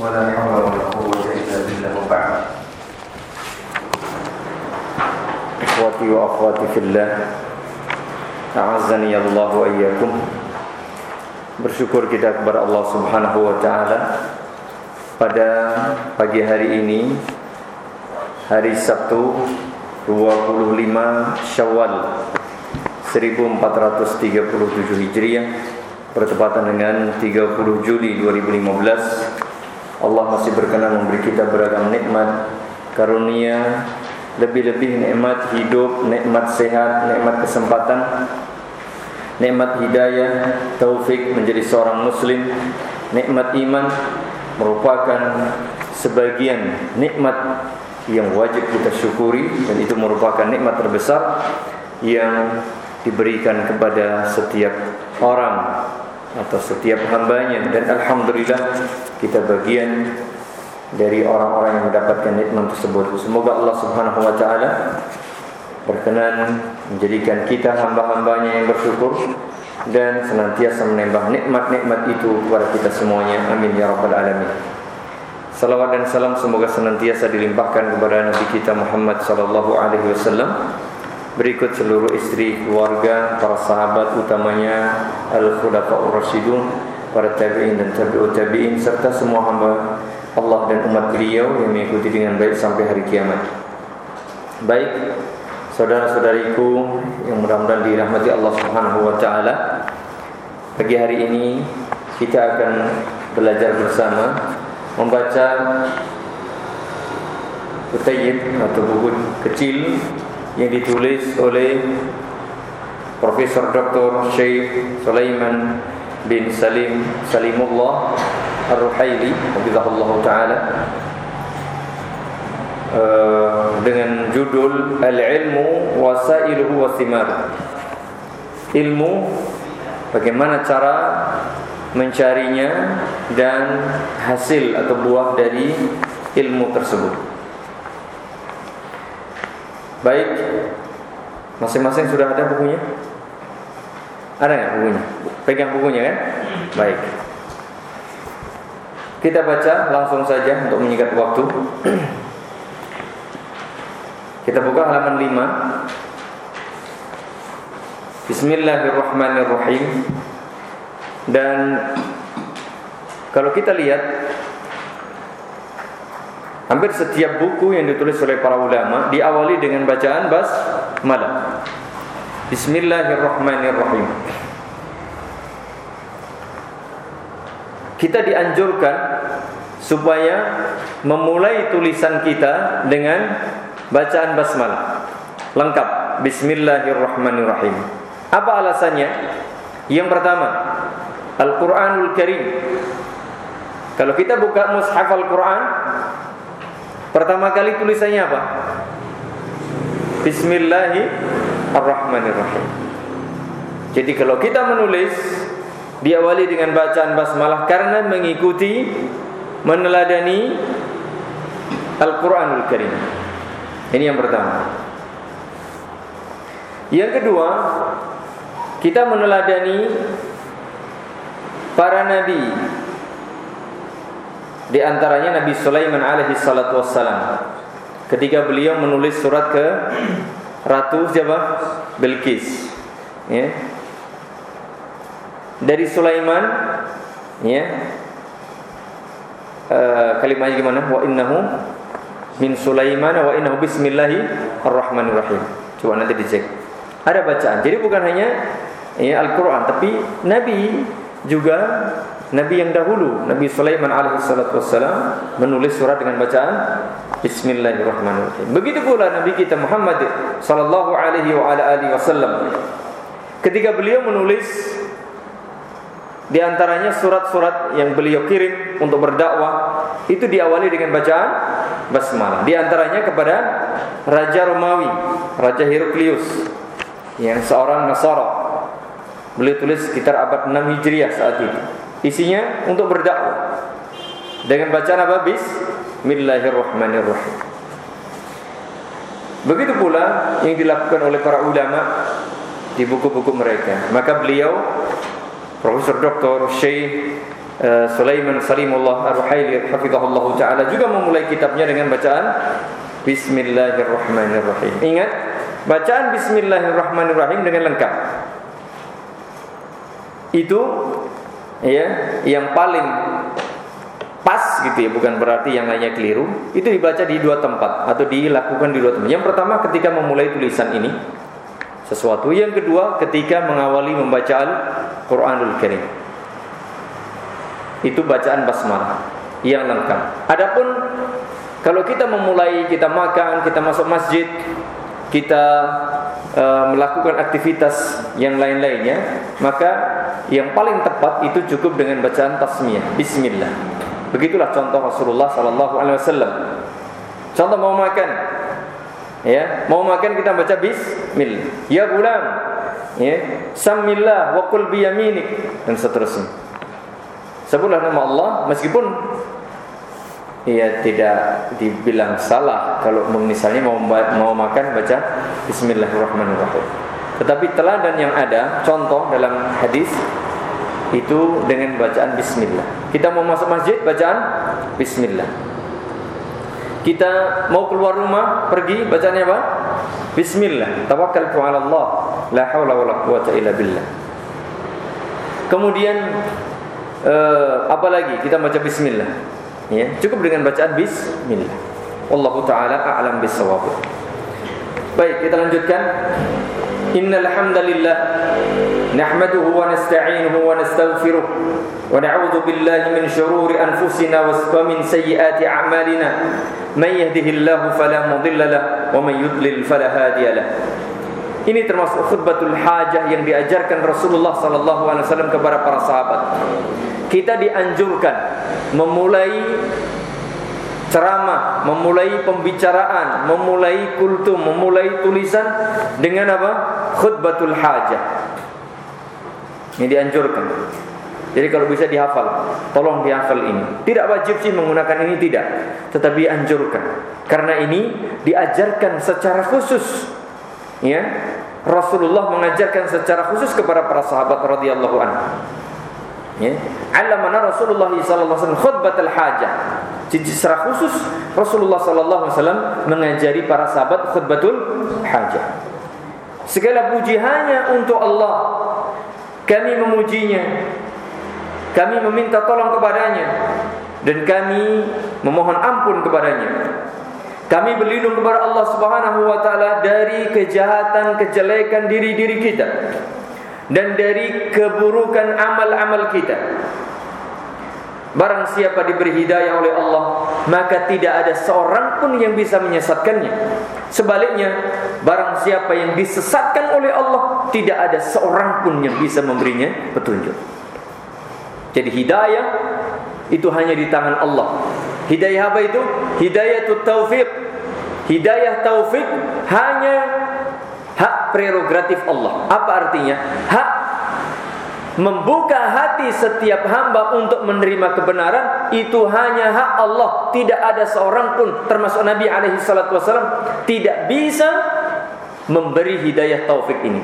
ولا حول ولا قوة إلا بالله وبعد إخوتي وأخواتي في الله أعزني الله وإياكم Bersyukur kita kepada Allah Subhanahu wa taala pada pagi hari ini hari Sabtu 25 Syawal 1437 Hijriah bertepatan dengan 30 Juli 2015 Allah masih berkenan memberi kita beragam nikmat karunia lebih-lebih nikmat hidup, nikmat sehat, nikmat kesempatan nikmat hidayah, taufik menjadi seorang muslim, nikmat iman merupakan sebagian nikmat yang wajib kita syukuri dan itu merupakan nikmat terbesar yang diberikan kepada setiap orang atau setiap hambanya dan alhamdulillah kita bagian dari orang-orang yang mendapatkan nikmat tersebut. Semoga Allah Subhanahu wa taala berkenan menjadikan kita hamba-hambanya yang bersyukur dan senantiasa menambah nikmat-nikmat itu kepada kita semuanya. Amin ya rabbal alamin. Salawat dan salam semoga senantiasa dilimpahkan kepada Nabi kita Muhammad sallallahu alaihi wasallam. Berikut seluruh istri, keluarga, para sahabat utamanya al-khulafaur rasyidun, para tabi'in dan tabi'ut tabi'in serta semua hamba Allah dan umat beliau yang mengikuti dengan baik sampai hari kiamat. Baik, saudara-saudariku yang mudah-mudahan dirahmati Allah Subhanahu wa taala. Pagi hari ini kita akan belajar bersama membaca kutayib atau buku kecil yang ditulis oleh Profesor Dr. Syekh Sulaiman bin Salim Salimullah Ar-Ruhaili Hafizahullah Ta'ala uh, dengan judul Al-Ilmu Wasailuhu Wasimar Ilmu Bagaimana cara mencarinya dan hasil atau buah dari ilmu tersebut Baik Masing-masing sudah ada bukunya? Ada nggak bukunya? Pegang bukunya kan? Baik Kita baca langsung saja untuk menyingkat waktu Kita buka halaman 5 Bismillahirrahmanirrahim Dan Kalau kita lihat Hampir setiap buku yang ditulis oleh para ulama Diawali dengan bacaan bas malam Bismillahirrahmanirrahim. Kita dianjurkan Supaya Memulai tulisan kita Dengan bacaan basmalah. Lengkap. Bismillahirrahmanirrahim. Apa alasannya? Yang pertama Al-Qur'anul Karim. Kalau kita buka mushaf Al-Qur'an pertama kali tulisannya apa Bismillahirrahmanirrahim jadi kalau kita menulis diawali dengan bacaan basmalah karena mengikuti meneladani Al-Qur'anul Karim ini yang pertama. Yang kedua, kita meneladani para nabi. Di antaranya Nabi Sulaiman alaihi salatu wassalam. Ketika beliau menulis surat ke Ratu siapa? Bilqis. Ya. Dari Sulaiman ya. Uh, kalimatnya gimana? Wa innahu min Sulaiman wa innahu bismillahirrahmanirrahim. Coba nanti dicek. Ada bacaan. Jadi bukan hanya ya Al-Qur'an tapi nabi juga nabi yang dahulu, Nabi Sulaiman alaihi salatu wassalam menulis surat dengan bacaan bismillahirrahmanirrahim. Begitu pula nabi kita Muhammad sallallahu alaihi wa ala alihi wasallam ketika beliau menulis di antaranya surat-surat yang beliau kirim untuk berdakwah itu diawali dengan bacaan basmalah. Di antaranya kepada Raja Romawi, Raja Heraklius yang seorang Nasara. Beliau tulis sekitar abad 6 Hijriah saat itu. Isinya untuk berdakwah. Dengan bacaan apa? Bismillahirrahmanirrahim. Begitu pula yang dilakukan oleh para ulama di buku-buku mereka. Maka beliau Profesor Dr. Syekh uh, Sulaiman Salimullah Ar-Ruhaili hafizahullah taala juga memulai kitabnya dengan bacaan Bismillahirrahmanirrahim. Ingat, bacaan Bismillahirrahmanirrahim dengan lengkap. Itu ya yang paling pas gitu ya, bukan berarti yang lainnya keliru. Itu dibaca di dua tempat atau dilakukan di dua tempat. Yang pertama ketika memulai tulisan ini sesuatu. Yang kedua ketika mengawali membaca Al-Qur'anul Karim. Itu bacaan basmalah yang lengkap. Adapun kalau kita memulai kita makan, kita masuk masjid, kita uh, melakukan aktivitas yang lain-lainnya, maka yang paling tepat itu cukup dengan bacaan tasmiyah, bismillah. Begitulah contoh Rasulullah sallallahu alaihi wasallam. Contoh mau makan. Ya, mau makan kita baca bismillah. Ya gulam. Ya, samillah wa qul bi dan seterusnya. Sebutlah nama Allah meskipun ya tidak dibilang salah kalau misalnya mau mau makan baca bismillahirrahmanirrahim. Tetapi teladan yang ada contoh dalam hadis itu dengan bacaan bismillah. Kita mau masuk masjid bacaan bismillah. Kita mau keluar rumah pergi bacanya apa? Bismillah. Tawakkaltu 'ala Allah. La haula wala quwata illa billah. Kemudian uh, apa lagi? Kita baca bismillah. Ya, cukup dengan bacaan bismillah. Wallahu taala a'lam bissawab. Baik, kita lanjutkan. Innal hamdalillah nahmaduhu wa nasta'inuhu wa nastaghfiruh wa na'udzu billahi min shururi anfusina wa min sayyiati a'malina man yahdihillahu fala mudilla lahu wa man yudlil fala hadiya lahu ini termasuk khutbatul hajah yang diajarkan Rasulullah sallallahu alaihi wasallam kepada para sahabat. Kita dianjurkan memulai ceramah, memulai pembicaraan, memulai kultum, memulai tulisan dengan apa? Khutbatul hajah. Ini dianjurkan. Jadi kalau bisa dihafal, tolong dihafal ini. Tidak wajib sih menggunakan ini tidak, tetapi anjurkan. Karena ini diajarkan secara khusus. Ya. Rasulullah mengajarkan secara khusus kepada para sahabat radhiyallahu anhu. Ya. Alamana Rasulullah sallallahu alaihi wasallam khutbatul hajah. Secara khusus Rasulullah sallallahu alaihi wasallam mengajari para sahabat khutbatul hajah. Segala puji hanya untuk Allah. Kami memujinya kami meminta tolong kepadanya dan kami memohon ampun kepadanya. Kami berlindung kepada Allah Subhanahu wa taala dari kejahatan, kejelekan diri-diri kita dan dari keburukan amal-amal kita. Barang siapa diberi hidayah oleh Allah, maka tidak ada seorang pun yang bisa menyesatkannya. Sebaliknya, barang siapa yang disesatkan oleh Allah, tidak ada seorang pun yang bisa memberinya petunjuk. Jadi hidayah itu hanya di tangan Allah. Hidayah apa itu? Hidayah itu taufik. Hidayah taufik hanya hak prerogatif Allah. Apa artinya? Hak membuka hati setiap hamba untuk menerima kebenaran itu hanya hak Allah. Tidak ada seorang pun termasuk Nabi alaihi salatu tidak bisa memberi hidayah taufik ini.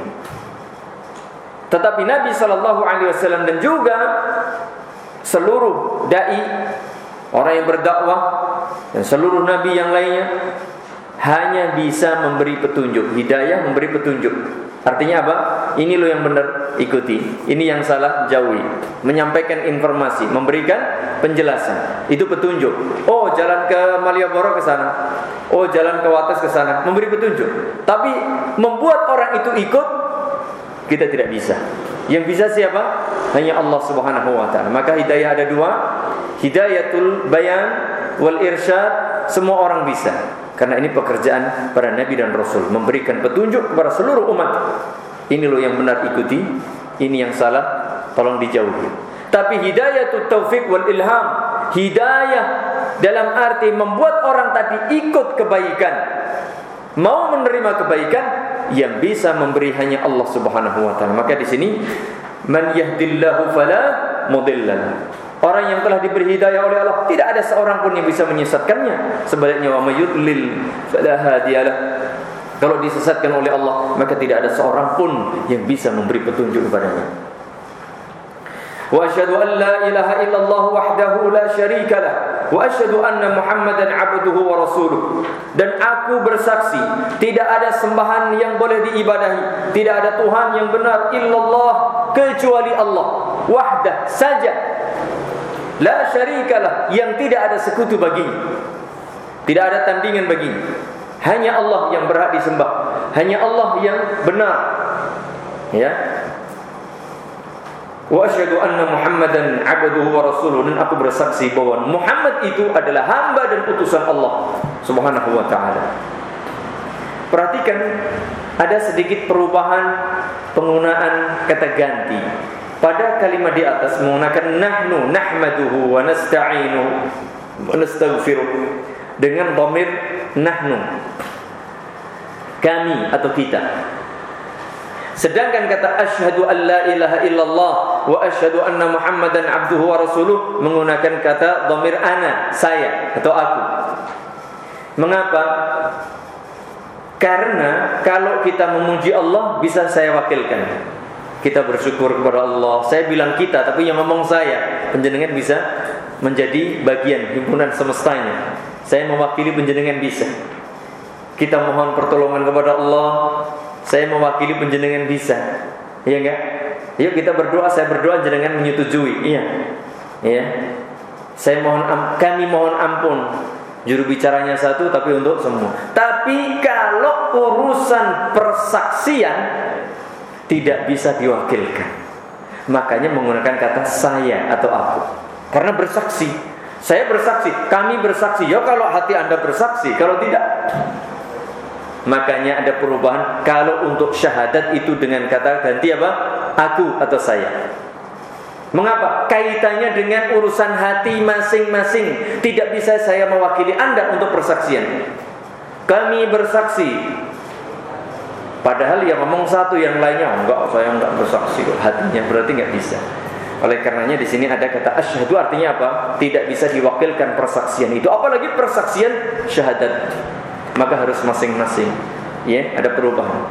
Tetapi Nabi Shallallahu Alaihi Wasallam dan juga seluruh dai orang yang berdakwah dan seluruh nabi yang lainnya hanya bisa memberi petunjuk, hidayah memberi petunjuk. Artinya apa? Ini lo yang benar ikuti, ini yang salah jauhi. Menyampaikan informasi, memberikan penjelasan. Itu petunjuk. Oh, jalan ke Malioboro ke sana. Oh, jalan ke Wates ke sana, memberi petunjuk. Tapi membuat orang itu ikut kita tidak bisa. Yang bisa siapa? Hanya Allah Subhanahu wa taala. Maka hidayah ada dua, hidayatul bayan wal irsyad semua orang bisa. Karena ini pekerjaan para nabi dan rasul memberikan petunjuk kepada seluruh umat. Ini loh yang benar ikuti, ini yang salah tolong dijauhi. Tapi hidayatul taufik wal ilham, hidayah dalam arti membuat orang tadi ikut kebaikan, mau menerima kebaikan, yang bisa memberi hanya Allah Subhanahu wa taala. Maka di sini man yahdillahu fala mudillah. Orang yang telah diberi hidayah oleh Allah tidak ada seorang pun yang bisa menyesatkannya. Sebaliknya wa mayyudlil fala. Kalau disesatkan oleh Allah maka tidak ada seorang pun yang bisa memberi petunjuk kepadanya. واشهد ان لا ilaha illallah الله la لا شريك له واشهد anna muhammadan abduhu wa rasuluh dan aku bersaksi tidak ada sembahan yang boleh diibadahi tidak ada tuhan yang benar illallah kecuali Allah wahdah saja la syarikalah yang tidak ada sekutu baginya. Tidak ada tandingan baginya. Hanya Allah yang berhak disembah. Hanya Allah yang benar. Ya. Wa asyhadu anna Muhammadan 'abduhu wa rasuluhu dan aku bersaksi bahwa Muhammad itu adalah hamba dan utusan Allah Subhanahu wa taala. Perhatikan ada sedikit perubahan penggunaan kata ganti. Pada kalimat di atas menggunakan nahnu nahmaduhu wa nasta'inu wa nastaghfiruh dengan dhamir nahnu. Kami atau kita. Sedangkan kata asyhadu an la ilaha illallah wa asyhadu anna Muhammadan abduhu wa rasuluh menggunakan kata dhamir ana, saya atau aku. Mengapa? Karena kalau kita memuji Allah bisa saya wakilkan. Kita bersyukur kepada Allah. Saya bilang kita tapi yang ngomong saya. Penjenengan bisa menjadi bagian himpunan semestanya. Saya mewakili penjenengan bisa. Kita mohon pertolongan kepada Allah saya mewakili penjenengan bisa. Iya enggak? Yuk kita berdoa, saya berdoa jenengan menyetujui. Iya. Iya. Saya mohon kami mohon ampun. Juru bicaranya satu tapi untuk semua. Tapi kalau urusan persaksian tidak bisa diwakilkan. Makanya menggunakan kata saya atau aku. Karena bersaksi. Saya bersaksi, kami bersaksi. Ya kalau hati Anda bersaksi, kalau tidak Makanya ada perubahan kalau untuk syahadat itu dengan kata ganti apa? Aku atau saya. Mengapa? Kaitannya dengan urusan hati masing-masing. Tidak bisa saya mewakili Anda untuk persaksian. Kami bersaksi. Padahal yang ngomong satu yang lainnya enggak, saya enggak bersaksi Hatinya berarti enggak bisa. Oleh karenanya di sini ada kata asyhadu artinya apa? Tidak bisa diwakilkan persaksian itu. Apalagi persaksian syahadat maka harus masing-masing ya ada perubahan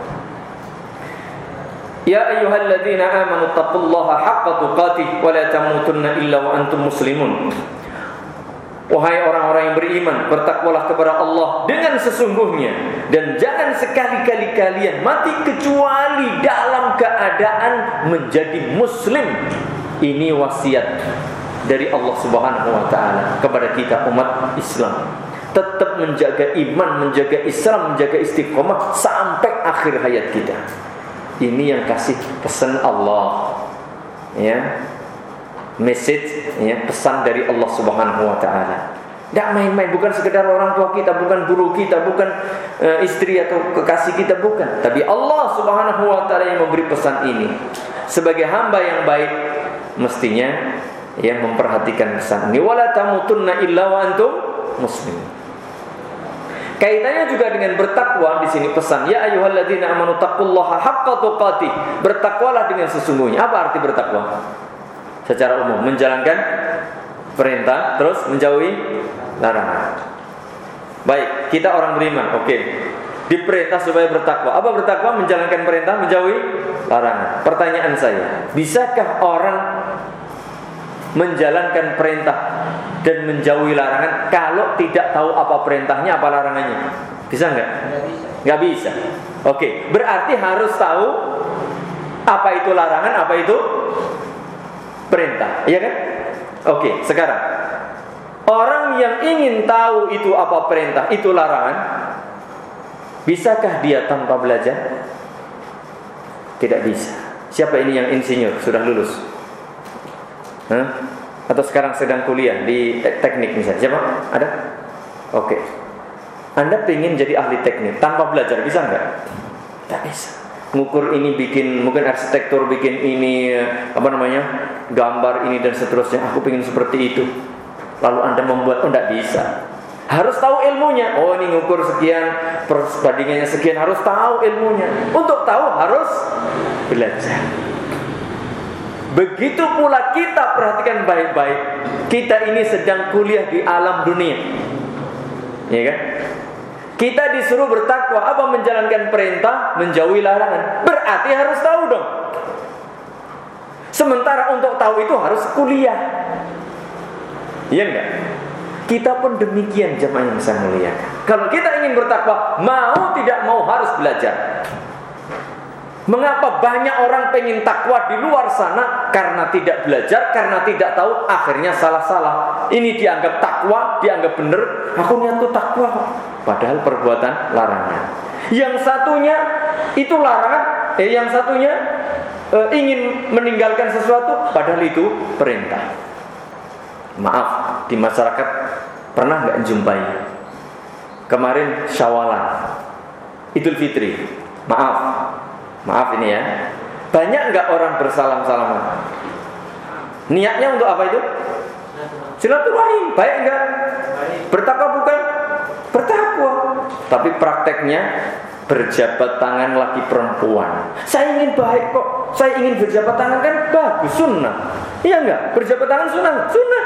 Ya ayyuhalladzina amanu taqullaha haqqa tuqatih wa la tamutunna illa wa antum muslimun Wahai orang-orang yang beriman, bertakwalah kepada Allah dengan sesungguhnya dan jangan sekali-kali kalian mati kecuali dalam keadaan menjadi muslim. Ini wasiat dari Allah Subhanahu wa taala kepada kita umat Islam tetap menjaga iman, menjaga Islam, menjaga istiqomah sampai akhir hayat kita. Ini yang kasih pesan Allah. Ya. Message ya, pesan dari Allah Subhanahu wa taala. Tidak main-main, bukan sekedar orang tua kita, bukan guru kita, bukan uh, istri atau kekasih kita, bukan. Tapi Allah Subhanahu wa taala yang memberi pesan ini. Sebagai hamba yang baik, mestinya yang memperhatikan pesan ini. Wala tamutunna illa wa antum muslimin. Kaitannya juga dengan bertakwa di sini pesan ya ayyuhalladzina amanu taqullaha haqqa tuqatih. Bertakwalah dengan sesungguhnya. Apa arti bertakwa? Secara umum menjalankan perintah terus menjauhi larangan. Baik, kita orang beriman. Oke. Diperintah supaya bertakwa. Apa bertakwa? Menjalankan perintah, menjauhi larangan. Pertanyaan saya, bisakah orang menjalankan perintah dan menjauhi larangan kalau tidak tahu apa perintahnya apa larangannya bisa nggak nggak bisa oke berarti harus tahu apa itu larangan apa itu perintah. Iya kan? Oke sekarang. Orang yang ingin tahu itu apa perintah itu larangan. Bisakah dia tanpa belajar? Tidak bisa. Siapa ini yang insinyur? Sudah lulus. Hah? Atau sekarang sedang kuliah di teknik misalnya. Siapa? Ada? Oke. Anda ingin jadi ahli teknik Tanpa belajar, bisa nggak? Tidak bisa Ngukur ini bikin Mungkin arsitektur bikin ini Apa namanya? Gambar ini dan seterusnya Aku ingin seperti itu Lalu Anda membuat, oh tidak bisa harus tahu ilmunya. Oh ini ngukur sekian, perbandingannya sekian. Harus tahu ilmunya. Untuk tahu harus belajar. Begitu pula kita perhatikan baik-baik. Kita ini sedang kuliah di alam dunia. Ya kan? Kita disuruh bertakwa, apa menjalankan perintah, menjauhi larangan. Berarti harus tahu dong. Sementara untuk tahu itu harus kuliah. Iya enggak? Kita pun demikian jemaah yang saya muliakan. Kalau kita ingin bertakwa, mau tidak mau harus belajar. Mengapa banyak orang pengen takwa di luar sana karena tidak belajar, karena tidak tahu, akhirnya salah-salah. Ini dianggap takwa, dianggap benar. Aku niat tuh takwa, padahal perbuatan larangan. Yang satunya itu larangan, eh, yang satunya eh, ingin meninggalkan sesuatu, padahal itu perintah. Maaf, di masyarakat pernah nggak jumpai kemarin Syawalan, Idul Fitri. Maaf, Maaf ini ya. Banyak nggak orang bersalam-salaman? Niatnya untuk apa itu? Silaturahim. Baik enggak? Bertakwa bukan? Bertakwa. Tapi prakteknya berjabat tangan laki perempuan. Saya ingin baik kok. Saya ingin berjabat tangan kan bagus sunnah. Iya enggak? Berjabat tangan sunnah, sunnah.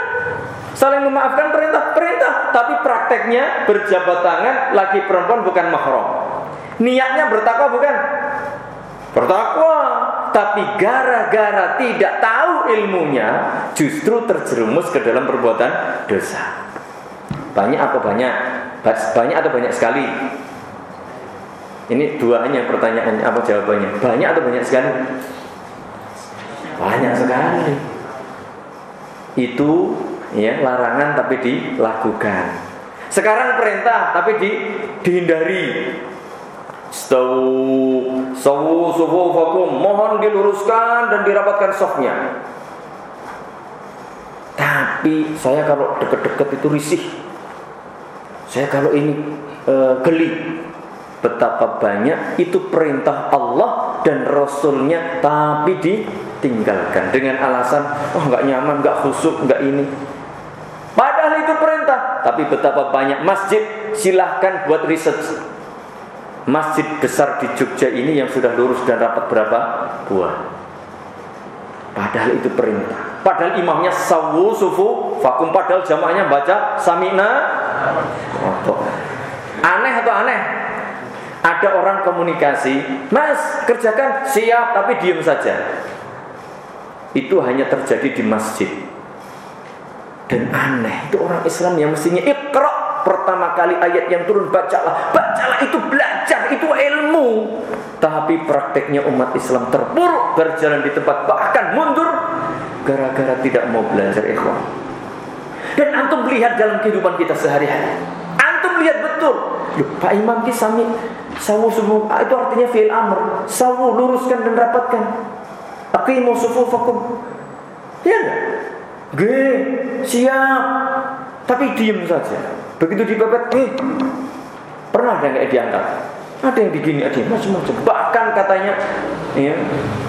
Saling memaafkan perintah, perintah. Tapi prakteknya berjabat tangan laki perempuan bukan mahram. Niatnya bertakwa bukan? Bertakwa tapi gara-gara tidak tahu ilmunya justru terjerumus ke dalam perbuatan dosa. Banyak atau banyak? Banyak atau banyak sekali? Ini dua hanya pertanyaan apa jawabannya? Banyak atau banyak sekali? Banyak sekali. Itu ya larangan tapi dilakukan. Sekarang perintah tapi di, dihindari Stawu sawu sufufakum mohon diluruskan dan dirapatkan sofnya. Tapi saya kalau deket-deket itu risih. Saya kalau ini e, geli. Betapa banyak itu perintah Allah dan Rasulnya tapi ditinggalkan dengan alasan oh nggak nyaman, nggak khusuk, nggak ini. Padahal itu perintah. Tapi betapa banyak masjid silahkan buat riset masjid besar di Jogja ini yang sudah lurus dan rapat berapa buah. Padahal itu perintah. Padahal imamnya sawu sufu fakum. Padahal jamaahnya baca samina. Oh, aneh atau aneh? Ada orang komunikasi, Mas kerjakan siap tapi diam saja. Itu hanya terjadi di masjid. Dan aneh itu orang Islam yang mestinya ikra pertama kali ayat yang turun bacalah. Bacalah itu belajar itu ilmu. Tapi prakteknya umat Islam terpuruk berjalan di tempat bahkan mundur gara-gara tidak mau belajar ikhwan. Dan antum lihat dalam kehidupan kita sehari-hari. Antum lihat betul. Loh, Pak Imam kisami sawu subuh ah, itu artinya fi'il amr. Sawu luruskan dan rapatkan. Aqimu sufufakum. Ya G siap. Tapi diam saja Begitu dipepet, eh, pernah ada nggak diangkat? Ada yang begini, ada yang macam-macam. Bahkan katanya, ya,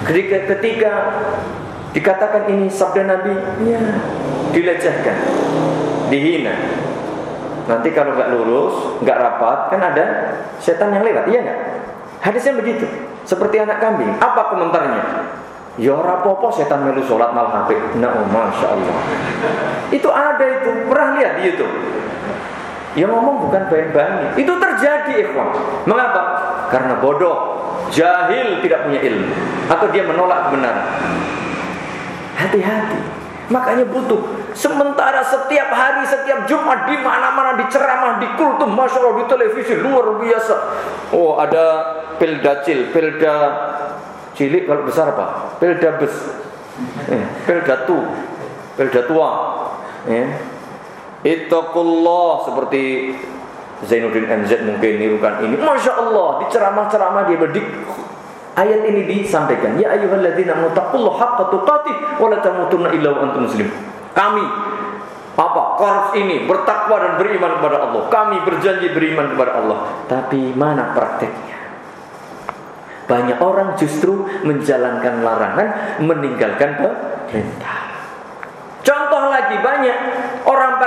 ketika, ketika dikatakan ini sabda Nabi, ya, dilecehkan, dihina. Nanti kalau nggak lurus, nggak rapat, kan ada setan yang lewat, iya nggak? Hadisnya begitu, seperti anak kambing. Apa komentarnya? Ya rapopo setan melu sholat malah HP. Nah, oh, masya Allah. Itu ada itu, pernah lihat di YouTube. Yang ngomong bukan baik-baik. Itu terjadi ikhwan. Mengapa? Karena bodoh, jahil tidak punya ilmu atau dia menolak kebenaran. Hati-hati. Makanya butuh sementara setiap hari, setiap Jumat di mana-mana diceramah, di kultum, masya Allah di televisi luar biasa. Oh ada pilda cil, pilda cilik kalau besar apa? Pilda bes, eh, pilda tu, pilda tua. Eh, Ittaqullah seperti Zainuddin MZ mungkin nirukan ini. Masya Allah di ceramah-ceramah dia berdik ayat ini disampaikan. Ya ayyuhalladzina muttaqullah haqqa tuqatih wa la tamutunna illa wa antum muslim. Kami apa korps ini bertakwa dan beriman kepada Allah. Kami berjanji beriman kepada Allah. Tapi mana prakteknya? Banyak orang justru menjalankan larangan, meninggalkan perintah. Contoh lagi banyak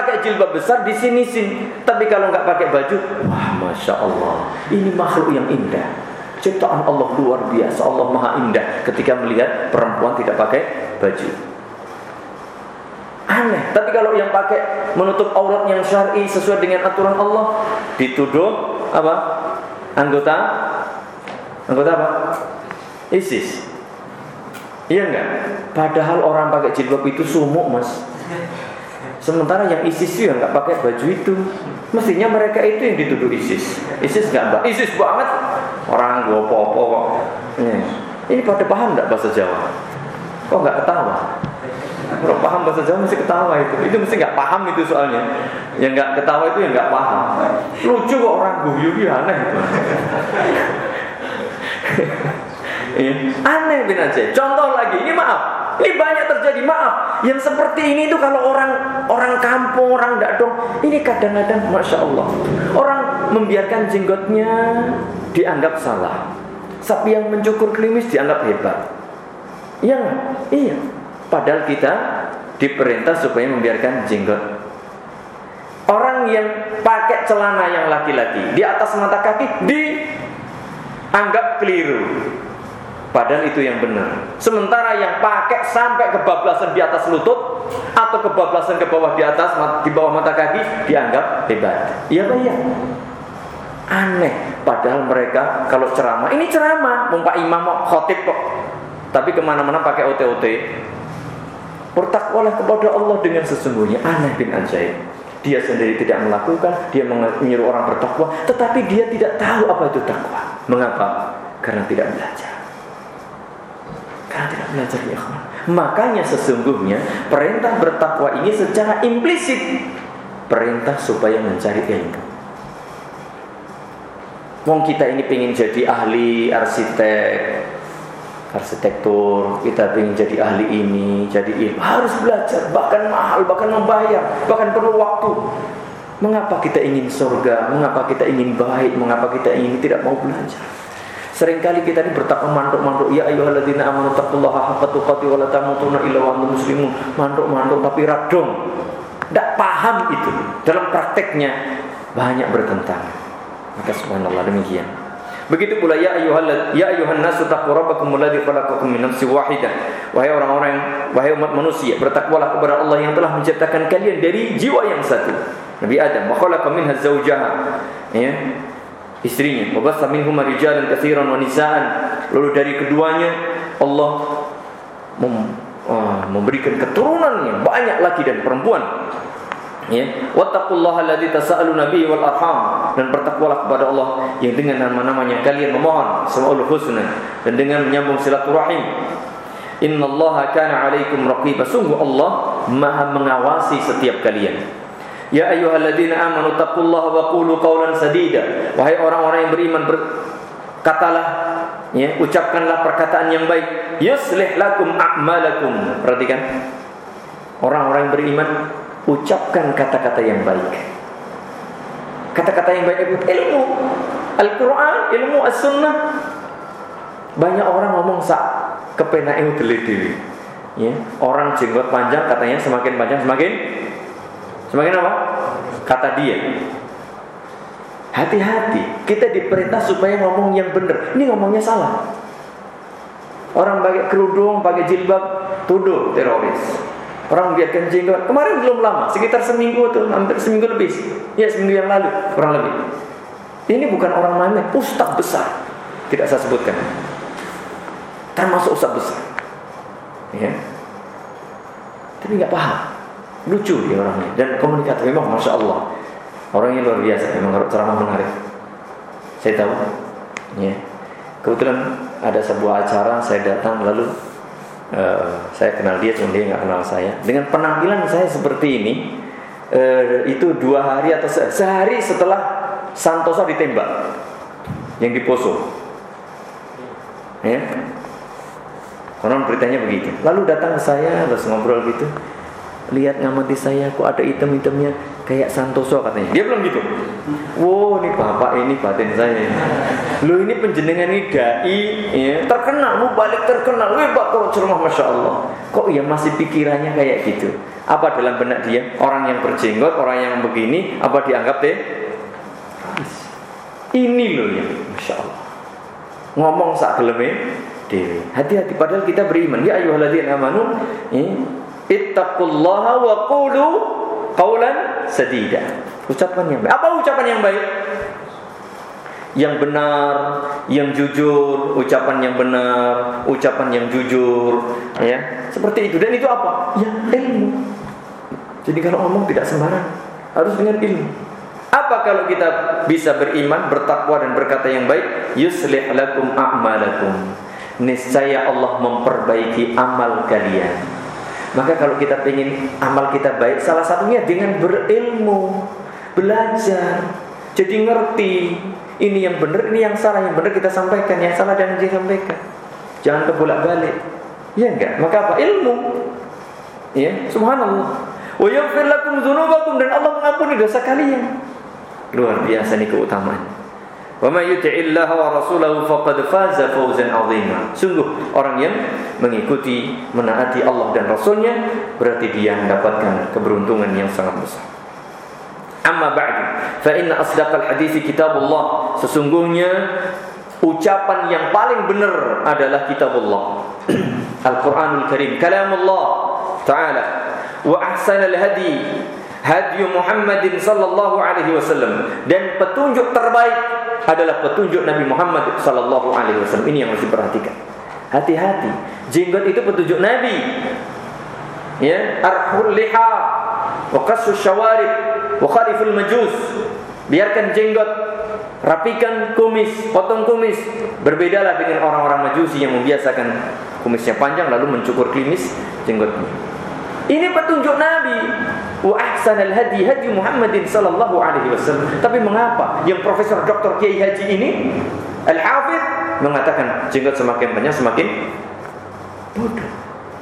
pakai jilbab besar di sini sini, tapi kalau nggak pakai baju, wah masya Allah, ini makhluk yang indah. Ciptaan Allah luar biasa, Allah maha indah ketika melihat perempuan tidak pakai baju. Aneh, tapi kalau yang pakai menutup aurat yang syar'i sesuai dengan aturan Allah, dituduh apa? Anggota anggota apa? ISIS. Iya enggak? Padahal orang pakai jilbab itu sumuk mas Sementara yang ISIS itu yang nggak pakai baju itu Mestinya mereka itu yang dituduh ISIS ISIS nggak mbak? ISIS banget Orang gue popo ini, ini pada paham nggak bahasa Jawa? Kok nggak ketawa? Kalau paham bahasa Jawa mesti ketawa itu Itu mesti nggak paham itu soalnya Yang nggak ketawa itu yang nggak paham Lucu kok orang guyu aneh itu ya. Aneh bin Aceh. Contoh lagi, ini maaf. Ini banyak terjadi maaf. Yang seperti ini itu kalau orang orang kampung, orang dong, ini kadang-kadang masya Allah. Orang membiarkan jenggotnya dianggap salah. Sapi yang mencukur klimis dianggap hebat. Iya Iya. Padahal kita diperintah supaya membiarkan jenggot. Orang yang pakai celana yang laki-laki di atas mata kaki dianggap keliru. Padahal itu yang benar. Sementara yang pakai sampai kebablasan di atas lutut atau kebablasan ke bawah di atas di bawah mata kaki dianggap hebat. Iya Pak ya? Aneh. Padahal mereka kalau ceramah ini ceramah, mumpak imam mau khotib kok. Tapi ke mana-mana pakai OT-OT. Bertakwalah kepada Allah dengan sesungguhnya. Aneh bin ajaib. Dia sendiri tidak melakukan, dia menyuruh orang bertakwa, tetapi dia tidak tahu apa itu takwa. Mengapa? Karena tidak belajar. Karena tidak belajar ya Makanya sesungguhnya perintah bertakwa ini secara implisit perintah supaya mencari ilmu. Wong kita ini pengen jadi ahli arsitek, arsitektur, kita pengen jadi ahli ini, jadi ilmu. Harus belajar, bahkan mahal, bahkan membayar, bahkan perlu waktu. Mengapa kita ingin surga? Mengapa kita ingin baik? Mengapa kita ingin tidak mau belajar? Seringkali kita ini bertakwa mantuk-mantuk ya ayyuhalladzina amanu taqullaha haqqa tuqatih wa la tamutunna illa wa antum muslimun. Mantuk-mantuk tapi radong. Tidak paham itu. Dalam prakteknya banyak bertentangan. Maka subhanallah demikian. Begitu pula ya ayyuhal ya ayyuhan nasu taqu rabbakum alladzi khalaqakum min nafsin wahidah. Wahai orang-orang wahai umat manusia, bertakwalah kepada Allah yang telah menciptakan kalian dari jiwa yang satu. Nabi Adam, wa khalaqa minha zawjaha. Ya, istrinya. Wabasa minhum rijalan katsiran wa nisaan. Lalu dari keduanya Allah mem, uh, memberikan keturunan yang banyak laki dan perempuan. Ya, wattaqullaha alladzi tasaaluna bihi wal arham dan bertakwalah kepada Allah yang dengan nama-namanya kalian memohon semaul husna dan dengan menyambung silaturahim. Innallaha kana 'alaikum raqiba. Sungguh Allah Maha mengawasi setiap kalian. Ya ayyuhalladzina amanu taqullaha wa qulu qawlan sadida. Wahai orang-orang yang beriman berkatalah ya, ucapkanlah perkataan yang baik. Yuslih lakum a'malakum. Perhatikan. Orang-orang yang beriman ucapkan kata-kata yang baik. Kata-kata yang baik itu ilmu. Al-Quran, ilmu as-sunnah. Banyak orang ngomong sak kepenake dele Ya, orang jenggot panjang katanya semakin panjang semakin Semakin apa? Kata dia. Hati-hati, kita diperintah supaya ngomong yang benar. Ini ngomongnya salah. Orang pakai kerudung, pakai jilbab, tuduh teroris. Orang biarkan jenggot. Kemarin belum lama, sekitar seminggu tuh, hampir seminggu lebih. Ya, seminggu yang lalu, kurang lebih. Ini bukan orang main, ustaz besar. Tidak saya sebutkan. Termasuk ustaz besar. Ya. Tapi nggak paham lucu dia orangnya. Dan komunikatif memang masya Allah. Orangnya luar biasa memang ceramah menarik. Saya tahu. Ya. Kebetulan ada sebuah acara saya datang lalu uh, saya kenal dia cuma dia nggak kenal saya. Dengan penampilan saya seperti ini uh, itu dua hari atau se sehari setelah Santosa ditembak. Yang di Poso. Ya. Konon beritanya begitu. Lalu datang ke saya terus ngobrol gitu lihat ngamati saya kok ada item-itemnya kayak Santoso katanya. Dia belum gitu. Wow, ini bapak ini batin saya. Lo ini penjenengan ini dai, ya, terkenal, mau balik terkenal. Wih, Pak kalau ceramah masya Allah. Kok ya masih pikirannya kayak gitu? Apa dalam benak dia? Orang yang berjenggot, orang yang begini, apa dianggap deh? Ini loh ya, masya Allah. Ngomong sak geleme dewi. Hati-hati padahal kita beriman. Ya ayuhalladzina amanu, ya, Ittaqullaha wa qulu qawlan sadida. Ucapan yang baik. Apa ucapan yang baik? yang benar, yang jujur, ucapan yang benar, ucapan yang jujur, ya. Seperti itu. Dan itu apa? Ya, ilmu. Jadi kalau ngomong tidak sembarang, harus dengan ilmu. Apa kalau kita bisa beriman, bertakwa dan berkata yang baik? Yuslih lakum a'malakum. Niscaya Allah memperbaiki amal kalian. Maka kalau kita ingin amal kita baik, salah satunya dengan berilmu, belajar, jadi ngerti ini yang benar, ini yang salah, yang benar kita sampaikan, yang salah dan disampaikan. Jangan kebolak-balik. Ya enggak? Maka apa? Ilmu. Ya, subhanallah. Wa yaghfir lakum dzunubakum dan Allah mengampuni dosa kalian. Luar biasa nih keutamaan. Wa may yuti'illah wa rasulahu faqad faza fawzan. Sungguh orang yang mengikuti, menaati Allah dan Rasulnya berarti dia mendapatkan keberuntungan yang sangat besar. Amma ba'du fa inna asdaqal hadisi kitabullah sesungguhnya ucapan yang paling benar adalah kitabullah Al-Qur'anul Karim kalamullah taala wa ahsanal hadi hadi Muhammadin sallallahu alaihi wasallam. Dan petunjuk terbaik adalah petunjuk Nabi Muhammad sallallahu alaihi wasallam. Ini yang harus diperhatikan. Hati-hati. Jenggot itu petunjuk Nabi. Ya arhul liha wa qassu syawarib wa khaliful majus. Biarkan jenggot rapikan kumis potong kumis. Berbedalah dengan orang-orang majusi yang membiasakan kumisnya panjang lalu mencukur klimis jenggotnya ini petunjuk Nabi wa ahsanal hadi hadi Muhammadin sallallahu alaihi wasallam tapi mengapa yang profesor doktor Kiai Haji ini Al-Hafidh mengatakan jenggot semakin banyak semakin bodoh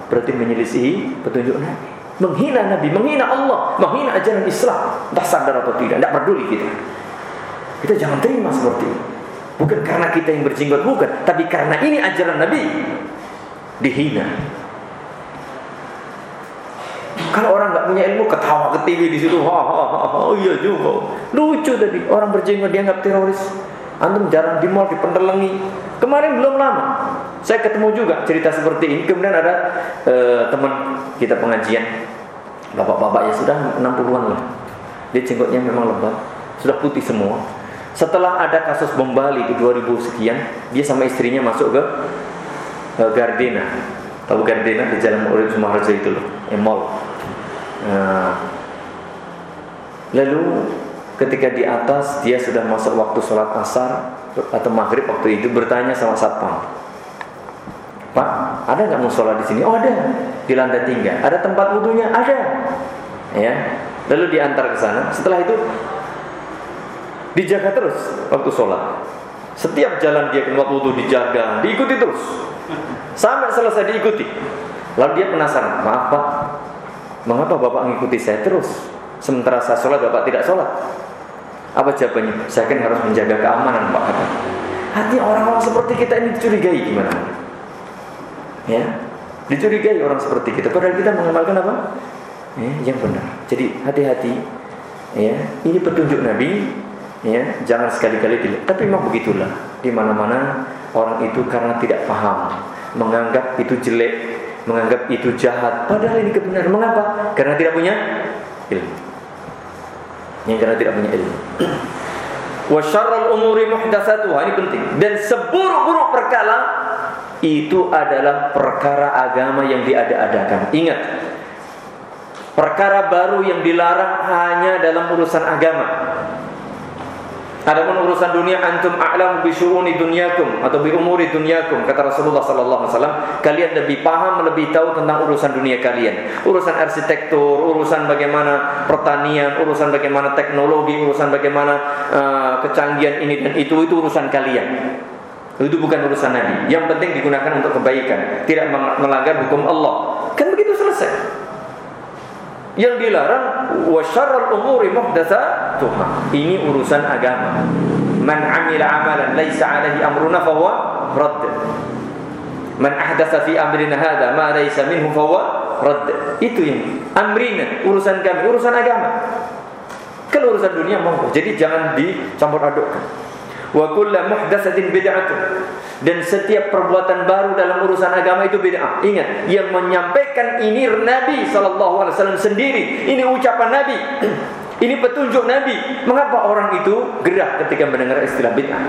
berarti menyelisihi petunjuk Nabi menghina Nabi, menghina Allah, menghina ajaran Islam, entah sadar atau tidak, tidak peduli kita. Kita jangan terima seperti ini. Bukan karena kita yang berjenggot, bukan, tapi karena ini ajaran Nabi dihina. Kalau orang nggak punya ilmu ketawa ke TV di situ, ha, ha, oh iya juga, lucu tadi orang berjenggot dianggap teroris. Antum jarang di mall dipentelengi. Kemarin belum lama saya ketemu juga cerita seperti ini. Kemudian ada uh, teman kita pengajian Bapak-bapak ya sudah 60-an lah. Dia jenggotnya memang lebat, sudah putih semua. Setelah ada kasus bom Bali di 2000 sekian, dia sama istrinya masuk ke, ke Gardena. Tahu Gardena di Jalan Urip Sumaharjo itu loh, emol. Nah, lalu ketika di atas dia sudah masuk waktu sholat asar atau maghrib waktu itu bertanya sama satpam Pak, ada nggak musola di sini? Oh ada, di lantai tiga. Ada tempat wudhunya? Ada. Ya, lalu diantar ke sana. Setelah itu dijaga terus waktu sholat. Setiap jalan dia ke tempat wudhu dijaga, diikuti terus sampai selesai diikuti. Lalu dia penasaran, maaf pak, mengapa bapak mengikuti saya terus? Sementara saya sholat, bapak tidak sholat. Apa jawabannya? Saya kan harus menjaga keamanan pak kata. Hati orang-orang seperti kita ini dicurigai gimana? ya dicurigai orang seperti kita padahal kita mengamalkan apa ya, yang benar jadi hati-hati ya ini petunjuk Nabi ya jangan sekali-kali dilihat tapi memang begitulah di mana-mana orang itu karena tidak paham menganggap itu jelek menganggap itu jahat. Padahal ini kebenaran. Mengapa? Karena tidak punya ilmu. Yang karena tidak punya ilmu. Wa syarrul umuri muhdatsatuha ini penting. Dan seburuk-buruk perkara itu adalah perkara agama yang diada-adakan. Ingat, perkara baru yang dilarang hanya dalam urusan agama. Adapun urusan dunia antum a'lamu bi syu'uni dunyakum atau bi umuri dunyakum kata Rasulullah sallallahu alaihi wasallam kalian lebih paham lebih tahu tentang urusan dunia kalian urusan arsitektur urusan bagaimana pertanian urusan bagaimana teknologi urusan bagaimana uh, kecanggihan ini dan itu itu urusan kalian itu bukan urusan Nabi. Yang penting digunakan untuk kebaikan, tidak melanggar hukum Allah. Kan begitu selesai. Yang dilarang wasyarrul umuri muhdatsatuha. Ini urusan agama. Man 'amila 'amalan laisa 'alaihi amruna fahuwa radd. Man ahdatsa fi amrina hadza ma laisa minhu fahuwa radd. Itu yang amrina, urusan kami, urusan agama. Kalau urusan dunia monggo. Jadi jangan dicampur adukkan wa kullu muhdatsatin bid'atun dan setiap perbuatan baru dalam urusan agama itu bid'ah. Ingat, yang menyampaikan ini Nabi sallallahu alaihi wasallam sendiri. Ini ucapan Nabi. Ini petunjuk Nabi. Mengapa orang itu gerah ketika mendengar istilah bid'ah?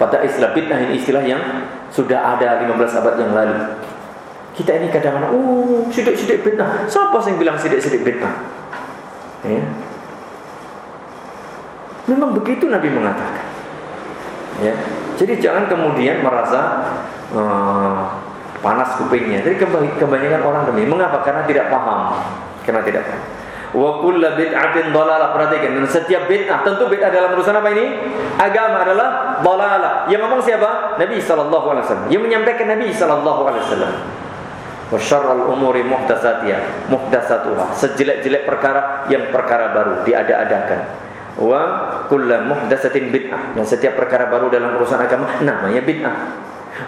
Pada istilah bid'ah ini istilah yang sudah ada 15 abad yang lalu. Kita ini kadang-kadang, oh sidik-sidik bid'ah. Siapa yang bilang sidik-sidik bid'ah? Ya. Memang begitu Nabi mengatakan. Ya. Jadi jangan kemudian merasa uh, panas kupingnya. Jadi kebanyakan orang demi mengapa? Karena tidak paham. Karena tidak paham. Wa kullu bid'atin dhalalah. Perhatikan dan setiap bid'ah tentu bid'ah dalam urusan apa ini? Agama adalah dhalalah. Yang ngomong siapa? Nabi sallallahu alaihi wasallam. Yang menyampaikan Nabi sallallahu alaihi wasallam. Wa syarrul umuri muhdatsatiha, muhdatsatuha. Sejelek-jelek perkara yang perkara baru diada-adakan. Wa kullu muhdatsatin bid'ah. Dan setiap perkara baru dalam urusan agama namanya bid'ah.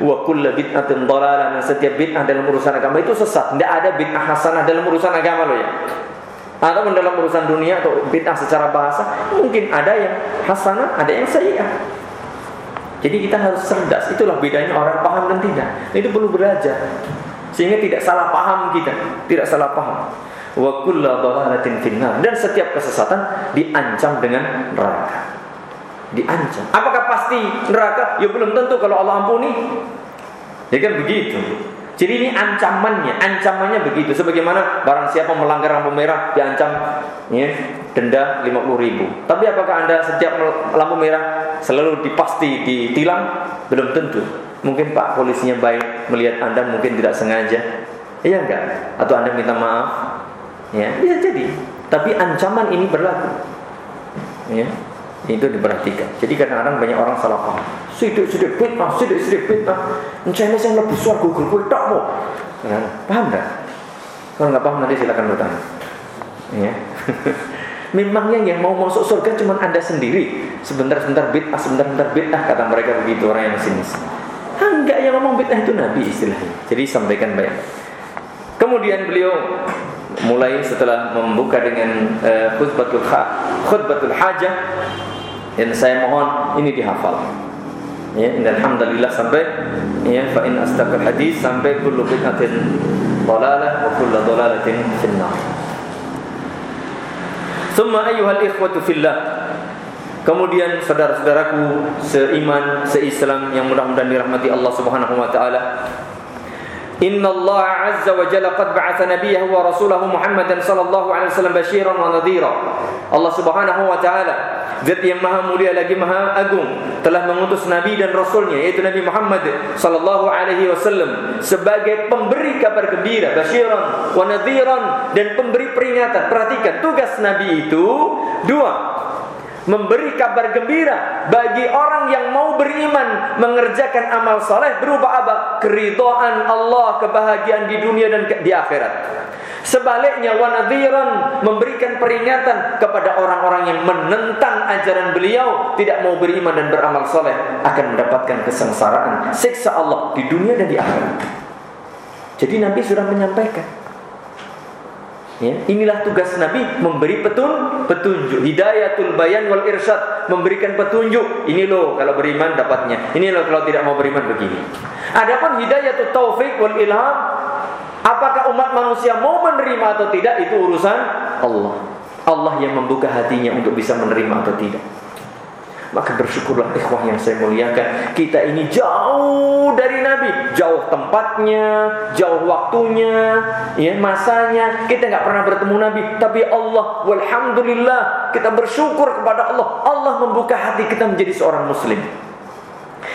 Wa kullu bid'atin dhalalah. Dan setiap bid'ah dalam urusan agama itu sesat. Tidak ada bid'ah hasanah dalam urusan agama loh ya atau dalam urusan dunia atau bid'ah secara bahasa mungkin ada yang hasanah, ada yang sayyi'ah. Jadi kita harus cerdas. Itulah bedanya orang paham dan tidak. Itu perlu belajar. Sehingga tidak salah paham kita, tidak salah paham. Wa kullu dhalalatin finnar dan setiap kesesatan diancam dengan neraka. Diancam. Apakah pasti neraka? Ya belum tentu kalau Allah ampuni. Ya kan begitu. Jadi ini ancamannya, ancamannya begitu. Sebagaimana barang siapa melanggar lampu merah diancam ya, denda 50 ribu. Tapi apakah anda setiap lampu merah selalu dipasti ditilang? Belum tentu. Mungkin pak polisinya baik melihat anda mungkin tidak sengaja, iya enggak? Atau anda minta maaf, ya bisa jadi. Tapi ancaman ini berlaku. Ya, itu diperhatikan. Jadi kadang-kadang banyak orang salah paham. Sidik-sidik fitnah, sidik-sidik fitnah. Mencari yang lebih suar Google kowe tok mau. Paham enggak? Kalau nggak paham nanti silakan bertanya. Ya. Memangnya yang mau masuk surga cuma anda sendiri. Sebentar-sebentar bid'ah, sebentar-sebentar bid'ah kata mereka begitu orang yang pesimis. Enggak yang ngomong bid'ah itu Nabi istilahnya. Jadi sampaikan banyak. Kemudian beliau mulai setelah membuka dengan uh, khutbatul khutbatul hajah dan saya mohon ini dihafal. Ya, alhamdulillah sampai ya fa in astaqal hadis sampai kullu bid'atin dalalah wa kullu dalalatin finnar. Thumma ayyuhal ikhwatu fillah. Kemudian saudara-saudaraku seiman, seislam yang mudah-mudahan dirahmati Allah Subhanahu wa taala. Inna Allah Azza wa Jalla qad ba'atha nabiyahu wa rasulahu Muhammadan sallallahu alaihi wasallam basyiran wa nadhira. Allah Subhanahu wa taala, zat yang maha mulia lagi maha agung, telah mengutus nabi dan rasulnya yaitu Nabi Muhammad sallallahu alaihi wasallam sebagai pemberi kabar gembira, basyiran wa nadhiran dan pemberi peringatan. Perhatikan tugas nabi itu dua memberi kabar gembira bagi orang yang mau beriman mengerjakan amal soleh berupa apa? Keridhaan Allah, kebahagiaan di dunia dan di akhirat. Sebaliknya wanadhiran memberikan peringatan kepada orang-orang yang menentang ajaran beliau tidak mau beriman dan beramal soleh akan mendapatkan kesengsaraan siksa Allah di dunia dan di akhirat. Jadi Nabi sudah menyampaikan Ya, inilah tugas Nabi memberi petun, petunjuk, hidayatul bayan wal irsyad, memberikan petunjuk. Ini loh kalau beriman dapatnya. Ini loh kalau tidak mau beriman begini. Adapun hidayatul taufik wal ilham, apakah umat manusia mau menerima atau tidak itu urusan Allah. Allah yang membuka hatinya untuk bisa menerima atau tidak. Maka bersyukurlah ikhwah yang saya muliakan Kita ini jauh dari Nabi. Jauh tempatnya Jauh waktunya ya Masanya. Kita nggak pernah bertemu Nabi Tapi Allah Walhamdulillah Kita bersyukur kepada Allah. Allah membuka hati kita menjadi seorang muslim.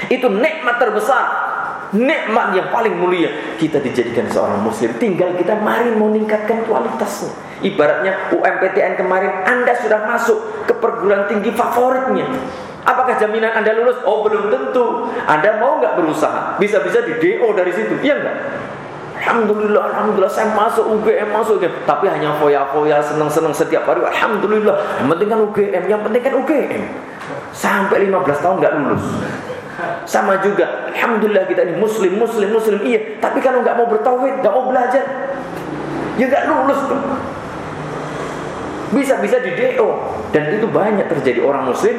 Itu nikmat terbesar. Nikmat yang paling mulia. Kita dijadikan seorang muslim. Tinggal kita mari meningkatkan kualitasnya Ibaratnya UMPTN kemarin Anda sudah masuk ke perguruan tinggi favoritnya. Apakah jaminan Anda lulus? Oh belum tentu. Anda mau nggak berusaha? Bisa-bisa di DO dari situ. Iya nggak? Alhamdulillah, Alhamdulillah saya masuk UGM, masuk UGM Tapi hanya foya-foya, senang-senang setiap hari. Alhamdulillah, yang penting kan UGM Yang penting kan UGM Sampai 15 tahun nggak lulus. Sama juga, Alhamdulillah kita ini muslim, muslim, muslim. Iya, tapi kalau nggak mau bertauhid, nggak mau belajar Ya nggak lulus tuh bisa-bisa di DO dan itu banyak terjadi orang muslim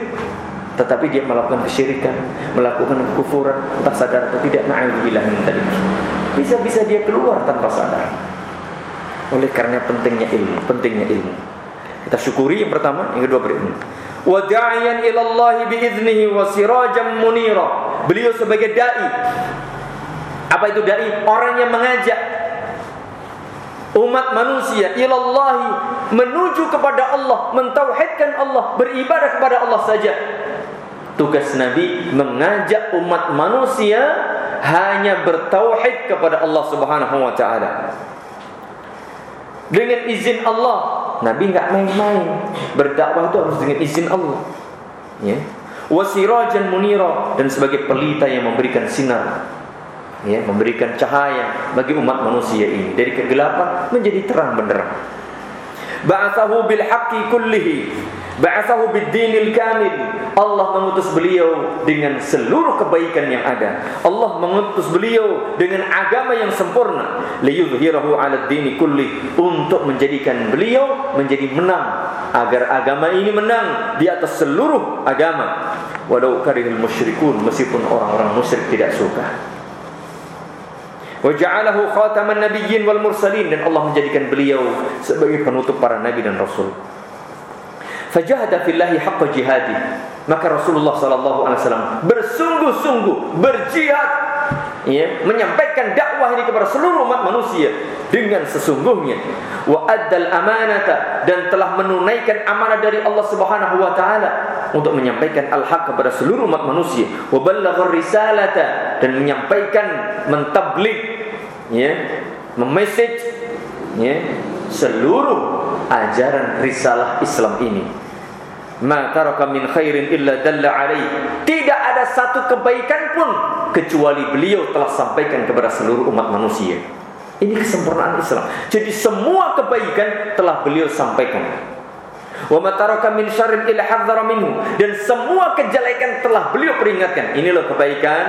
tetapi dia melakukan kesyirikan, melakukan kekufuran, entah sadar atau tidak, na'udzubillah min tadi. Bisa-bisa dia keluar tanpa sadar. Oleh karena pentingnya ilmu, pentingnya ilmu. Kita syukuri yang pertama, yang kedua berilmu. Wa da'iyan ila Allah biiznihi wa sirajan munira. Beliau sebagai dai. Apa itu dai? Orang yang mengajak umat manusia ilallahi menuju kepada Allah, mentauhidkan Allah, beribadah kepada Allah saja. Tugas Nabi mengajak umat manusia hanya bertauhid kepada Allah Subhanahu wa taala. Dengan izin Allah, Nabi enggak main-main. Berdakwah itu harus dengan izin Allah. Ya. Wasirajan munira dan sebagai pelita yang memberikan sinar ya, memberikan cahaya bagi umat manusia ini dari kegelapan menjadi terang benderang. Ba'athahu bil haqqi kullihi, ba'athahu bid dinil kamil. Allah mengutus beliau dengan seluruh kebaikan yang ada. Allah mengutus beliau dengan agama yang sempurna, liyudhhirahu 'ala dini kulli untuk menjadikan beliau menjadi menang agar agama ini menang di atas seluruh agama. Walau karihul musyrikun meskipun orang-orang musyrik tidak suka. Waja'alahu khataman nabiyyin wal mursalin dan Allah menjadikan beliau sebagai penutup para nabi dan rasul. Fajahada fillahi haqqa jihadi. Maka Rasulullah sallallahu alaihi wasallam bersungguh-sungguh berjihad ya, menyampaikan dakwah ini kepada seluruh umat manusia dengan sesungguhnya. Wa addal amanata dan telah menunaikan amanah dari Allah Subhanahu wa taala untuk menyampaikan al-haq kepada seluruh umat manusia. Wa ballaghar risalata dan menyampaikan mentabligh ya memesej ya seluruh ajaran risalah Islam ini ma taraka min khairin illa dalla alaih. Tidak ada satu kebaikan pun kecuali beliau telah sampaikan kepada seluruh umat manusia. Ini kesempurnaan Islam. Jadi semua kebaikan telah beliau sampaikan. Wa ma taraka min syarrin illa hadzara minhu. Dan semua kejelekan telah beliau peringatkan. Ini loh kebaikan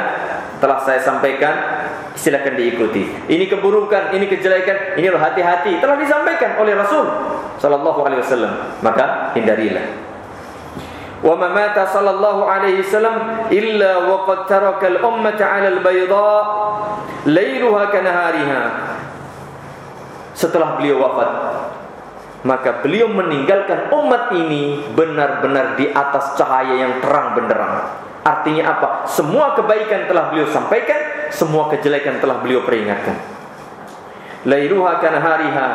telah saya sampaikan. Silakan diikuti. Ini keburukan, ini kejelekan, ini loh hati-hati. Telah disampaikan oleh Rasul sallallahu alaihi wasallam. Maka hindarilah. Wa ma mata sallallahu alaihi wasallam illa wa qad taraka al-ummata 'ala al-bayda lailuha kanahariha. Setelah beliau wafat, maka beliau meninggalkan umat ini benar-benar di atas cahaya yang terang benderang. Artinya apa? Semua kebaikan telah beliau sampaikan, semua kejelekan telah beliau peringatkan. Lailuha kana hariha,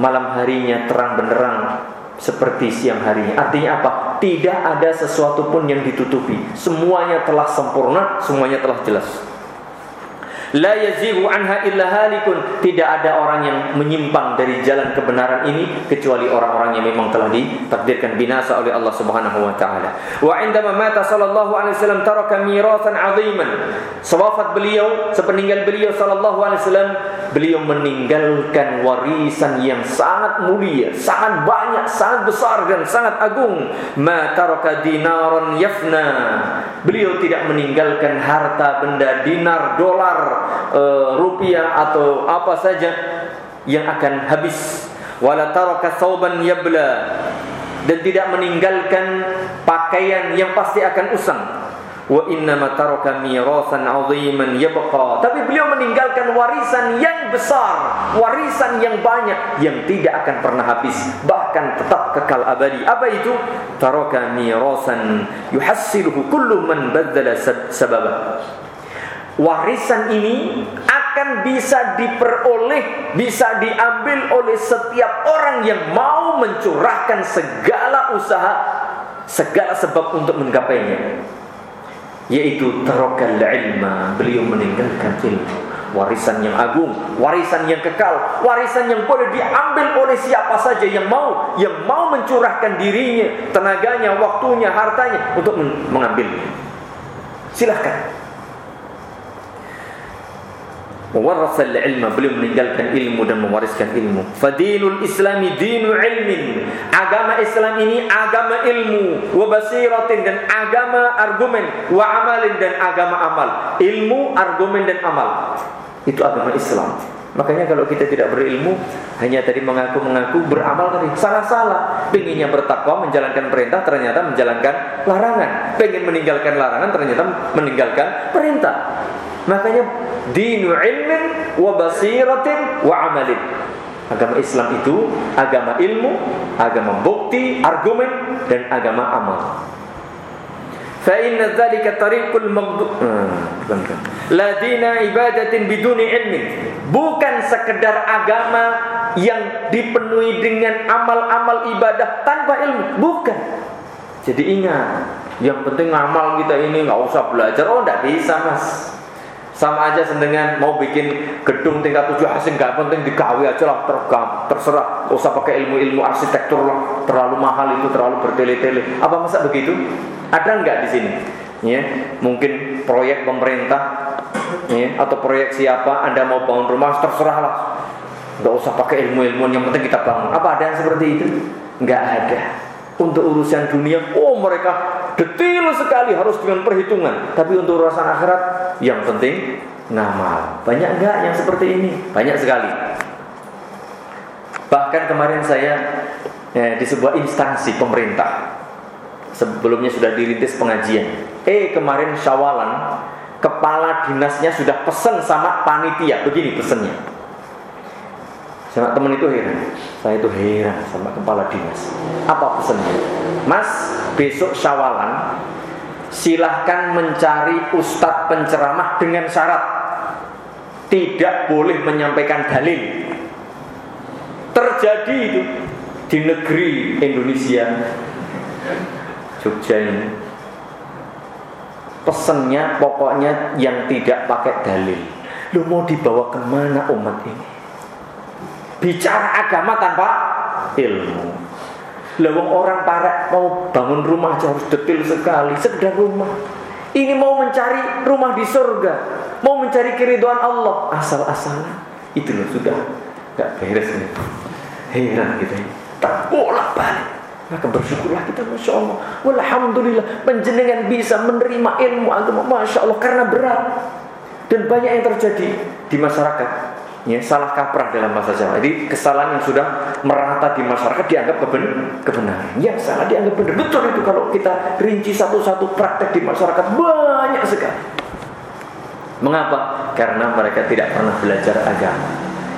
malam harinya terang benderang seperti siang harinya. Artinya apa? Tidak ada sesuatu pun yang ditutupi. Semuanya telah sempurna, semuanya telah jelas. La yazighu anha illa halikun. Tidak ada orang yang menyimpang dari jalan kebenaran ini kecuali orang-orang yang memang telah ditakdirkan binasa oleh Allah Subhanahu wa taala. Wa indama mata sallallahu alaihi wasallam taraka mirasan 'aziman. Sewafat beliau, sepeninggal beliau sallallahu alaihi wasallam, beliau meninggalkan warisan yang sangat mulia, sangat banyak, sangat besar dan sangat agung. Ma taraka dinaran yafna. Beliau tidak meninggalkan harta benda dinar, dolar, e, rupiah atau apa saja yang akan habis. Wala taraka thawban yabla. Dan tidak meninggalkan pakaian yang pasti akan usang. Wa inna ma taraka mirasan 'aziman yabqa. Tapi beliau meninggalkan warisan yang besar warisan yang banyak yang tidak akan pernah habis bahkan tetap kekal abadi. Apa itu? Taraka mirasan yuhassiluhu kullu man badzala sababa warisan ini akan bisa diperoleh, bisa diambil oleh setiap orang yang mau mencurahkan segala usaha, segala sebab untuk menggapainya. Yaitu tarokal ilma, beliau meninggalkan ilmu. Warisan yang agung, warisan yang kekal, warisan yang boleh diambil oleh siapa saja yang mau, yang mau mencurahkan dirinya, tenaganya, waktunya, hartanya untuk mengambilnya. Silahkan Mewarasal ilma Beliau meninggalkan ilmu dan mewariskan ilmu. Fadilul islami dinu ilmin. Agama Islam ini agama ilmu. Wabasiratin dan agama argumen. Wa amalin dan agama amal. Ilmu, argumen dan amal. Itu agama Islam. Makanya kalau kita tidak berilmu Hanya tadi mengaku-mengaku beramal tadi Salah-salah. Pengennya bertakwa menjalankan perintah Ternyata menjalankan larangan. Pengen meninggalkan larangan Ternyata meninggalkan perintah. Makanya dinu ilmin wa basiratin wa amalin. Agama Islam itu agama ilmu, agama bukti, argumen dan agama amal. Fa inna dzalika tariqul maghdub. Hmm, La dina ibadatin biduni ilmi. Bukan sekedar agama yang dipenuhi dengan amal-amal ibadah tanpa ilmu, bukan. Jadi ingat, yang penting ngamal kita ini nggak usah belajar. Oh, enggak bisa, Mas. Sama aja dengan mau bikin gedung tingkat tujuh asing nggak penting digawe aja lah tergam, terserah. Usah pakai ilmu-ilmu arsitektur lah. Terlalu mahal itu terlalu bertele-tele. Apa masa begitu? Ada nggak di sini? Ya mungkin proyek pemerintah ya atau proyek siapa anda mau bangun rumah terserah lah. Nggak usah pakai ilmu-ilmu yang penting kita bangun. Apa ada yang seperti itu? Nggak ada untuk urusan dunia oh mereka detail sekali harus dengan perhitungan. Tapi untuk urusan akhirat yang penting ngamal. Banyak enggak yang seperti ini? Banyak sekali. Bahkan kemarin saya ya, di sebuah instansi pemerintah sebelumnya sudah dirintis pengajian. Eh kemarin syawalan kepala dinasnya sudah pesen sama panitia. Begini pesennya sama teman itu heran. Saya itu heran sama kepala dinas. Apa pesennya mas besok syawalan silahkan mencari ustadz penceramah dengan syarat tidak boleh menyampaikan dalil. Terjadi itu di negeri Indonesia Jogja ini. Pesennya pokoknya yang tidak pakai dalil. Lu mau dibawa ke mana umat ini bicara agama tanpa ilmu Lawang orang para mau bangun rumah aja harus detail sekali, sekedar rumah. Ini mau mencari rumah di surga, mau mencari keriduan Allah, asal-asalan. Itu loh sudah nggak beres nih. Heran kita ini. Tak bolak balik. Maka bersyukurlah kita Masya Allah Alhamdulillah Penjenengan bisa menerima ilmu agama Masya Allah Karena berat Dan banyak yang terjadi di masyarakat ya, salah kaprah dalam bahasa Jawa. Jadi kesalahan yang sudah merata di masyarakat dianggap keben kebenaran. Ya salah dianggap benar. Betul itu kalau kita rinci satu-satu praktek di masyarakat banyak sekali. Mengapa? Karena mereka tidak pernah belajar agama.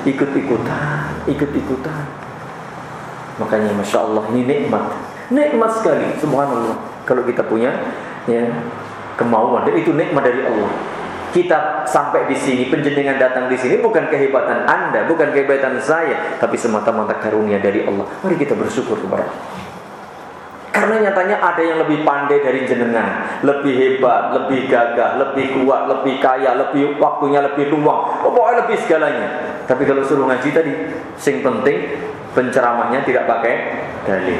Ikut-ikutan, ikut-ikutan. Makanya Masya Allah ini nikmat. Nikmat sekali, subhanallah. Kalau kita punya ya kemauan, dan itu nikmat dari Allah kita sampai di sini, penjenengan datang di sini bukan kehebatan Anda, bukan kehebatan saya, tapi semata-mata karunia dari Allah. Mari kita bersyukur kepada Allah. Karena nyatanya ada yang lebih pandai dari jenengan, lebih hebat, lebih gagah, lebih kuat, lebih kaya, lebih waktunya lebih luang, pokoknya lebih segalanya. Tapi kalau suruh ngaji tadi, sing penting penceramahnya tidak pakai dalil.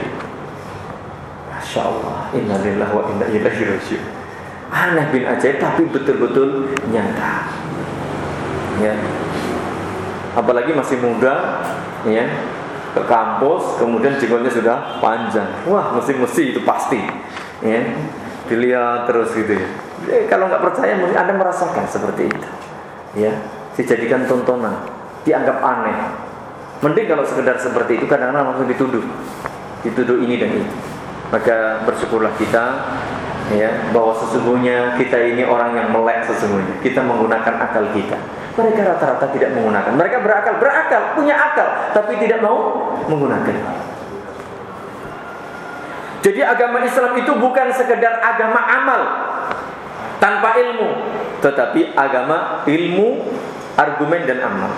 Masya Allah, innalillahi wa inna ilaihi rajiun aneh bin ajaib tapi betul-betul nyata. Ya. Apalagi masih muda ya. Ke kampus kemudian jenggotnya sudah panjang. Wah mesti-mesti itu pasti ya. Dilihat terus gitu ya. Eh, kalau nggak percaya mungkin anda merasakan seperti itu ya. Dijadikan tontonan dianggap aneh. Mending kalau sekedar seperti itu kadang-kadang langsung dituduh. Dituduh ini dan itu. Maka bersyukurlah kita ya bahwa sesungguhnya kita ini orang yang melek sesungguhnya. Kita menggunakan akal kita. Mereka rata-rata tidak menggunakan. Mereka berakal berakal punya akal tapi tidak mau menggunakan. Jadi agama Islam itu bukan sekedar agama amal tanpa ilmu tetapi agama ilmu argumen dan amal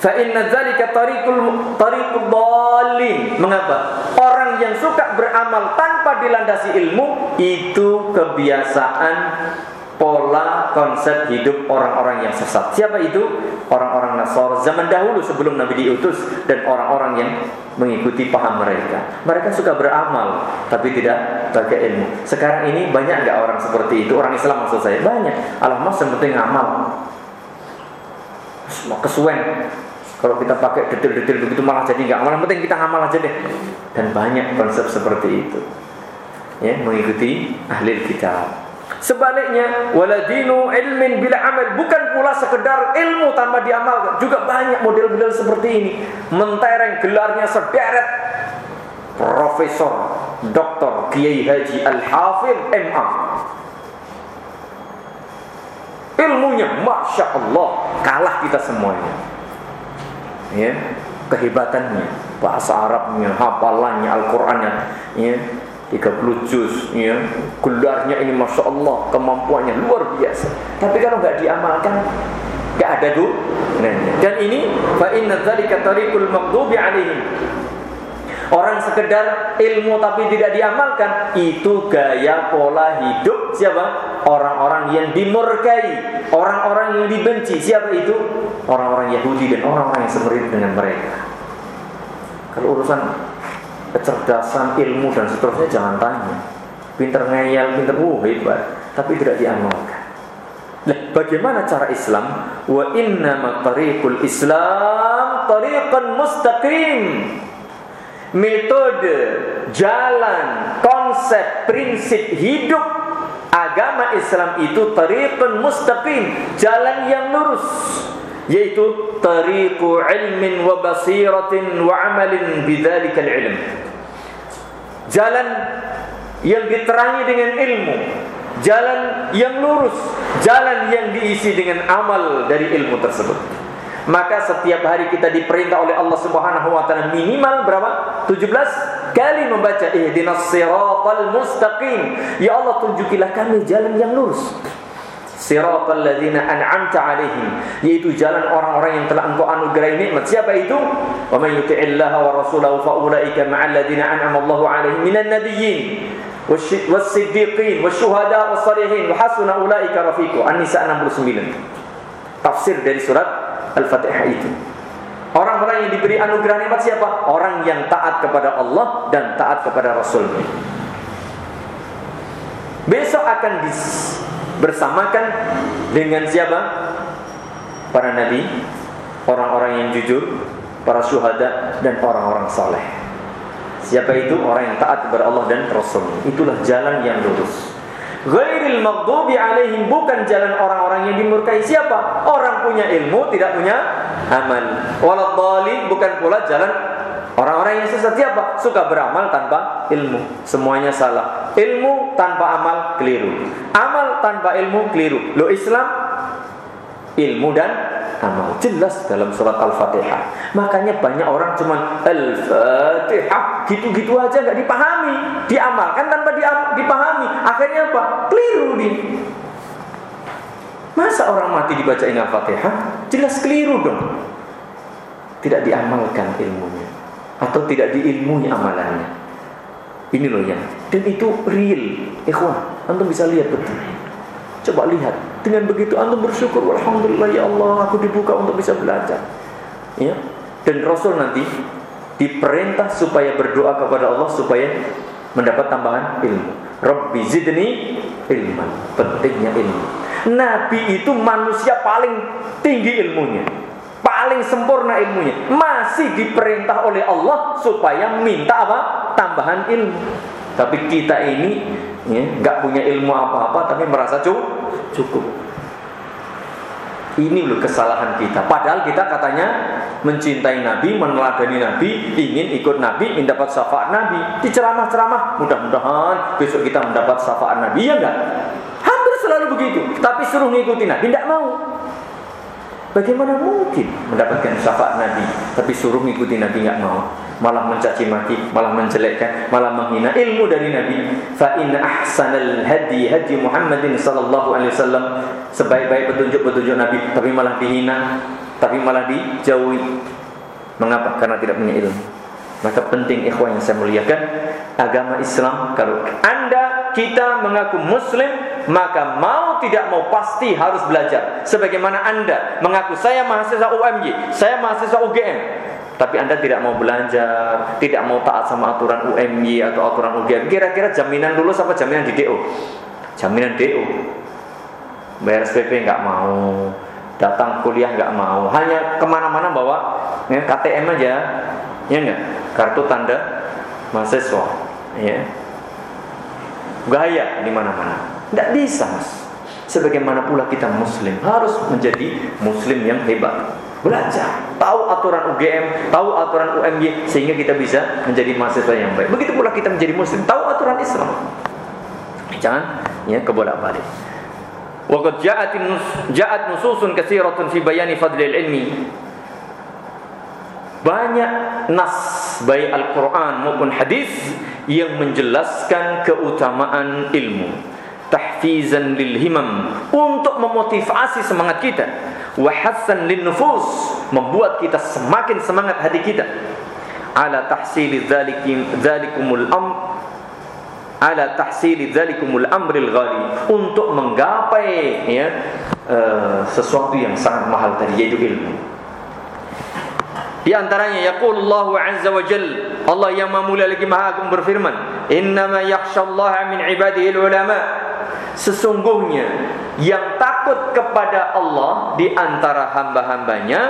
Fa inna dzalika tariqul tariqud dhalin. Mengapa? Orang yang suka beramal tanpa dilandasi ilmu itu kebiasaan pola konsep hidup orang-orang yang sesat. Siapa itu? Orang-orang Nasor zaman dahulu sebelum Nabi diutus dan orang-orang yang mengikuti paham mereka. Mereka suka beramal tapi tidak pakai ilmu. Sekarang ini banyak nggak orang seperti itu? Orang Islam maksud saya banyak. Alamak seperti ngamal. Kesuwen kalau kita pakai detail-detail begitu malah jadi nggak amal. penting kita ngamal aja deh. Dan banyak konsep seperti itu. Ya, mengikuti ahli kitab. Sebaliknya, waladinu ilmin bila amal bukan pula sekedar ilmu tanpa diamalkan. Juga banyak model-model seperti ini. Mentereng gelarnya sederet Profesor Dr. Kiai Haji Al-Hafidh MA Ilmunya Masya Allah Kalah kita semuanya ya kehebatannya, bahasa Arabnya, hafalannya, Al-Qur'annya, ya. 30 juz ya. Gelarnya ini Masya Allah Kemampuannya luar biasa Tapi kalau nggak diamalkan nggak ada gunanya. Dan ini Fa inna dzalika tariqul maghdubi alaihim Orang sekedar ilmu tapi tidak diamalkan Itu gaya pola hidup. Siapa? Orang-orang yang dimurkai Orang-orang yang dibenci. Siapa itu? Orang-orang Yahudi dan orang-orang yang semerit dengan mereka. Kalau urusan kecerdasan, ilmu dan seterusnya jangan tanya. Pinter ngeyel, pinter uh hebat. Tapi tidak diamalkan. Nah, bagaimana cara Islam? Wa inna tariqul Islam tariqan mustaqim metode, jalan, konsep, prinsip hidup agama Islam itu tariqun mustaqim, jalan yang lurus yaitu tariqu ilmin wa basiratin wa amalin bidzalikal ilm. Jalan yang diterangi dengan ilmu, jalan yang lurus, jalan yang diisi dengan amal dari ilmu tersebut. Maka setiap hari kita diperintah oleh Allah Subhanahu wa taala minimal berapa? 17 kali membaca ihdinas siratal mustaqim. Ya Allah tunjukilah kami jalan yang lurus. Siratal ladzina an'amta alaihim, yaitu jalan orang-orang yang telah Engkau anugerahi nikmat. Siapa itu? Wa may yuti'illaha wa rasulahu fa ulaika ma'al ladzina an'ama Allahu alaihim minan nabiyyin wasyuhada was-salihin wa hasuna ulaika rafiqa. An-Nisa 69. Tafsir dari surat Al-Fatihah itu. Orang-orang yang diberi anugerah nikmat siapa? Orang yang taat kepada Allah dan taat kepada Rasulnya. Besok akan bersamakan dengan siapa? Para nabi, orang-orang yang jujur, para syuhada dan orang-orang saleh. Siapa itu? Orang yang taat kepada Allah dan Rasul. Itulah jalan yang lurus. Ghairil maghdubi alaihim bukan jalan orang-orang yang dimurkai siapa? Orang punya ilmu tidak punya amal. Waladhdallin bukan pula jalan orang-orang yang sesat siapa? Suka beramal tanpa ilmu. Semuanya salah. Ilmu tanpa amal keliru. Amal tanpa ilmu keliru. Lo Islam ilmu dan amal. Jelas dalam surat Al-Fatihah. Makanya banyak orang cuma Al-Fatihah gitu-gitu aja nggak dipahami, diamalkan tanpa dipahami. Akhirnya apa? Keliru dia. Masa orang mati dibacain Al-Fatihah? Jelas keliru dong. Tidak diamalkan ilmunya atau tidak diilmui amalannya. Ini loh yang dan itu real. Ikhwan, antum bisa lihat betul. Coba lihat. Dengan begitu antum bersyukur, alhamdulillah ya Allah, aku dibuka untuk bisa belajar. Ya. Dan Rasul nanti diperintah supaya berdoa kepada Allah supaya mendapat tambahan ilmu. Rabbi zidni ilman. Pentingnya ilmu. Nabi itu manusia paling tinggi ilmunya. Paling sempurna ilmunya. Masih diperintah oleh Allah supaya minta apa? Tambahan ilmu. Tapi kita ini ya, nggak punya ilmu apa-apa tapi merasa cukup. Ini loh kesalahan kita. Padahal kita katanya mencintai Nabi, meneladani Nabi, ingin ikut Nabi, mendapat syafaat Nabi. Di ceramah-ceramah, mudah-mudahan besok kita mendapat syafaat Nabi. Ya enggak? Hampir selalu begitu. Tapi suruh ngikutin Nabi, tidak mau. Bagaimana mungkin mendapatkan syafaat Nabi tapi suruh mengikuti Nabi nggak mau, malah mencaci maki, malah menjelekkan, malah menghina ilmu dari Nabi. Fa in ahsanal hadi hadi Muhammadin sallallahu alaihi wasallam sebaik-baik petunjuk-petunjuk Nabi tapi malah dihina, tapi malah dijauhi. Mengapa? Karena tidak punya ilmu. Maka penting ikhwan yang saya muliakan agama Islam kalau Anda kita mengaku muslim maka mau tidak mau pasti harus belajar. Sebagaimana Anda mengaku saya mahasiswa UMY, saya mahasiswa UGM, tapi Anda tidak mau belajar, tidak mau taat sama aturan UMY atau aturan UGM. Kira-kira jaminan lulus apa jaminan di DO? Jaminan DO. Bayar SPP nggak mau, datang kuliah nggak mau, hanya ke mana-mana bawa ya, KTM aja, ya nggak? Kartu tanda mahasiswa, ya. Gaya di mana-mana. Tidak bisa. Mas Sebagaimana pula kita muslim Harus menjadi muslim yang hebat. Belajar. Tahu aturan UGM Tahu aturan UMY Sehingga kita bisa menjadi mahasiswa yang baik. Begitu pula kita menjadi muslim. Tahu aturan Islam. Jangan ya kebolak balik Waqad ja'at ja'at nususun katsiratun fi bayani fadlil ilmi. Banyak nas baik Al-Quran maupun hadis yang menjelaskan keutamaan ilmu tahfizan lil himam untuk memotivasi semangat kita. Wa hassan lin nufus membuat kita semakin semangat hati kita. Ala tahsili dzalikum dzalikumul am ala tahsili dzalikumul amril ghali untuk menggapai ya uh, sesuatu yang sangat mahal tadi yaitu ilmu di antaranya yaqulullahu azza wa jal Allah yang maha lagi maha agung berfirman, "Innama yakhsyallaha min ibadihi ulama." Sesungguhnya yang takut kepada Allah di antara hamba-hambanya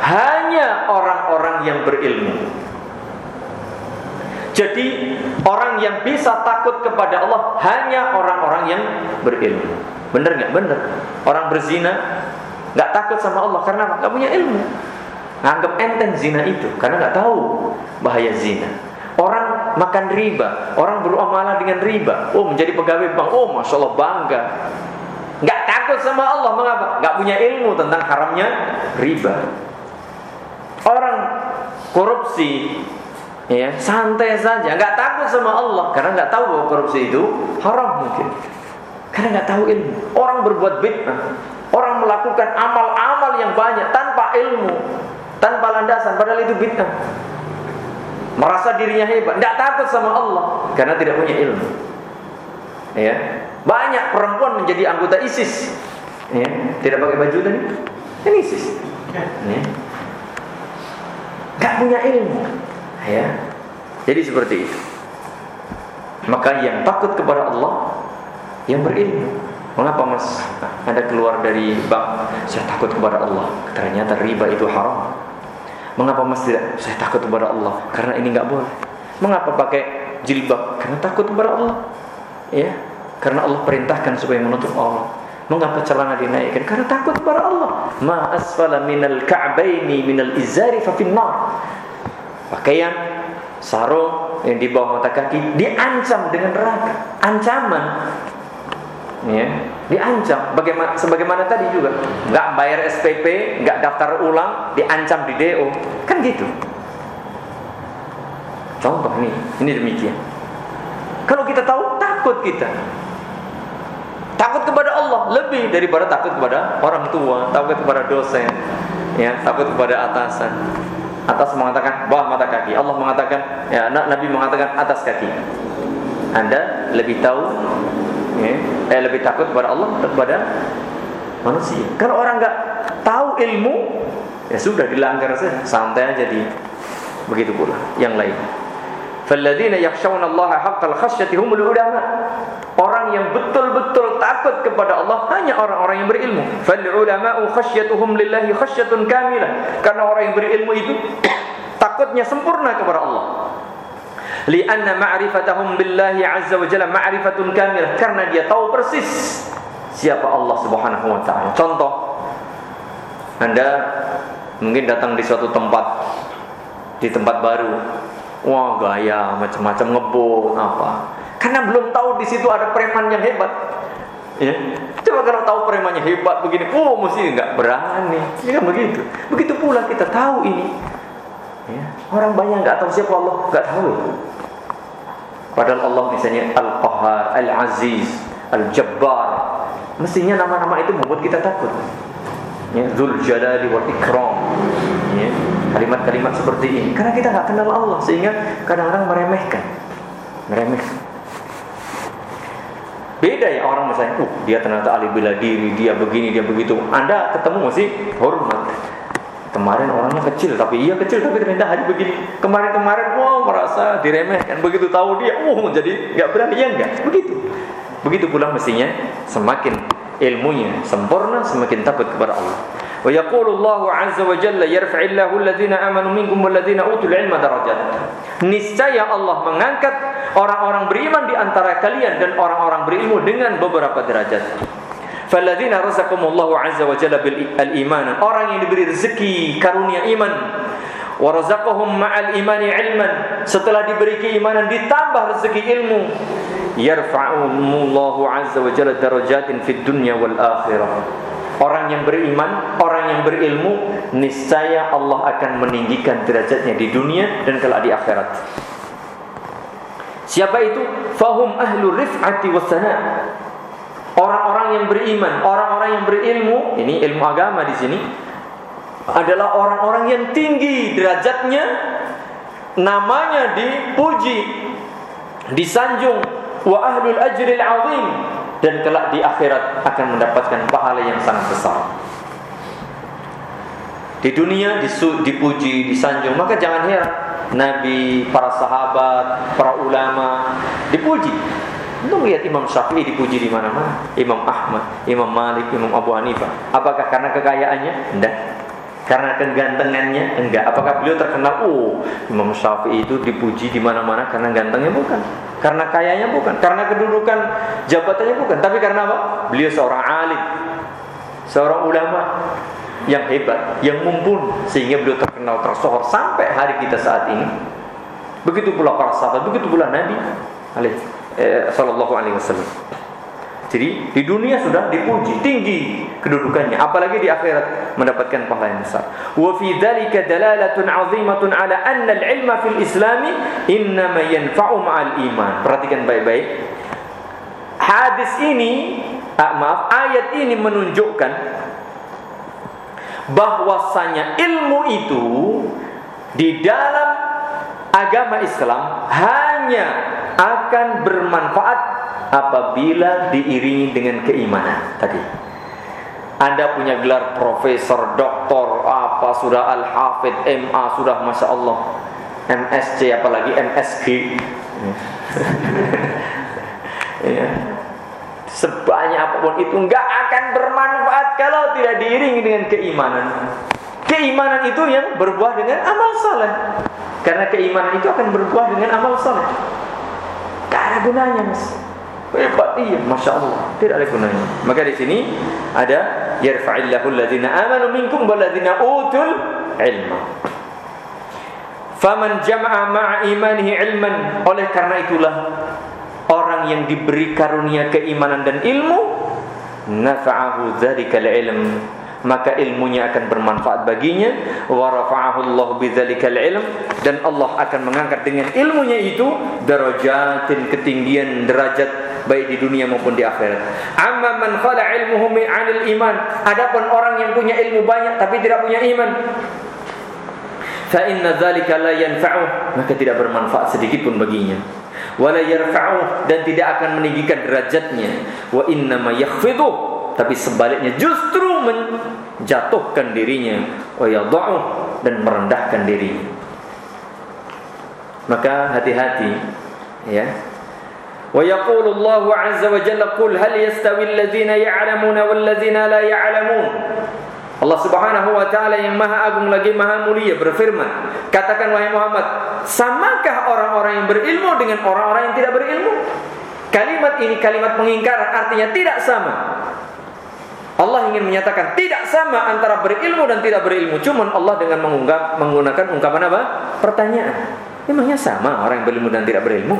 hanya orang-orang yang berilmu. Jadi orang yang bisa takut kepada Allah hanya orang-orang yang berilmu. Benar nggak? Benar. Orang berzina nggak takut sama Allah karena nggak punya ilmu. Nganggap enteng zina itu karena nggak tahu bahaya zina. Orang makan riba, orang beramalah dengan riba. Oh menjadi pegawai bank, oh masya Allah bangga. Nggak takut sama Allah, mengapa? Nggak punya ilmu tentang haramnya riba. Orang korupsi, ya santai saja, nggak takut sama Allah karena nggak tahu bahwa korupsi itu haram mungkin. Karena nggak tahu ilmu. Orang berbuat bid'ah, orang melakukan amal-amal yang banyak tanpa ilmu tanpa landasan padahal itu bid'ah. Merasa dirinya hebat. Tidak takut sama Allah. Karena tidak punya ilmu. Ya. Banyak perempuan menjadi anggota ISIS. Ya. Tidak pakai baju tadi? Ini ISIS. Ya. Nggak punya ilmu. Ya. Jadi seperti itu. Maka yang takut kepada Allah yang berilmu. Mengapa mas? Anda keluar dari bank Saya takut kepada Allah. Ternyata riba itu haram Mengapa mas tidak? Saya takut kepada Allah karena ini nggak boleh. Mengapa pakai jilbab? Karena takut kepada Allah. Ya, karena Allah perintahkan supaya menutup Allah. Mengapa celana dinaikkan? Karena takut kepada Allah. Ma asfala minal ka'baini minal izari fa finnar. Pakaian sarung yang di bawah mata kaki diancam dengan neraka. Ancaman ya diancam. Bagaimana sebagaimana tadi juga nggak bayar SPP nggak daftar ulang diancam di DO kan gitu. Contoh nih ini demikian. Kalau kita tahu takut kita. Takut kepada Allah lebih daripada takut kepada orang tua takut kepada dosen ya takut kepada atasan. Atas mengatakan bawah mata kaki. Allah mengatakan ya Nabi mengatakan atas kaki. Anda lebih tahu ya, eh, lebih takut kepada Allah kepada manusia. Kalau orang nggak tahu ilmu, ya sudah dilanggar saja, santai aja di begitu pula yang lain. Falladzina yakhshawna Allah haqqal khasyati humul ulama. Orang yang betul-betul takut kepada Allah hanya orang-orang yang berilmu. Fal ulama'u khasyatuhum lillahi khasyatun kamilah. Karena orang yang berilmu itu takutnya sempurna kepada Allah lianna ma'rifatahum billahi azza wa jalla ma'rifatun kamilah karena dia tahu persis siapa Allah Subhanahu wa taala. Contoh Anda mungkin datang di suatu tempat di tempat baru. Wah, gaya macam-macam ngebut apa. Karena belum tahu di situ ada preman yang hebat. Ya. Coba kalau tahu premannya hebat begini, oh mesti nggak berani. Ya begitu. Begitu pula kita tahu ini. Ya. Orang banyak nggak tahu siapa Allah, nggak tahu. Padahal Allah misalnya Al-Qahar, Al-Aziz, Al-Jabbar. Mestinya nama-nama itu membuat kita takut. Ya, Zul Jalali wal Ikram. Ya, kalimat-kalimat seperti ini. Karena kita nggak kenal Allah sehingga kadang-kadang meremehkan. Meremehkan. Beda ya orang misalnya, uh, dia ternyata ahli bela diri, dia begini, dia begitu. Anda ketemu masih hormat. Kemarin orangnya kecil, tapi iya kecil tapi ternyata hari begini. Kemarin-kemarin wow merasa diremehkan. Begitu tahu dia, wow jadi nggak berani ya enggak. Begitu. Begitu pula mestinya semakin ilmunya sempurna semakin takut kepada Allah. Wa yaqulu Allah azza wa jalla yarfa'illahu alladhina amanu minkum walladhina utul ilma darajat. Niscaya Allah mengangkat orang-orang beriman di antara kalian dan orang-orang berilmu dengan beberapa derajat. Falladzina razaqahumullahu azza wa jalla bil iman. Orang yang diberi rezeki karunia iman. Wa razaqahum ma'al imani ilman. Setelah diberi keimanan ditambah rezeki ilmu. Yarfa'umullahu azza wa jalla darajatin fid dunya wal akhirah. orang yang beriman, orang yang berilmu, niscaya Allah akan meninggikan derajatnya di dunia dan kelak di akhirat. Siapa itu? Fahum ahlu rif'ati wasana. Orang-orang yang beriman, orang-orang yang berilmu, ini ilmu agama di sini adalah orang-orang yang tinggi derajatnya, namanya dipuji, disanjung, wa ahlul ajril azim dan kelak di akhirat akan mendapatkan pahala yang sangat besar. Di dunia dipuji, disanjung, maka jangan heran Nabi, para sahabat, para ulama dipuji. Untuk melihat Imam Syafi'i dipuji di mana-mana, Imam Ahmad, Imam Malik, Imam Abu Hanifah. Apakah karena kekayaannya? Tidak. Karena kegantengannya? Enggak. Apakah beliau terkenal? Oh, Imam Syafi'i itu dipuji di mana-mana karena gantengnya bukan. Karena kayanya bukan, karena kedudukan jabatannya bukan, tapi karena apa? Beliau seorang alim, seorang ulama yang hebat, yang mumpun sehingga beliau terkenal tersohor sampai hari kita saat ini. Begitu pula para sahabat, begitu pula Nabi alaihi eh, sallallahu alaihi wasallam. Jadi di dunia sudah dipuji tinggi kedudukannya, apalagi di akhirat mendapatkan pahala yang besar. Wa fi dzalika dalalatun 'azimatun 'ala anna al-'ilma fil Islami innama yanfa'u ma'al iman. Perhatikan baik-baik. Hadis ini, ah, maaf, ayat ini menunjukkan bahwasanya ilmu itu di dalam agama Islam hanya akan bermanfaat apabila diiringi dengan keimanan tadi. Anda punya gelar profesor, doktor, apa sudah al-hafid, MA sudah masya Allah, MSc apalagi MSG. ya. Sebanyak apa pun itu nggak akan bermanfaat kalau tidak diiringi dengan keimanan. Keimanan itu yang berbuah dengan amal saleh. Karena keimanan itu akan berbuah dengan amal saleh. Gak ada gunanya, Mas. Hebat iya, masya Allah. Tidak ada gunanya. Maka di sini ada yarfa'illahu alladzina amanu minkum walladzina utul ilma. Faman jama'a ma'a imanihi ilman. Oleh karena itulah orang yang diberi karunia keimanan dan ilmu nafa'ahu dzalika ilm maka ilmunya akan bermanfaat baginya wa rafa'ahu bidzalikal ilm dan Allah akan mengangkat dengan ilmunya itu darajatin ketinggian derajat baik di dunia maupun di akhirat. Amma man khala ilmuhu min 'anil iman. Adapun orang yang punya ilmu banyak tapi tidak punya iman, fa inna dzalika la yanfa'u, maka tidak bermanfaat sedikit pun baginya. Wala yarfa'u dan tidak akan meninggikan derajatnya. Wa inna ma yakhfidu tapi sebaliknya justru menjatuhkan dirinya wa yadha'u dan merendahkan diri. Maka hati-hati ya. Wa yaqulu Allah 'azza wa jalla qul hal yastawi alladhina ya'lamuna wal ladzina la ya'lamun. Allah Subhanahu wa taala yang Maha Agung lagi Maha Mulia berfirman, katakan wahai Muhammad, samakah orang-orang yang berilmu dengan orang-orang yang tidak berilmu? Kalimat ini kalimat pengingkaran artinya tidak sama. Allah ingin menyatakan tidak sama antara berilmu dan tidak berilmu. Cuman Allah dengan mengunggap, menggunakan ungkapan apa? Pertanyaan. Memangnya sama orang yang berilmu dan tidak berilmu?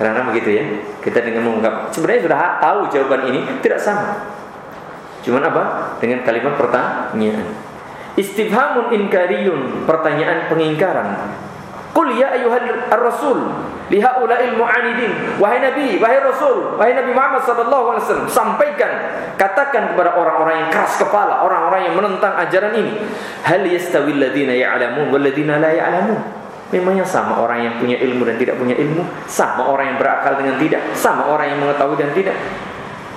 Karena begitu ya. Kita dengan mengungkap sebenarnya sudah tahu jawaban ini tidak sama. Cuman apa? Dengan kalimat pertanyaan. Istifhamun inkariyun, pertanyaan pengingkaran. Qul ya ayyuhal rasul lihaula'il mu'anidin. Wahai nabi wahai rasul wahai nabi Muhammad sallallahu alaihi wasallam sampaikan katakan kepada orang-orang yang keras kepala orang-orang yang menentang ajaran ini. Hal yastawil ladzina ya'lamun wal la ya'lamun. Memangnya sama orang yang punya ilmu dan tidak punya ilmu sama orang yang berakal dengan tidak sama orang yang mengetahui dan tidak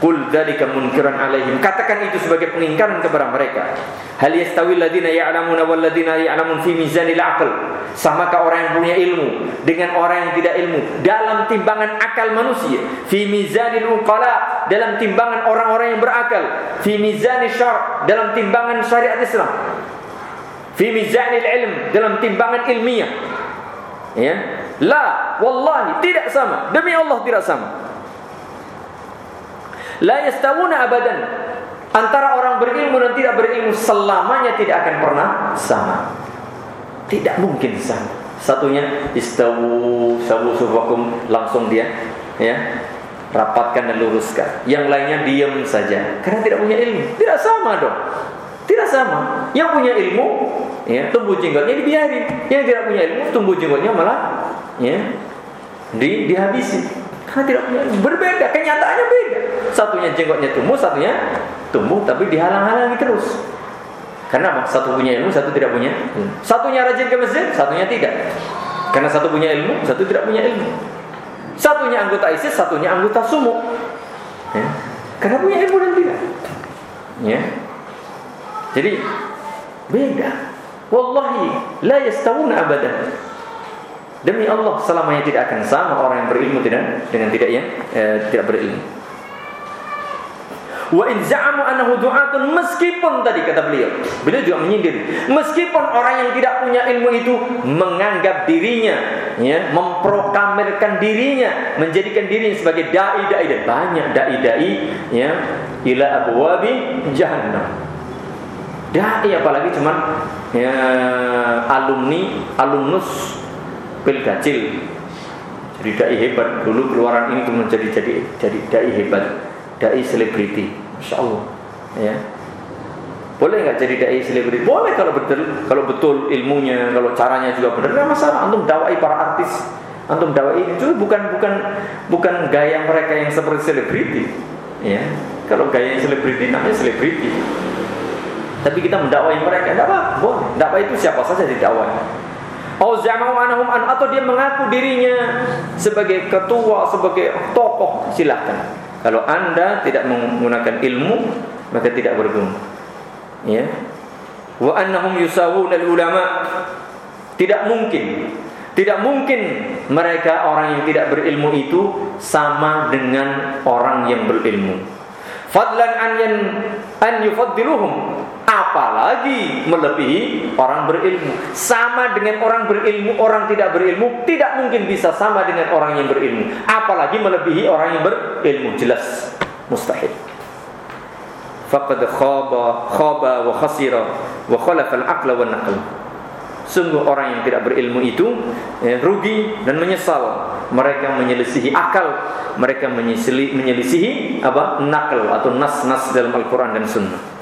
Qul dzalika munkiran alaihim. Katakan itu sebagai pengingkaran kepada mereka. Hal yastawi alladziina ya'lamuna wal ladziina ya'lamun fi mizanil aql. Samakah orang yang punya ilmu dengan orang yang tidak ilmu dalam timbangan akal manusia? Fi mizanil uqala, dalam timbangan orang-orang yang berakal. Fi mizanil syar, dalam timbangan syariat Islam. Fi mizanil ilm, dalam timbangan ilmiah. Ya. La, wallahi tidak sama. Demi Allah tidak sama. La yastawuna abadan. Antara orang berilmu dan tidak berilmu selamanya tidak akan pernah sama. Tidak mungkin sama. Satunya istawu sawu sufakum langsung dia ya rapatkan dan luruskan. Yang lainnya diam saja karena tidak punya ilmu. Tidak sama dong. Tidak sama. Yang punya ilmu, ya, tumbuh jenggotnya dibiarin. Yang tidak punya ilmu, tumbuh jenggotnya malah ya, di dihabisi. Tidak punya. Berbeda, kenyataannya beda. Satunya jenggotnya tumbuh, satunya tumbuh tapi dihalang-halangi terus. Karena apa? Satu punya ilmu, satu tidak punya. Satunya rajin ke masjid, satunya tidak. Karena satu punya ilmu, satu tidak punya ilmu. Satunya anggota ISIS, satunya anggota sumu. Ya. Karena punya ilmu dan tidak. Ya. Jadi beda. Wallahi la yastawuna abadan. Demi Allah selamanya tidak akan sama orang yang berilmu tidak dengan tidak yang eh, tidak berilmu. Wa in za'amu annahu du'atun meskipun tadi kata beliau, beliau juga menyindir. Meskipun orang yang tidak punya ilmu itu menganggap dirinya ya, memproklamirkan dirinya, menjadikan dirinya sebagai dai-dai dan banyak dai-dai ya ila abwabi jahannam. Dai apalagi cuman ya alumni, alumnus pilgacil. Jadi dai hebat dulu keluaran ini kemudian jadi jadi jadi dai hebat dai selebriti, masya Allah, ya. Boleh nggak jadi dai selebriti? Boleh kalau betul, kalau betul ilmunya, kalau caranya juga benar, nggak masalah. Antum dawai para artis, antum dawai ini, itu bukan bukan bukan gaya mereka yang seperti selebriti, ya. Kalau gaya selebriti namanya selebriti. Tapi kita mendakwai mereka, tidak apa, boleh. Dakwah itu siapa saja didakwai. Atau dia mengaku dirinya sebagai ketua, sebagai tokoh, silahkan. Kalau anda tidak menggunakan ilmu maka tidak berguna. Ya. Wa annahum yusawun ulama. Tidak mungkin tidak mungkin mereka orang yang tidak berilmu itu sama dengan orang yang berilmu. Fadlan an yan an yufaddiluhum apalagi melebihi orang berilmu. Sama dengan orang berilmu, orang tidak berilmu tidak mungkin bisa sama dengan orang yang berilmu. Apalagi melebihi orang yang berilmu, jelas mustahil. Faqad khaba khaba wa khasira wa khalafa al-aqla wa naql. Sungguh orang yang tidak berilmu itu ya, rugi dan menyesal. Mereka menyelisihi akal, mereka menyelisihi, menyelisihi apa? nakal atau nas-nas dalam Al-Qur'an dan Sunnah.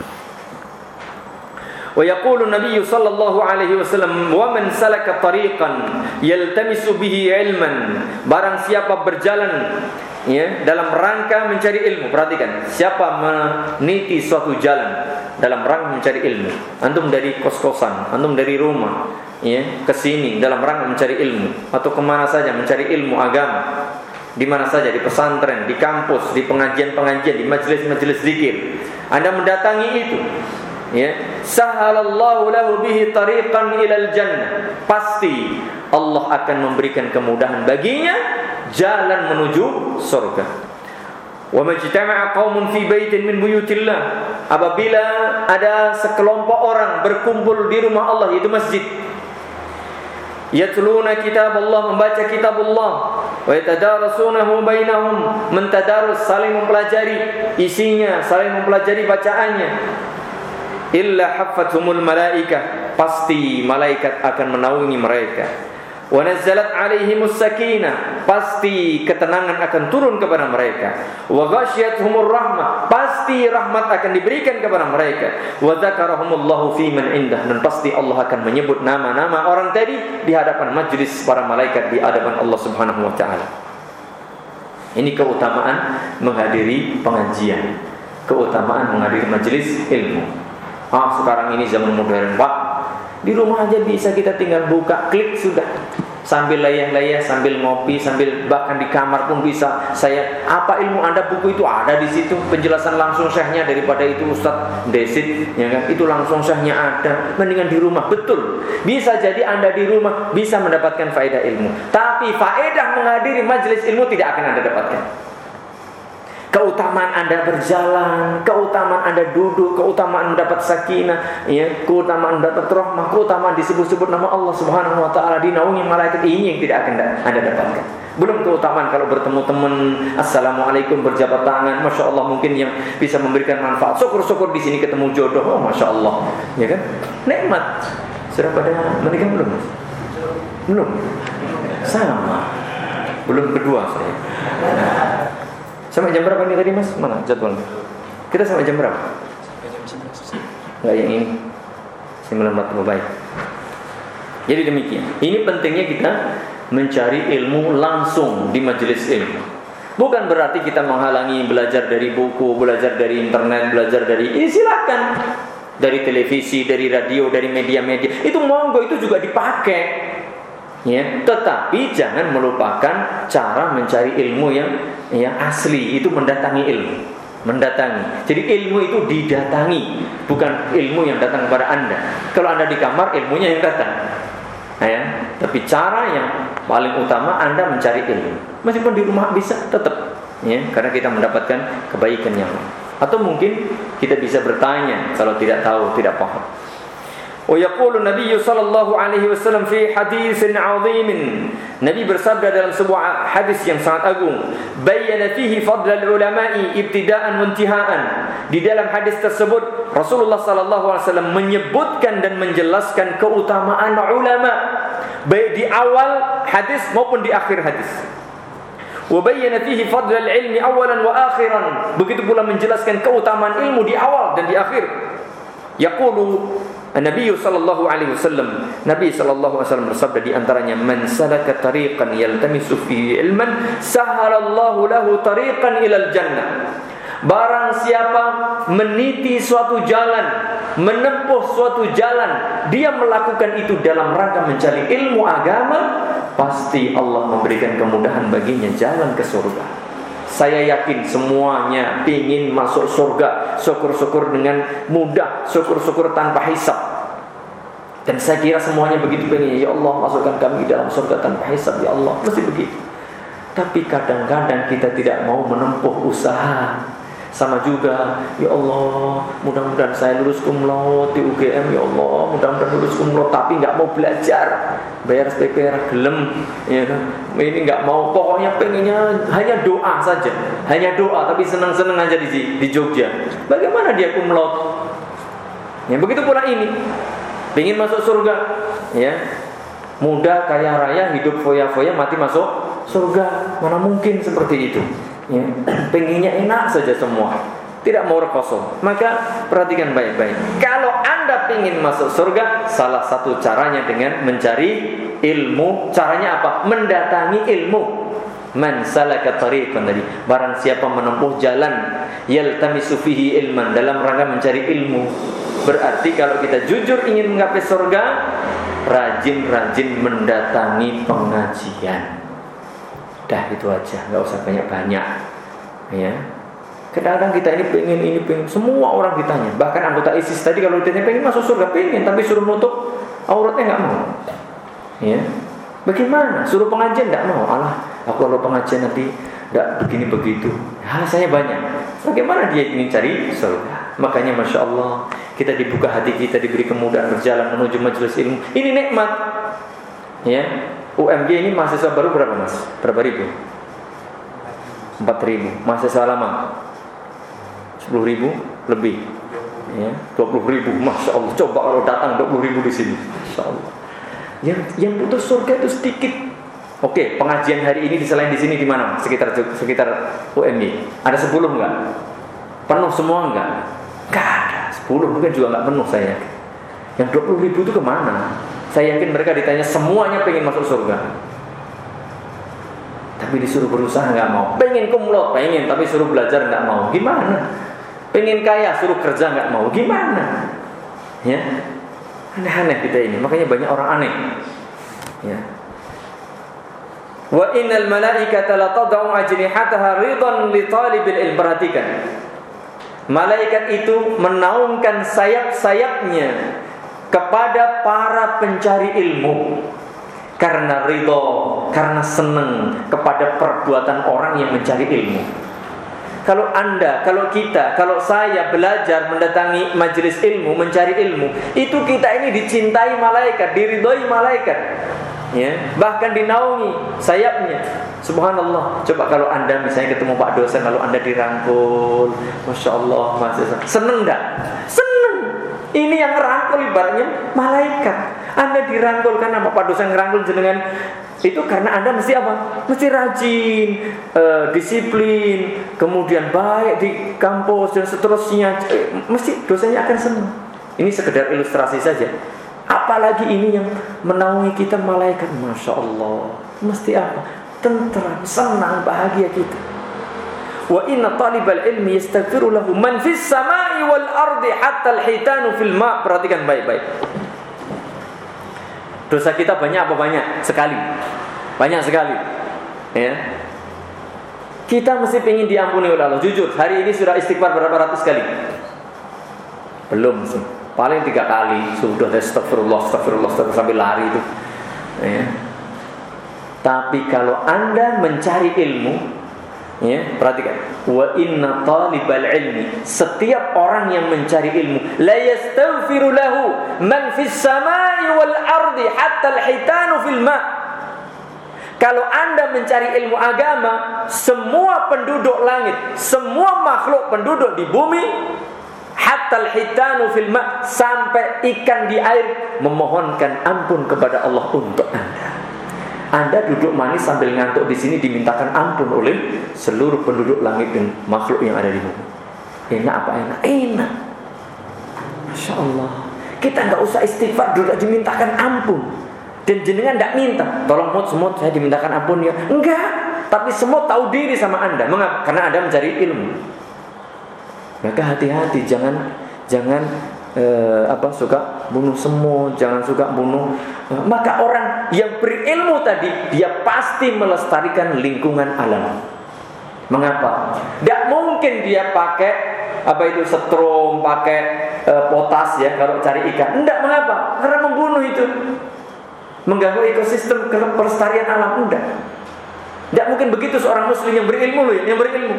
ويقول النبي صلى الله عليه wasallam wa man salaka tariqan yaltamisu bihi ilman barang siapa berjalan ya dalam rangka mencari ilmu perhatikan siapa meniti suatu jalan dalam rangka mencari ilmu antum dari kos-kosan antum dari rumah ya ke sini dalam rangka mencari ilmu atau kemana saja mencari ilmu agama di mana saja di pesantren, di kampus, di pengajian-pengajian, di majelis-majelis zikir. Anda mendatangi itu, ya. Sahalallahu lahu bihi tariqan ilal jannah. Pasti Allah akan memberikan kemudahan baginya jalan menuju surga. Wa majtama'a qaumun fi baitin min buyutillah. Apabila ada sekelompok orang berkumpul di rumah Allah yaitu masjid. Yatluna kitab Allah membaca kitab Allah wa yatadarasunahu bainahum. Mentadarus saling mempelajari isinya saling mempelajari bacaannya illa haffathumul malaika pasti malaikat akan menaungi mereka. Wa nazzalat alaihimus sakinah pasti ketenangan akan turun kepada mereka. Wa ghasyiyatuhumur rahmah pasti rahmat akan diberikan kepada mereka. Wa dzakarahumullahu fi man indah dan pasti Allah akan menyebut nama-nama orang tadi di hadapan majlis para malaikat di hadapan Allah Subhanahu wa taala. Ini keutamaan menghadiri pengajian. Keutamaan menghadiri majlis ilmu Ah sekarang ini zaman modern Pak Di rumah aja bisa kita tinggal buka Klik sudah Sambil layah-layah, sambil ngopi, sambil bahkan di kamar pun bisa. Saya apa ilmu anda buku itu ada di situ penjelasan langsung syahnya daripada itu Ustadz Desit, ya kan? Itu langsung syahnya ada. Mendingan di rumah betul. Bisa jadi anda di rumah bisa mendapatkan faedah ilmu. Tapi faedah menghadiri majelis ilmu tidak akan anda dapatkan keutamaan Anda berjalan, keutamaan Anda duduk, keutamaan mendapat sakinah, ya, keutamaan mendapat rahmah, keutamaan disebut-sebut nama Allah Subhanahu wa taala dinaungi malaikat ini yang tidak akan Anda dapatkan. Belum keutamaan kalau bertemu teman, assalamualaikum berjabat tangan, masya Allah mungkin yang bisa memberikan manfaat. Syukur-syukur di sini ketemu jodoh, oh masya Allah, ya kan? Nikmat. Sudah pada menikah belum? Belum. Sama. Belum kedua saya. Sampai jam berapa ini tadi mas? Mana jadwalnya? Kita sampai jam berapa? Enggak yang ini 9.40 baik Jadi demikian Ini pentingnya kita mencari ilmu langsung di majelis ilmu Bukan berarti kita menghalangi belajar dari buku, belajar dari internet, belajar dari ini silakan dari televisi, dari radio, dari media-media. Itu monggo itu juga dipakai ya tetapi jangan melupakan cara mencari ilmu yang ya asli. Itu mendatangi ilmu. Mendatangi. Jadi ilmu itu didatangi bukan ilmu yang datang kepada anda. Kalau anda di kamar ilmunya yang datang. Ya. Tapi cara yang paling utama anda mencari ilmu. Meskipun di rumah bisa tetap. Ya karena kita mendapatkan kebaikan yang atau mungkin kita bisa bertanya kalau tidak tahu tidak paham ويقول النبي صلى الله عليه وسلم في حديث عظيم Nabi bersabda dalam sebuah hadis yang sangat agung bayyana fihi fadl ulama'i ibtida'an wa intihaan di dalam hadis tersebut Rasulullah sallallahu alaihi wasallam menyebutkan dan menjelaskan keutamaan ulama baik di awal hadis maupun di akhir hadis wa bayyana fihi fadl al-ilmi awalan wa akhiran begitu pula menjelaskan keutamaan ilmu di awal dan di akhir yaqulu Nabi sallallahu alaihi wasallam Nabi sallallahu alaihi wasallam bersabda di antaranya man salaka tariqan yaltamisu fihi ilman sahalallahu lahu tariqan ilal jannah Barang siapa meniti suatu jalan, menempuh suatu jalan, dia melakukan itu dalam rangka mencari ilmu agama, pasti Allah memberikan kemudahan baginya jalan ke surga. Saya yakin semuanya ingin masuk surga Syukur-syukur dengan mudah Syukur-syukur tanpa hisap Dan saya kira semuanya begitu pengen Ya Allah masukkan kami dalam surga tanpa hisap Ya Allah. Mesti begitu. Tapi kadang-kadang kita tidak mau menempuh usaha sama juga ya Allah mudah-mudahan saya lulus kumlot di UGM ya Allah mudah-mudahan lulus kumlot tapi nggak mau belajar. Bayar SPP gelem ya kan? Ini nggak mau pokoknya pengennya hanya doa saja. Hanya doa tapi senang-senang aja di di Jogja. Bagaimana dia kumlot ya begitu pula ini. Ingin masuk surga ya. Muda kaya raya hidup foya-foya mati masuk surga. Mana mungkin seperti itu ya, pengennya enak saja semua. Tidak mau kosong maka perhatikan baik-baik. Kalau anda ingin masuk surga salah satu caranya dengan mencari ilmu. Caranya apa? Mendatangi ilmu. Man salaka tariqan tadi. Barang siapa menempuh jalan yaltamisu fihi ilman dalam rangka mencari ilmu. Berarti kalau kita jujur ingin menggapai surga rajin-rajin mendatangi pengajian Dah itu aja, nggak usah banyak-banyak. Ya. Kadang-kadang kita ini pengen ini pengen semua orang ditanya. Bahkan anggota ISIS tadi kalau ditanya pengen masuk surga pengen, tapi suruh nutup auratnya nggak mau. Ya. Bagaimana? Suruh pengajian nggak mau. Allah, aku kalau pengajian nanti nggak begini begitu. Alasannya banyak. Bagaimana dia ingin cari surga? Makanya masya Allah kita dibuka hati kita diberi kemudahan berjalan menuju majelis ilmu. Ini nikmat. Ya, UMG ini mahasiswa baru berapa mas? Berapa ribu? 4 ribu Mahasiswa lama? 10 ribu lebih ya, 20 ribu Masya Allah Coba kalau datang 20 ribu di sini Masya Allah Yang, yang putus surga itu sedikit Oke, pengajian hari ini di selain di sini di mana? Sekitar sekitar UMG. Ada 10 enggak? Penuh semua enggak? Enggak ada. 10 mungkin juga enggak penuh saya. Yang 20 ribu itu ke mana? Saya yakin mereka ditanya semuanya pengen masuk surga. Tapi disuruh berusaha nggak mau. Pengen kumlot, pengen tapi suruh belajar nggak mau. Gimana? Pengen kaya, suruh kerja nggak mau. Gimana? Ya, aneh-aneh kita ini. Makanya banyak orang aneh. Ya. Wa innal malaikata la tad'u ajnihataha ridan li talibil ilm. Perhatikan. Malaikat itu menaungkan sayap-sayapnya kepada para pencari ilmu karena ridho, karena senang kepada perbuatan orang yang mencari ilmu. Kalau anda, kalau kita, kalau saya belajar mendatangi majelis ilmu, mencari ilmu, itu kita ini dicintai malaikat, diridhoi malaikat. Ya, bahkan dinaungi sayapnya. Subhanallah. Coba kalau anda misalnya ketemu Pak dosen lalu anda dirangkul, masya Allah, masih seneng enggak? Ini yang merangkul ibaratnya malaikat. Anda dirangkul karena Pak dosen ngerangkul jenengan Itu karena Anda mesti apa? Mesti rajin, uh, disiplin, kemudian baik di kampus dan seterusnya. Eh, mesti dosanya akan senang. Ini sekedar ilustrasi saja. Apalagi ini yang menaungi kita malaikat, masya Allah. Mesti apa? Tentram, senang, bahagia kita. Wa inna talibal ilmi yastaghfiru lahu man fis samai wal ardi hatta al-hitanu fil ma. Perhatikan baik-baik. Dosa kita banyak apa banyak? Sekali. Banyak sekali. Ya. Kita mesti ingin diampuni oleh Allah. Jujur, hari ini sudah istighfar berapa ratus kali? Belum sih. Paling tiga kali sudah astagfirullah, astagfirullah, astagfirullah sampai lari itu. Ya. Tapi kalau Anda mencari ilmu, Ya, perhatikan. Wa inna talibal ilmi, setiap orang yang mencari ilmu, la yastaghfiru lahu man fis samai wal ardi hatta al-hitanu fil ma. Kalau Anda mencari ilmu agama, semua penduduk langit, semua makhluk penduduk di bumi hatta al-hitanu fil ma sampai ikan di air memohonkan ampun kepada Allah untuk Anda. Anda duduk manis sambil ngantuk di sini dimintakan ampun oleh seluruh penduduk langit dan makhluk yang ada di bumi. Enak apa enak? Enak. Masya Allah. Kita nggak usah istighfar, juga dimintakan ampun. Dan jenengan tidak minta, tolong mut semut saya dimintakan ampun ya. Enggak. Tapi semut tahu diri sama Anda. Mengapa? Karena Anda mencari ilmu. Maka hati-hati, jangan jangan eh, apa suka bunuh semut, jangan suka bunuh. Eh, maka orang yang berilmu tadi dia pasti melestarikan lingkungan alam. Mengapa? Tidak mungkin dia pakai apa itu setrum, pakai eh, potas ya kalau cari ikan. Tidak mengapa? Karena membunuh itu mengganggu ekosistem kelestarian alam. Tidak. Tidak mungkin begitu seorang muslim yang berilmu loh, yang berilmu.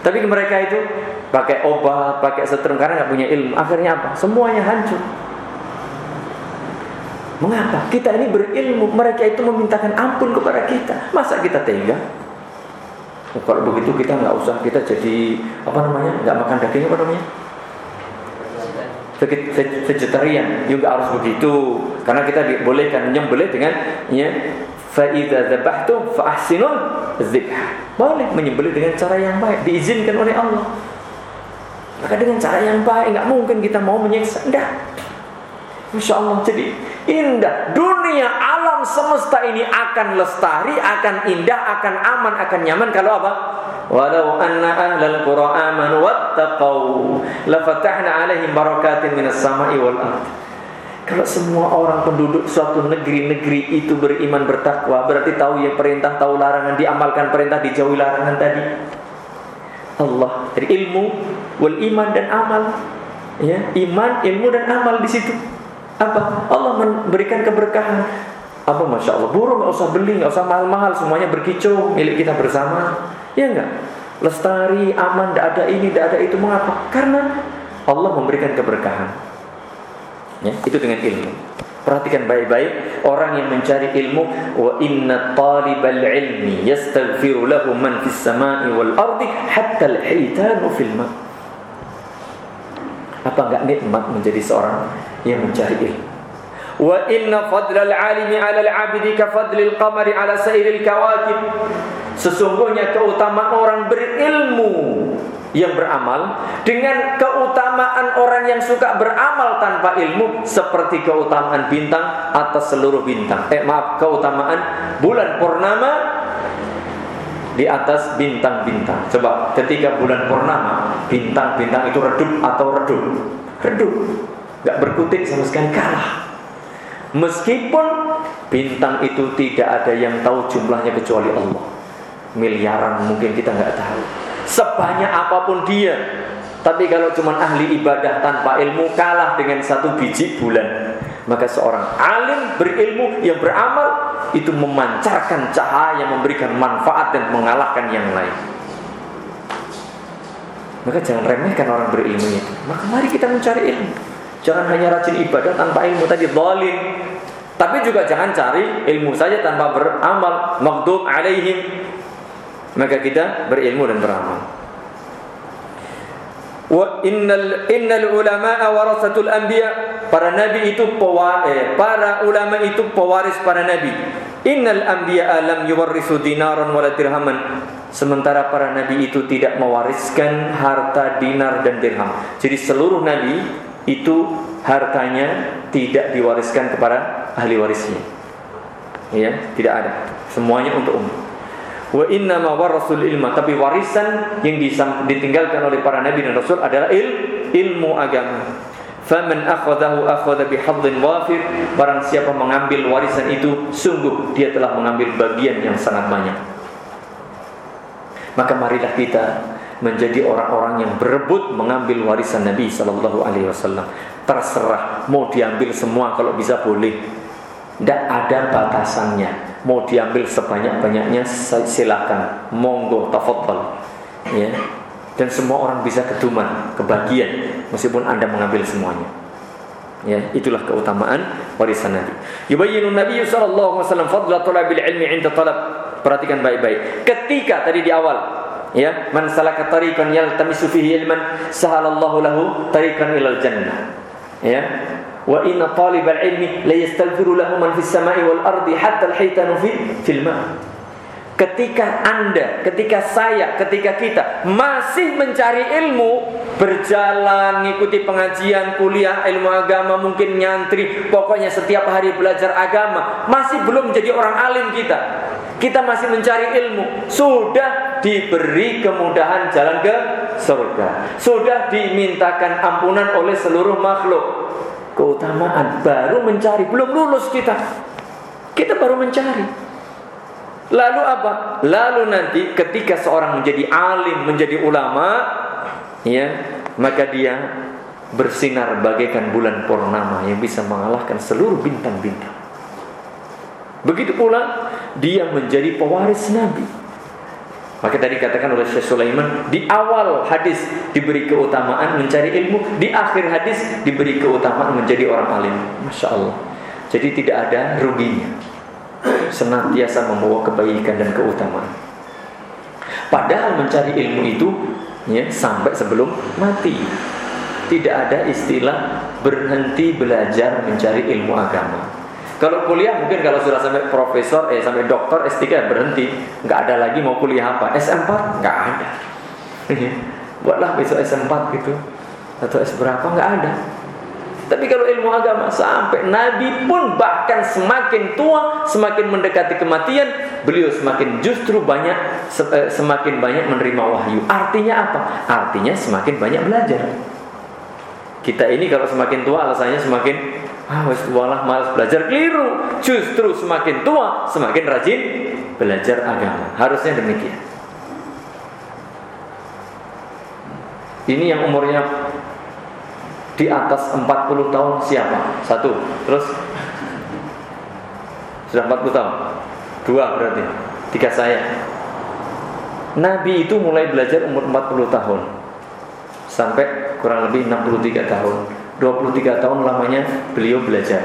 Tapi mereka itu pakai obat, pakai setrum karena nggak punya ilmu. Akhirnya apa? Semuanya hancur. Mengapa? Kita ini berilmu, mereka itu memintakan ampun kepada kita. Masa kita tega? Oh, kalau begitu kita nggak usah kita jadi apa namanya? nggak makan daging apa namanya? vegetarian juga harus begitu karena kita dibolehkan menyembelih dengan ya Fa'idha dhabahtum fa'ahsinun dzibh. Boleh menyembelih dengan cara yang baik, diizinkan oleh Allah. Maka dengan cara yang baik, nggak mungkin kita mau menyiksa. Enggak. Masya Allah, jadi indah. Dunia alam semesta ini akan lestari, akan indah, akan aman, akan nyaman. Kalau apa? Walau anna ahlal qura amanu wattaqau lafatahna alaihim barakatin minas sama'i wal ardh. Kalau semua orang penduduk suatu negeri-negeri itu beriman bertakwa, berarti tahu ya perintah, tahu larangan, diamalkan perintah, dijauhi larangan tadi. Allah dari ilmu, wal iman dan amal. Ya, iman, ilmu dan amal di situ. Apa? Allah memberikan keberkahan. Apa masya Allah? Burung nggak usah beli, nggak usah mahal-mahal, semuanya berkicau milik kita bersama. Ya enggak? Lestari, aman, tidak ada ini, tidak ada itu. Mengapa? Karena Allah memberikan keberkahan. Ya, itu dengan ilmu. Perhatikan baik-baik orang yang mencari ilmu wa inna talibal ilmi yastaghfiru lahu man fis samai wal ardi hatta al hitanu fil ma. Apa enggak nikmat menjadi seorang yang mencari ilmu? Wa inna fadlal alimi 'ala al-'abdi ka fadlil qamari 'ala sairil kawakib. Sesungguhnya keutamaan orang berilmu yang beramal dengan keutamaan orang yang suka beramal tanpa ilmu seperti keutamaan bintang atas seluruh bintang. Eh maaf, keutamaan bulan purnama di atas bintang-bintang. Coba ketika bulan purnama, bintang-bintang itu redup atau redup? Redup. Gak berkutik sama sekali kalah. Meskipun bintang itu tidak ada yang tahu jumlahnya kecuali Allah. Miliaran mungkin kita nggak tahu sebanyak apa pun dia. Tapi kalau cuma ahli ibadah tanpa ilmu kalah dengan satu biji bulan. Maka seorang alim berilmu yang beramal itu memancarkan cahaya memberikan manfaat dan mengalahkan yang lain. Maka jangan remehkan orang berilmu itu. Maka mari kita mencari ilmu. Jangan hanya rajin ibadah tanpa ilmu tadi zalim. Tapi juga jangan cari ilmu saja tanpa beramal. Maghdub alaihim maka kita berilmu dan beramal. Wa innal innal ulama warasatul anbiya. Para nabi itu pewaris, eh, para ulama itu pewaris para nabi. Innal anbiya lam yuwarrisu dinaran wala dirhaman. Sementara para nabi itu tidak mewariskan harta dinar dan dirham. Jadi seluruh nabi itu hartanya tidak diwariskan kepada ahli warisnya. Ya, tidak ada. Semuanya untuk umum. Wa inna ma warasul ilma, tapi warisan yang ditinggalkan oleh para nabi dan rasul adalah il, ilmu agama. Faman akhadahu akhadha bihadzin wafir Barang siapa mengambil warisan itu Sungguh dia telah mengambil bagian yang sangat banyak Maka marilah kita menjadi orang-orang yang berebut mengambil warisan Nabi Sallallahu Alaihi Wasallam. Terserah mau diambil semua kalau bisa boleh. Tidak ada batasannya. Mau diambil sebanyak-banyaknya silakan. Monggo tafadhal. Ya. Dan semua orang bisa keduman, kebagian meskipun Anda mengambil semuanya. Ya, itulah keutamaan warisan Nabi. Yubayyinu Nabi sallallahu alaihi wasallam fadla talabil ilmi 'inda talab. Perhatikan baik-baik. Ketika tadi di awal ya man salaka tariqan yaltamisu fihi ilman sahalallahu lahu tariqan ilal jannah. Ya. Wa inna talibal ilmi la yastaghfiru lahu man fis samai wal ardi hatta al haytanu fi fil ma. Ketika anda ketika saya ketika kita masih mencari ilmu berjalan ngikuti pengajian kuliah ilmu agama mungkin nyantri pokoknya setiap hari belajar agama masih belum menjadi orang alim kita. Kita masih mencari ilmu, sudah diberi kemudahan jalan ke surga. Sudah dimintakan ampunan oleh seluruh makhluk. Keutamaan baru mencari, belum lulus kita. Kita baru mencari. Lalu apa? Lalu nanti ketika seorang menjadi alim, menjadi ulama, ya, maka dia bersinar bagaikan bulan purnama yang bisa mengalahkan seluruh bintang-bintang. Begitu pula dia menjadi pewaris Nabi. Maka tadi katakan oleh Syekh Sulaiman di awal hadis diberi keutamaan mencari ilmu, di akhir hadis diberi keutamaan menjadi orang alim. Masya Allah. Jadi tidak ada ruginya. Senantiasa membawa kebaikan dan keutamaan. Padahal mencari ilmu itu ya sampai sebelum mati. Tidak ada istilah berhenti belajar mencari ilmu agama. Kalau kuliah mungkin kalau sudah sampai profesor, eh sampai dokter S3 berhenti, nggak ada lagi mau kuliah apa? S4 nggak ada. Buatlah besok S4 gitu atau S berapa nggak ada. Tapi kalau ilmu agama sampai Nabi pun bahkan semakin tua, semakin mendekati kematian, beliau semakin justru banyak eh, semakin banyak menerima wahyu. Artinya apa? Artinya semakin banyak belajar. Kita ini kalau semakin tua alasannya semakin Ah, wis tualah malas belajar keliru. Justru semakin tua semakin rajin belajar agama. Harusnya demikian. Ini yang umurnya di atas 40 tahun siapa? Satu. Terus sudah 40 tahun. Dua berarti. Tiga saya. Nabi itu mulai belajar umur 40 tahun sampai kurang lebih 63 tahun. 23 tahun lamanya beliau belajar.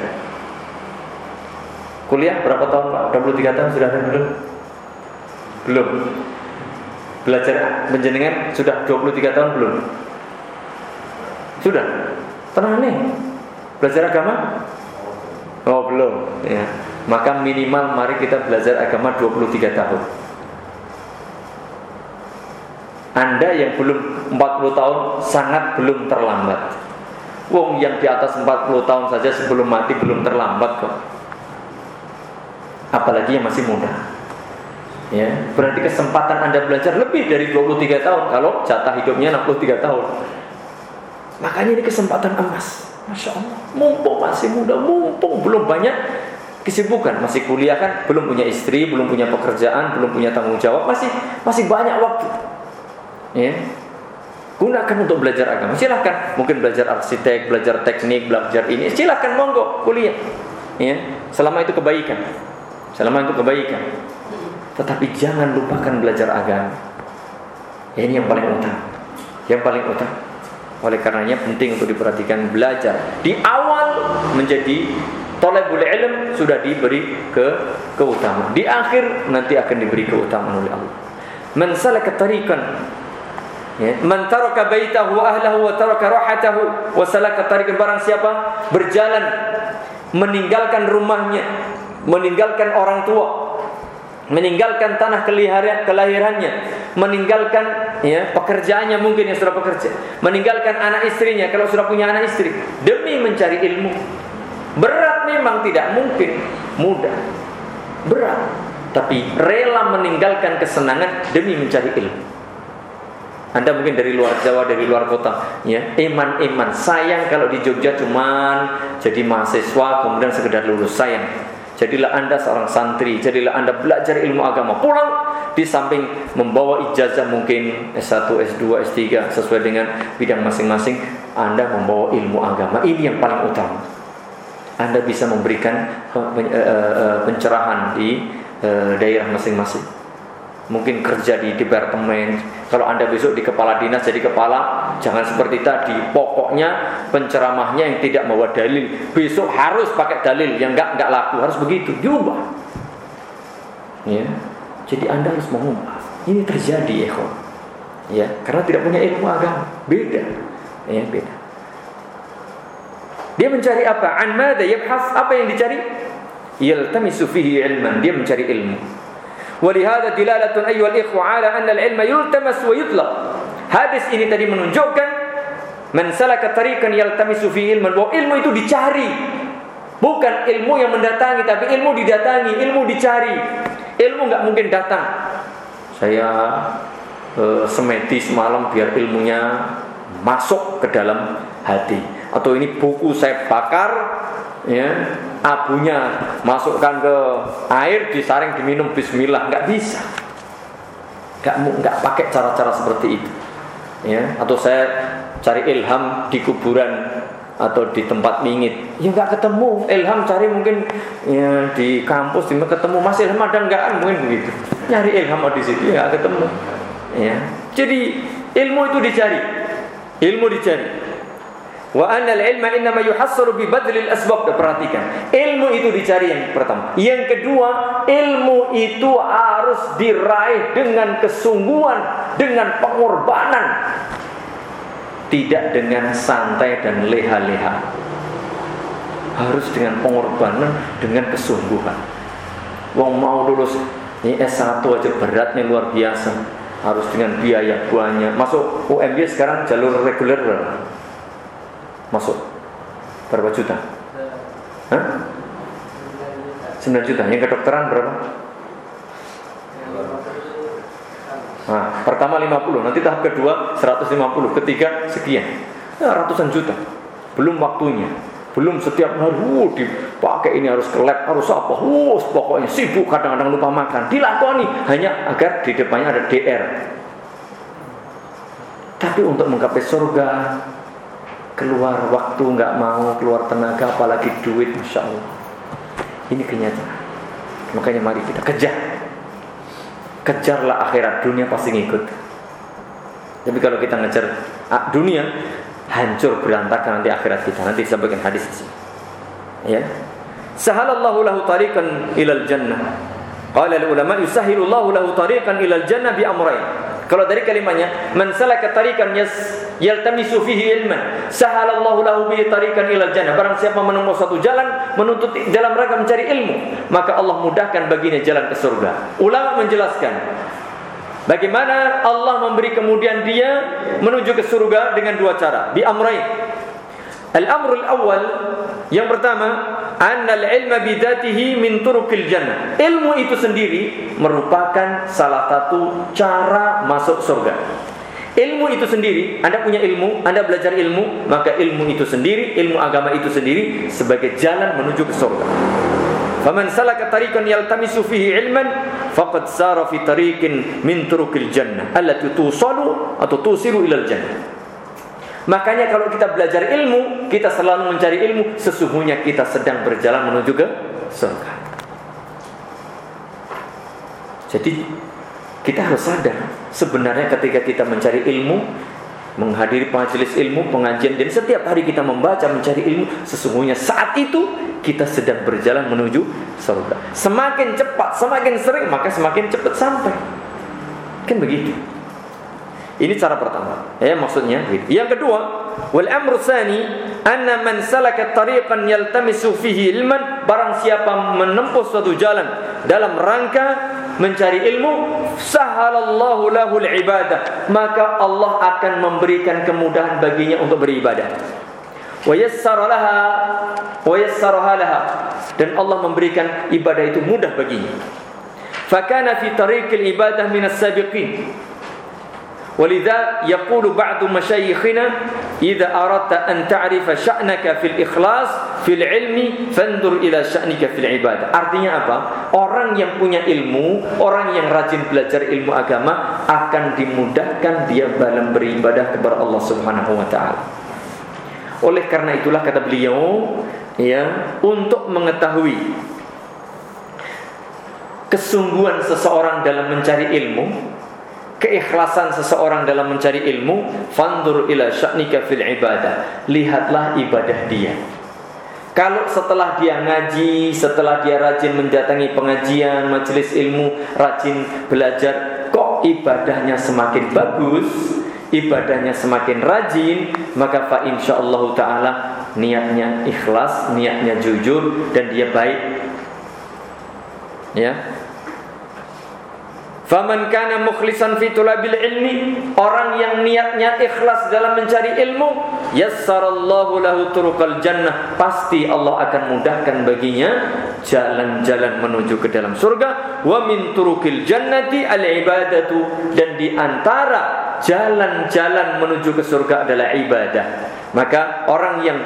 Kuliah berapa tahun Pak? 23 tahun sudah ada belum? Belum. Belajar menjenengan sudah 23 tahun belum? Sudah. Tenang nih. Belajar agama? Oh, belum. Ya. Maka minimal mari kita belajar agama 23 tahun. Anda yang belum 40 tahun sangat belum terlambat. Wong yang di atas 40 tahun saja sebelum mati belum terlambat kok. Apalagi yang masih muda. Ya, berarti kesempatan Anda belajar lebih dari 23 tahun kalau jatah hidupnya 63 tahun. Makanya ini kesempatan emas. Masya Allah, mumpung masih muda, mumpung belum banyak kesibukan, masih kuliah kan, belum punya istri, belum punya pekerjaan, belum punya tanggung jawab, masih masih banyak waktu. Ya, Gunakan untuk belajar agama. Silahkan, mungkin belajar arsitek, belajar teknik, belajar ini. Silahkan, monggo kuliah. Ya, selama itu kebaikan. Selama itu kebaikan. Tetapi jangan lupakan belajar agama. Ya, ini yang paling utama. Yang paling utama. Oleh karenanya penting untuk diperhatikan belajar di awal menjadi tolebul ilm sudah diberi ke keutamaan. Di akhir nanti akan diberi keutamaan oleh Allah. Man salaka tariqan Ya. Man taraka baitahu wa ahlahu wa taraka rahatahu. Wa salaka tariqan barang siapa? Berjalan. Meninggalkan rumahnya. Meninggalkan orang tua, meninggalkan tanah kelahirannya, meninggalkan ya pekerjaannya mungkin yang sudah bekerja, meninggalkan anak istrinya kalau sudah punya anak istri. Demi mencari ilmu. Berat memang tidak mungkin, mudah. Berat, tapi rela meninggalkan kesenangan demi mencari ilmu. Anda mungkin dari luar Jawa, dari luar kota, ya. Iman-iman sayang kalau di Jogja cuman jadi mahasiswa kemudian sekedar lulus sayang. Jadilah Anda seorang santri, jadilah Anda belajar ilmu agama. Pulang di samping membawa ijazah mungkin S1, S2, S3 sesuai dengan bidang masing-masing, Anda membawa ilmu agama. Ini yang paling utama. Anda bisa memberikan eh, eh, pencerahan di eh, daerah masing-masing. Mungkin kerja di departemen, kalau Anda besok di kepala dinas jadi kepala, jangan seperti tadi. Pokoknya penceramahnya yang tidak membawa dalil. Besok harus pakai dalil yang enggak enggak laku, harus begitu. Diubah. Ya. Jadi Anda harus mengubah. Ini terjadi, ya, Ya, karena tidak punya ilmu agama. Beda. Ya, beda. Dia mencari apa? An? Apa yang dicari? Yaltamisu fihi ilman. Dia mencari ilmu. Walihada dilalatun ayyuhal ikhwa ala anna al-ilma yultamas wa yutlaq. Hadis ini tadi menunjukkan man salaka tariqan yaltamisu fi ilman bahwa ilmu itu dicari. Bukan ilmu yang mendatangi tapi ilmu didatangi, ilmu dicari. Ilmu nggak mungkin datang. Saya eh, uh, semedi semalam biar ilmunya masuk ke dalam hati. Atau ini buku saya bakar ya. Abunya masukkan ke air disaring diminum bismillah. Nggak bisa. Nggak nggak pakai cara-cara seperti itu. Ya. Atau saya cari ilham di kuburan atau di tempat mingit. Ya nggak ketemu. Ilham cari mungkin ya di kampus di ketemu. Masih ilham ada nggak? Mungkin begitu. Nyari ilham di situ ya ketemu. Ya. Jadi ilmu itu dicari. Ilmu dicari Wa anna al-ilma innama yuhassaru bi badlil asbab. Perhatikan. Ilmu itu dicari yang pertama. Yang kedua, ilmu itu harus diraih dengan kesungguhan, dengan pengorbanan. Tidak dengan santai dan leha-leha. Harus dengan pengorbanan, dengan kesungguhan. Wong mau lulus ini S1 aja beratnya luar biasa. Harus dengan biaya banyak. Masuk UMY sekarang jalur reguler masuk berapa juta? Hah? 9 juta. Yang kedokteran berapa? Nah, pertama 50, nanti tahap kedua 150, ketiga sekian. Ya, ratusan juta. Belum waktunya. Belum setiap hari uh, dipakai ini harus ke lab, harus apa. Uh, pokoknya sibuk kadang-kadang lupa makan. Dilakoni hanya agar di depannya ada DR. Tapi untuk menggapai surga keluar waktu nggak mau keluar tenaga apalagi duit masya Allah. Ini kenyataan. Makanya mari kita kejar. Kejarlah akhirat dunia pasti ngikut. Tapi kalau kita ngejar ah, dunia hancur berantakan nanti akhirat kita. Nanti disampaikan hadis ini ya. Sahalallahu lahu tariqan ilal jannah. Qala ulama yusahilullahu lahu tariqan ilal jannah bi amrayn. Kalau dari kalimatnya man salaka tariqan yas yaltamisu fihi ilman sahalallahu lahu bihi tariqan ilal jannah. Barang siapa menempuh satu jalan menuntut dalam rangka mencari ilmu, maka Allah mudahkan baginya jalan ke surga. Ulama menjelaskan bagaimana Allah memberi kemudian dia menuju ke surga dengan dua cara, bi amrain. Al-amrul awal yang pertama, annal ilma bidatihi min turukil jannah. Ilmu itu sendiri merupakan salah satu cara masuk surga. Ilmu itu sendiri, Anda punya ilmu, Anda belajar ilmu, maka ilmu itu sendiri, ilmu agama itu sendiri sebagai jalan menuju ke surga. Faman salaka tariqan yaltamisu fihi ilman faqad sara fi tariqin min turukil jannah allati tusalu atau tusiru ilal jannah. Makanya kalau kita belajar ilmu, kita selalu mencari ilmu, sesungguhnya kita sedang berjalan menuju ke surga. Jadi kita harus sadar sebenarnya ketika kita mencari ilmu, menghadiri majelis ilmu, pengajian dan setiap hari kita membaca mencari ilmu, sesungguhnya saat itu kita sedang berjalan menuju surga. Semakin cepat, semakin sering, maka semakin cepat sampai. Kan begitu. Ini cara pertama. Ya, maksudnya gitu. Yang kedua, wal amru tsani anna man salaka tariqan yaltamisu fihi ilman barang siapa menempuh suatu jalan dalam rangka mencari ilmu sahalallahu lahul ibadah. Maka Allah akan memberikan kemudahan baginya untuk beribadah. Wa yassara laha wa yassaraha laha dan Allah memberikan ibadah itu mudah baginya. Fakana fi tariqil ibadah minas sabiqin ولذا يقول بعض مشايخنا إذا أردت أن تعرف شأنك في الإخلاص في العلم فانظر إلى شأنك في العبادة artinya apa orang yang punya ilmu orang yang rajin belajar ilmu agama akan dimudahkan dia dalam beribadah kepada Allah Subhanahu wa taala oleh karena itulah kata beliau ya untuk mengetahui kesungguhan seseorang dalam mencari ilmu keikhlasan seseorang dalam mencari ilmu fandur ila sya'nika fil ibadah. Lihatlah ibadah dia. Kalau setelah dia ngaji, setelah dia rajin mendatangi pengajian, majelis ilmu, rajin belajar, kok ibadahnya semakin bagus, ibadahnya semakin rajin, maka fa insyaallah taala niatnya ikhlas, niatnya jujur dan dia baik. Ya, Faman kana mukhlisan fi tulabil ilmi, orang yang niatnya ikhlas dalam mencari ilmu, yassarallahu lahu turuqal jannah, pasti Allah akan mudahkan baginya jalan-jalan menuju ke dalam surga. Wa min turukil jannati al ibadatu dan di antara jalan-jalan menuju ke surga adalah ibadah. Maka orang yang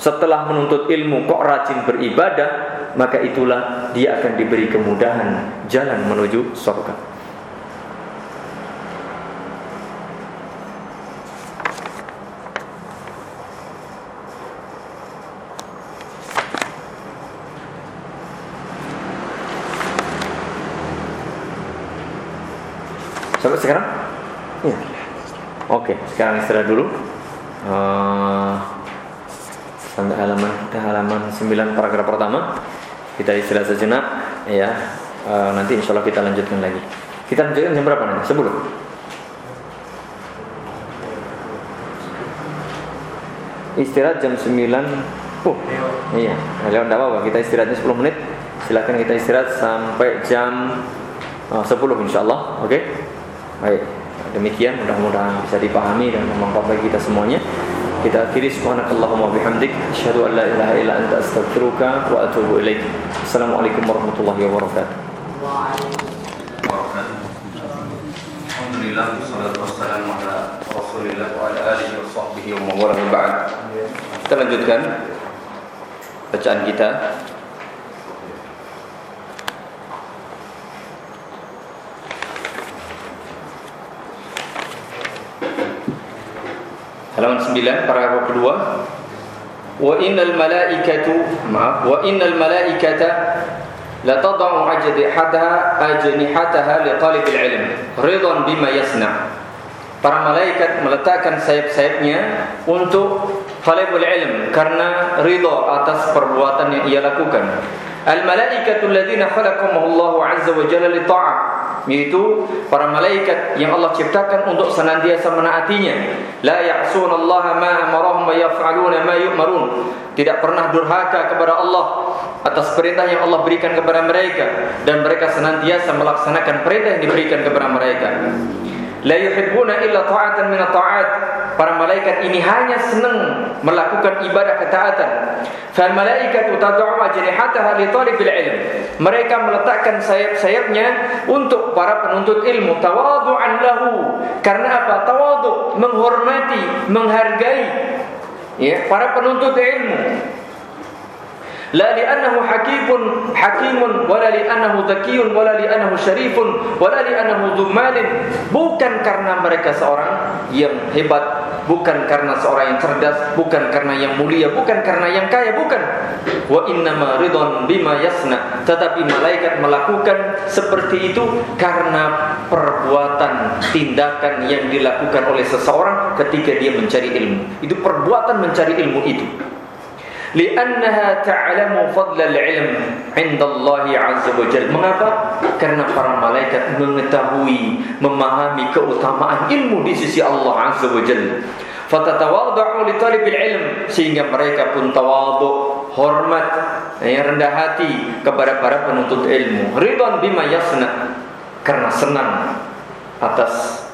setelah menuntut ilmu kok rajin beribadah, maka itulah dia akan diberi kemudahan jalan menuju surga. Sampai sekarang? Iya. Oke, sekarang istirahat dulu. Uh, sampai halaman ke halaman 9 paragraf pertama. Kita istirahat sejenak ya. Uh, nanti insya Allah kita lanjutkan lagi. Kita lanjutkan jam berapa nanti? Sebelum? Istirahat jam 9 Oh, iya. Lewat tidak apa-apa. Kita istirahatnya 10 menit. Silakan kita istirahat sampai jam uh, 10 insya Allah. Oke. Okay? Baik, demikian mudah-mudahan bisa dipahami dan bermanfaat bagi kita semuanya. Kita akhiri subhanakallahumma bihamdik asyhadu an la ilaha illa anta astaghfiruka wa atubu ilaik. Assalamualaikum warahmatullahi wabarakatuh. Alhamdulillah wassalatu wassalamu ala Rasulillah wa ala alihi wa sahbihi wa man ba'd. Kita lanjutkan bacaan kita halaman 9 paragraf kedua. Wa innal malaikatu maaf wa innal malaikata la tad'u ajnihataha ajnihataha li talibil ilm ridan bima yasna. Para malaikat meletakkan sayap-sayapnya untuk talibul ilm karena ridha atas perbuatan yang ia lakukan al malaikatu alladziina khalaqahumullahu azza wa jalla li ta'ah. Yaitu para malaikat yang Allah ciptakan untuk senantiasa menaatinya. La ya'sunallaha ma amarahum wa yaf'aluna ma yu'marun. Tidak pernah durhaka kepada Allah atas perintah yang Allah berikan kepada mereka. Dan mereka senantiasa melaksanakan perintah yang diberikan kepada mereka la yuhibbuna illa ta'atan min ta'at para malaikat ini hanya senang melakukan ibadah ketaatan. Fal malaikatu tad'u ajnihataha li talibil ilm. Mereka meletakkan sayap-sayapnya untuk para penuntut ilmu. Tawadhu'an lahu. Karena apa? Tawadhu menghormati menghargai ya para penuntut ilmu la li'annahu hakimun hakimun wa la li'annahu dzakiyun wa li'annahu syarifun wa li'annahu bukan karena mereka seorang yang hebat bukan karena seorang yang cerdas bukan karena yang mulia bukan karena yang kaya bukan. Wa innama ridon bima yasna. Tetapi malaikat melakukan seperti itu karena perbuatan tindakan yang dilakukan oleh seseorang ketika dia mencari ilmu. Itu perbuatan mencari ilmu itu li'annaha ta'lamu fadlal ilm Allah 'azza wa jalla. Mengapa? Karena para malaikat mengetahui, memahami keutamaan ilmu di sisi Allah 'azza wa jalla. fatatawadhu li talibil ilm sehingga mereka pun tawadhu hormat yang rendah hati kepada para penuntut ilmu ridwan bima yasna karena senang atas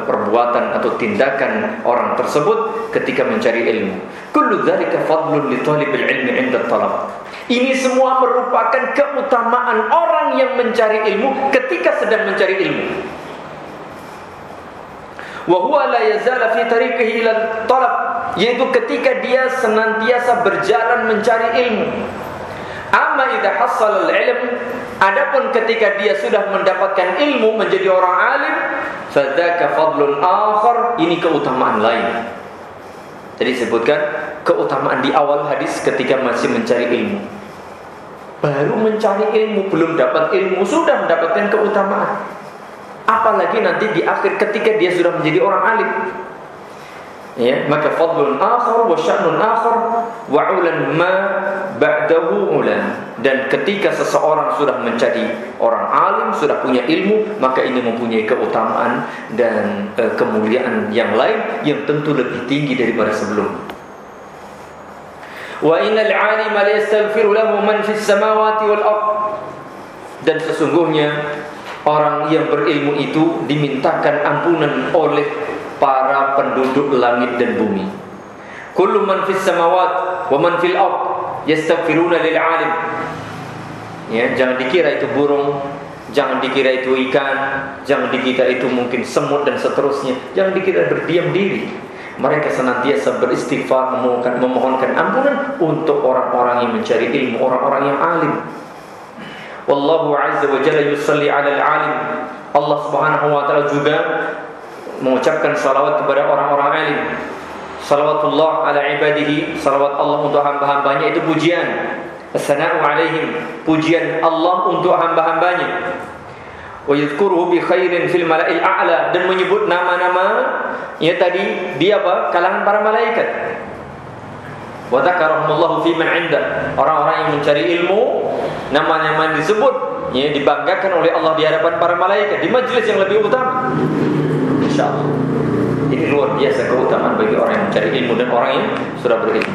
perbuatan atau tindakan orang tersebut ketika mencari ilmu. Kullu dzalika fadlun li talibil ilmi 'inda talab. Ini semua merupakan keutamaan orang yang mencari ilmu ketika sedang mencari ilmu. Wa huwa la yazala fi tariqihi ila talab, yaitu ketika dia senantiasa berjalan mencari ilmu. Amma idza hassala al-ilm, adapun ketika dia sudah mendapatkan ilmu menjadi orang alim, fadzaka fadlun akhar, ini keutamaan lain. Jadi sebutkan keutamaan di awal hadis ketika masih mencari ilmu. Baru mencari ilmu, belum dapat ilmu, sudah mendapatkan keutamaan. Apalagi nanti di akhir ketika dia sudah menjadi orang alim. Ya, maka fadlun akhar wa sya'nun akhar wa ulan ma ba'dahu ulan. Dan ketika seseorang sudah menjadi orang alim, sudah punya ilmu, maka ini mempunyai keutamaan dan e, kemuliaan yang lain yang tentu lebih tinggi daripada sebelum. Wa innal 'alima la yastaghfiru lahu man fis samawati wal ard. Dan sesungguhnya orang yang berilmu itu dimintakan ampunan oleh para penduduk langit dan bumi. Kullu man fis samawat wa man fil ard yastaghfiruna lil alim. Ya, jangan dikira itu burung, jangan dikira itu ikan, jangan dikira itu mungkin semut dan seterusnya. Jangan dikira berdiam diri. Mereka senantiasa beristighfar memohonkan, memohonkan ampunan untuk orang-orang yang mencari ilmu, orang-orang yang alim. Wallahu azza wa jalla yusalli 'alal alim. Allah Subhanahu wa taala juga mengucapkan salawat kepada orang-orang alim. Salawatullah ala ibadihi, salawat Allah untuk hamba-hambanya itu pujian. As-sana'u alaihim, pujian Allah untuk hamba-hambanya. Wa yadhkuruhu bi khairin fil mala'il a'la dan menyebut nama-nama ya tadi dia apa? kalangan para malaikat. Wa dzakarahumullahu fi man 'inda. Orang-orang yang mencari ilmu nama-nama disebut ya dibanggakan oleh Allah di hadapan para malaikat di majelis yang lebih utama. Insyaallah. Ini luar biasa keutamaan bagi orang yang mencari ilmu dan orang yang sudah berilmu.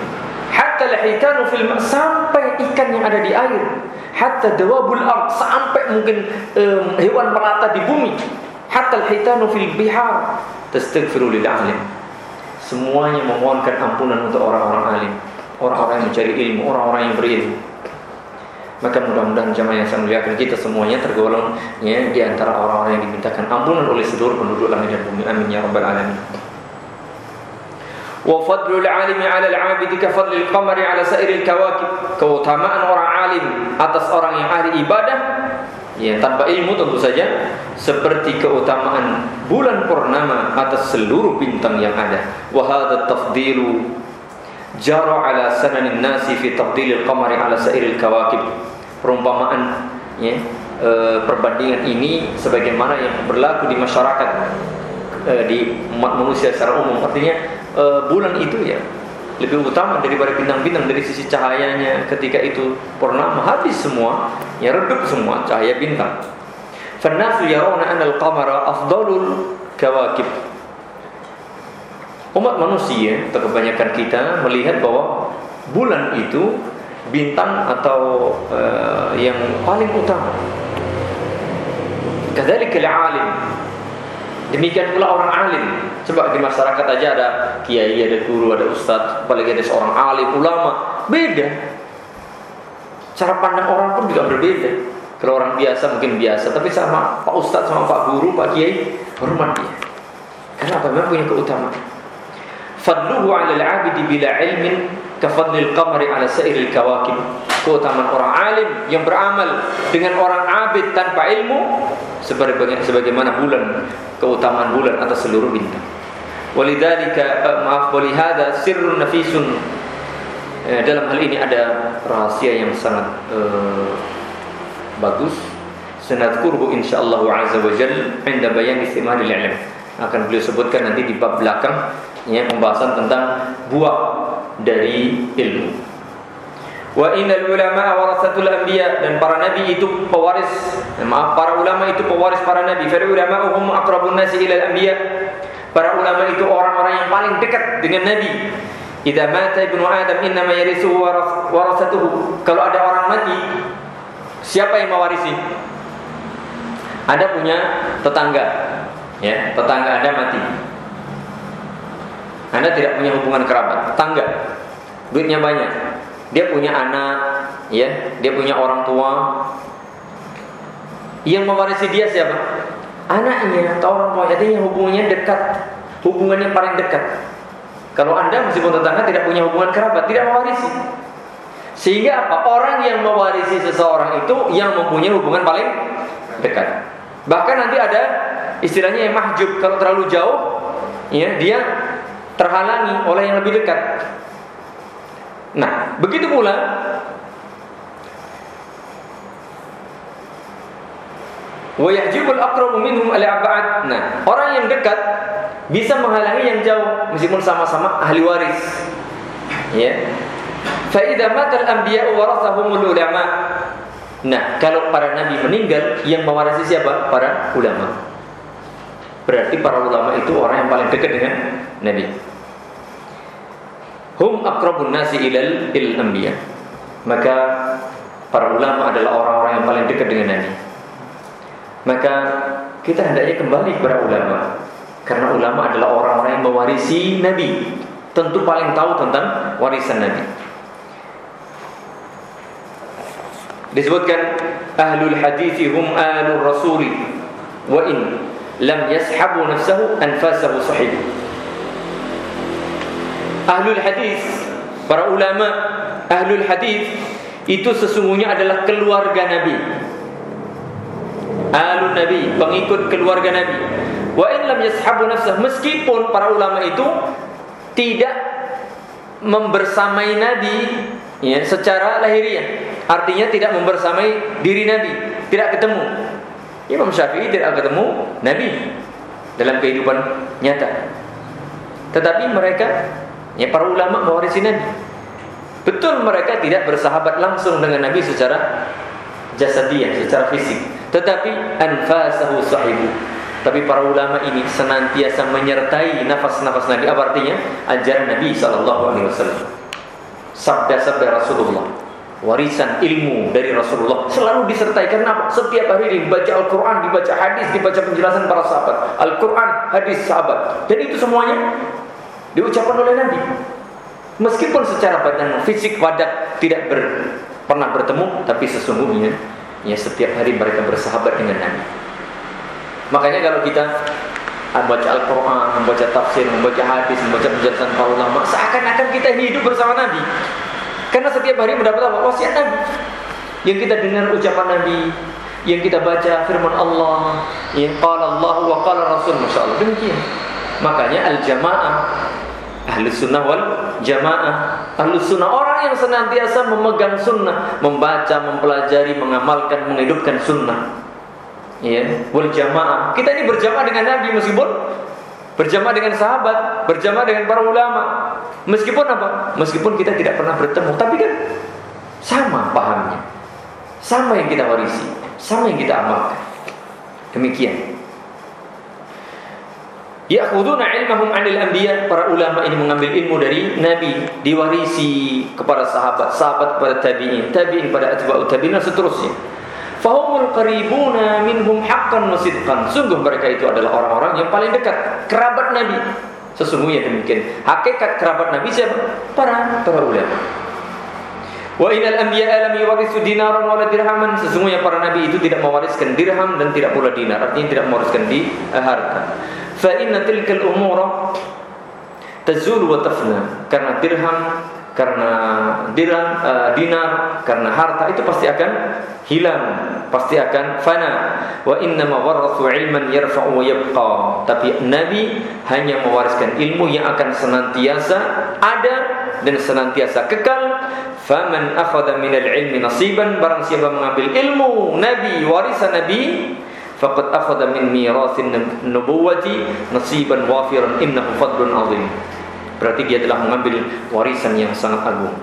Hatta al-hitanu fil sampai ikan yang ada di air, hatta dawabul ard sampai mungkin um, hewan melata di bumi. Hatta al-hitanu fil bihar tastaghfiru lil alim. Semuanya memohonkan ampunan untuk orang-orang alim, orang-orang yang mencari ilmu, orang-orang yang berilmu. Maka mudah-mudahan jamaah yang saya muliakan kita semuanya tergolong ya, di antara orang-orang yang dimintakan ampunan oleh seluruh penduduk langit dan bumi. Amin ya rabbal alamin. Wa fadlul alimi 'ala al-'abidi ka fadlil qamari 'ala sa'iril kawakib. Keutamaan orang alim atas orang yang ahli ibadah ya tanpa ilmu tentu saja seperti keutamaan bulan purnama atas seluruh bintang yang ada. Wa hadha tafdilu jara ala sananin nasi fi tafdilil qamari ala sa'iril kawakib. Perumpamaan ya e, perbandingan ini sebagaimana yang berlaku di masyarakat e, di umat manusia secara umum. Artinya e, bulan itu ya lebih utama daripada bintang-bintang dari sisi cahayanya. Ketika itu purnama habis semua ya redup semua cahaya bintang. Fannasu yarawna anna al-qamara afdalul kawakib Umat manusia atau kebanyakan kita melihat bahwa bulan itu bintang atau uh, yang paling utama. Kadzalika alim. Demikian pula orang alim. Coba di masyarakat aja ada kiai, ada guru, ada ustadz, apalagi ada seorang alim, ulama, beda. Cara pandang orang pun juga berbeda. Kalau orang biasa mungkin biasa, tapi sama Pak Ustadz, sama Pak Guru, Pak Kiai, hormat dia. Karena apa? Memang punya keutamaan fadluhu 'ala al-'abidi bila ilmin ka fadlil qamari 'ala sa'iril kawakib. Keutamaan orang alim yang beramal dengan orang abid tanpa ilmu sebagaimana bulan, keutamaan bulan atas seluruh bintang. Walidzalika uh, maaf walihada sirrun nafisun eh, dalam hal ini ada rahasia yang sangat uh, bagus sanadkuruhu insyaallah azza wa jalla 'inda bayan istimalil ilm akan beliau sebutkan nanti di bab belakang ya pembahasan tentang buah dari ilmu. Wa innal ulama warasatul anbiya dan para nabi itu pewaris maaf para ulama itu pewaris para nabi. Fa ulama hum aqrabun nasi ila anbiya. Para ulama itu orang-orang yang paling dekat dengan Nabi. Idza mata ibnu Adam innama yarisu warasatuhu. Kalau ada orang mati, siapa yang mewarisi? Ada punya tetangga, ya, tetangga Anda mati. Anda tidak punya hubungan kerabat, tetangga. Duitnya banyak. Dia punya anak, ya, dia punya orang tua. Yang mewarisi dia siapa? anaknya atau orang tua artinya hubungannya dekat hubungannya paling dekat kalau anda meskipun tetangga tidak punya hubungan kerabat tidak mewarisi sehingga apa orang yang mewarisi seseorang itu yang mempunyai hubungan paling dekat bahkan nanti ada istilahnya yang mahjub kalau terlalu jauh ya dia terhalangi oleh yang lebih dekat nah begitu pula wa yahjibul minhum al-ab'ad. Nah, orang yang dekat bisa menghalangi yang jauh meskipun sama-sama ahli waris. Ya. Fa idza matal anbiya warathahumul ulama. Nah, kalau para nabi meninggal yang mewarisi siapa? Para ulama. Berarti para ulama itu orang yang paling dekat dengan nabi. Hum aqrabun nasi ilal il anbiya. Maka para ulama adalah orang-orang yang paling dekat dengan nabi. Maka kita hendaknya kembali kepada ulama Karena ulama adalah orang-orang yang mewarisi Nabi Tentu paling tahu tentang warisan Nabi Disebutkan Ahlul hadithi hum ahlul rasuli Wa in lam yashabu nafsahu anfasahu sahib Ahlul hadis Para ulama Ahlul hadis Itu sesungguhnya adalah keluarga Nabi alun nabi, pengikut keluarga nabi. Wa in lam yashabu nafsah, meskipun para ulama itu tidak membersamai nabi ya secara lahiriah. Artinya tidak membersamai diri nabi, tidak ketemu. Imam Syafi'i tidak ketemu nabi dalam kehidupan nyata. Tetapi mereka ya para ulama mewarisi nabi. Betul mereka tidak bersahabat langsung dengan nabi secara jasadiah, secara fisik. Tetapi anfasahu sahibu. Tapi para ulama ini senantiasa menyertai nafas-nafas Nabi. Apa artinya? Ajaran Nabi sallallahu alaihi wasallam. Sabda-sabda Rasulullah. Warisan ilmu dari Rasulullah selalu disertai karena setiap hari dibaca Al-Qur'an, dibaca hadis, dibaca penjelasan para sahabat. Al-Qur'an, hadis sahabat. Dan itu semuanya diucapkan oleh Nabi. Meskipun secara badan fisik padat tidak ber, pernah bertemu, tapi sesungguhnya Ya setiap hari mereka bersahabat dengan Nabi. Makanya kalau kita membaca Al-Quran, membaca tafsir, membaca hadis, membaca penjelasan para ulama, seakan-akan kita hidup bersama Nabi. Karena setiap hari mendapat apa? Wasiat Nabi. Yang kita dengar ucapan Nabi, yang kita baca firman Allah, yang qala Allah wa qala Rasul, Masya Allah. Demikian. Makanya al-jamaah Ahli sunnah wal jamaah Ahli sunnah orang yang senantiasa memegang sunnah Membaca, mempelajari, mengamalkan, menghidupkan sunnah Ya, wal jamaah Kita ini berjamaah dengan Nabi meskipun Berjamaah dengan sahabat Berjamaah dengan para ulama Meskipun apa? Meskipun kita tidak pernah bertemu Tapi kan sama pahamnya Sama yang kita warisi Sama yang kita amalkan Demikian Ya'khuduna ilmahum 'anil anbiya. Para ulama ini mengambil ilmu dari nabi, diwarisi kepada sahabat, sahabat kepada tabi'in, tabi'in pada atba'u tabi'in dan seterusnya. Fahumul qaribuna minhum haqqan wa. Sungguh mereka itu adalah orang-orang yang paling dekat, kerabat nabi. Sesungguhnya demikian. Hakikat kerabat nabi siapa? Para para ulama. Wa inal anbiya lam yuwarisu dinaran wala dirhaman. Sesungguhnya para nabi itu tidak mewariskan dirham dan tidak pula dinar. Artinya tidak mewariskan di uh, harta fa inna tilkal umura tazul wa tafna karena dirham karena dirham uh, dinar karena harta itu pasti akan hilang pasti akan fana. Wa inna ma ilman yarfa'u wa yabqa. Tapi nabi hanya mewariskan ilmu yang akan senantiasa ada dan senantiasa kekal. Faman akhadha minal ilmi nasiban barang siapa mengambil ilmu nabi warisan nabi faqad akhadha min mirathin nubuwati nasiban wafiran innahu fadlun azim berarti dia telah mengambil warisan yang sangat agung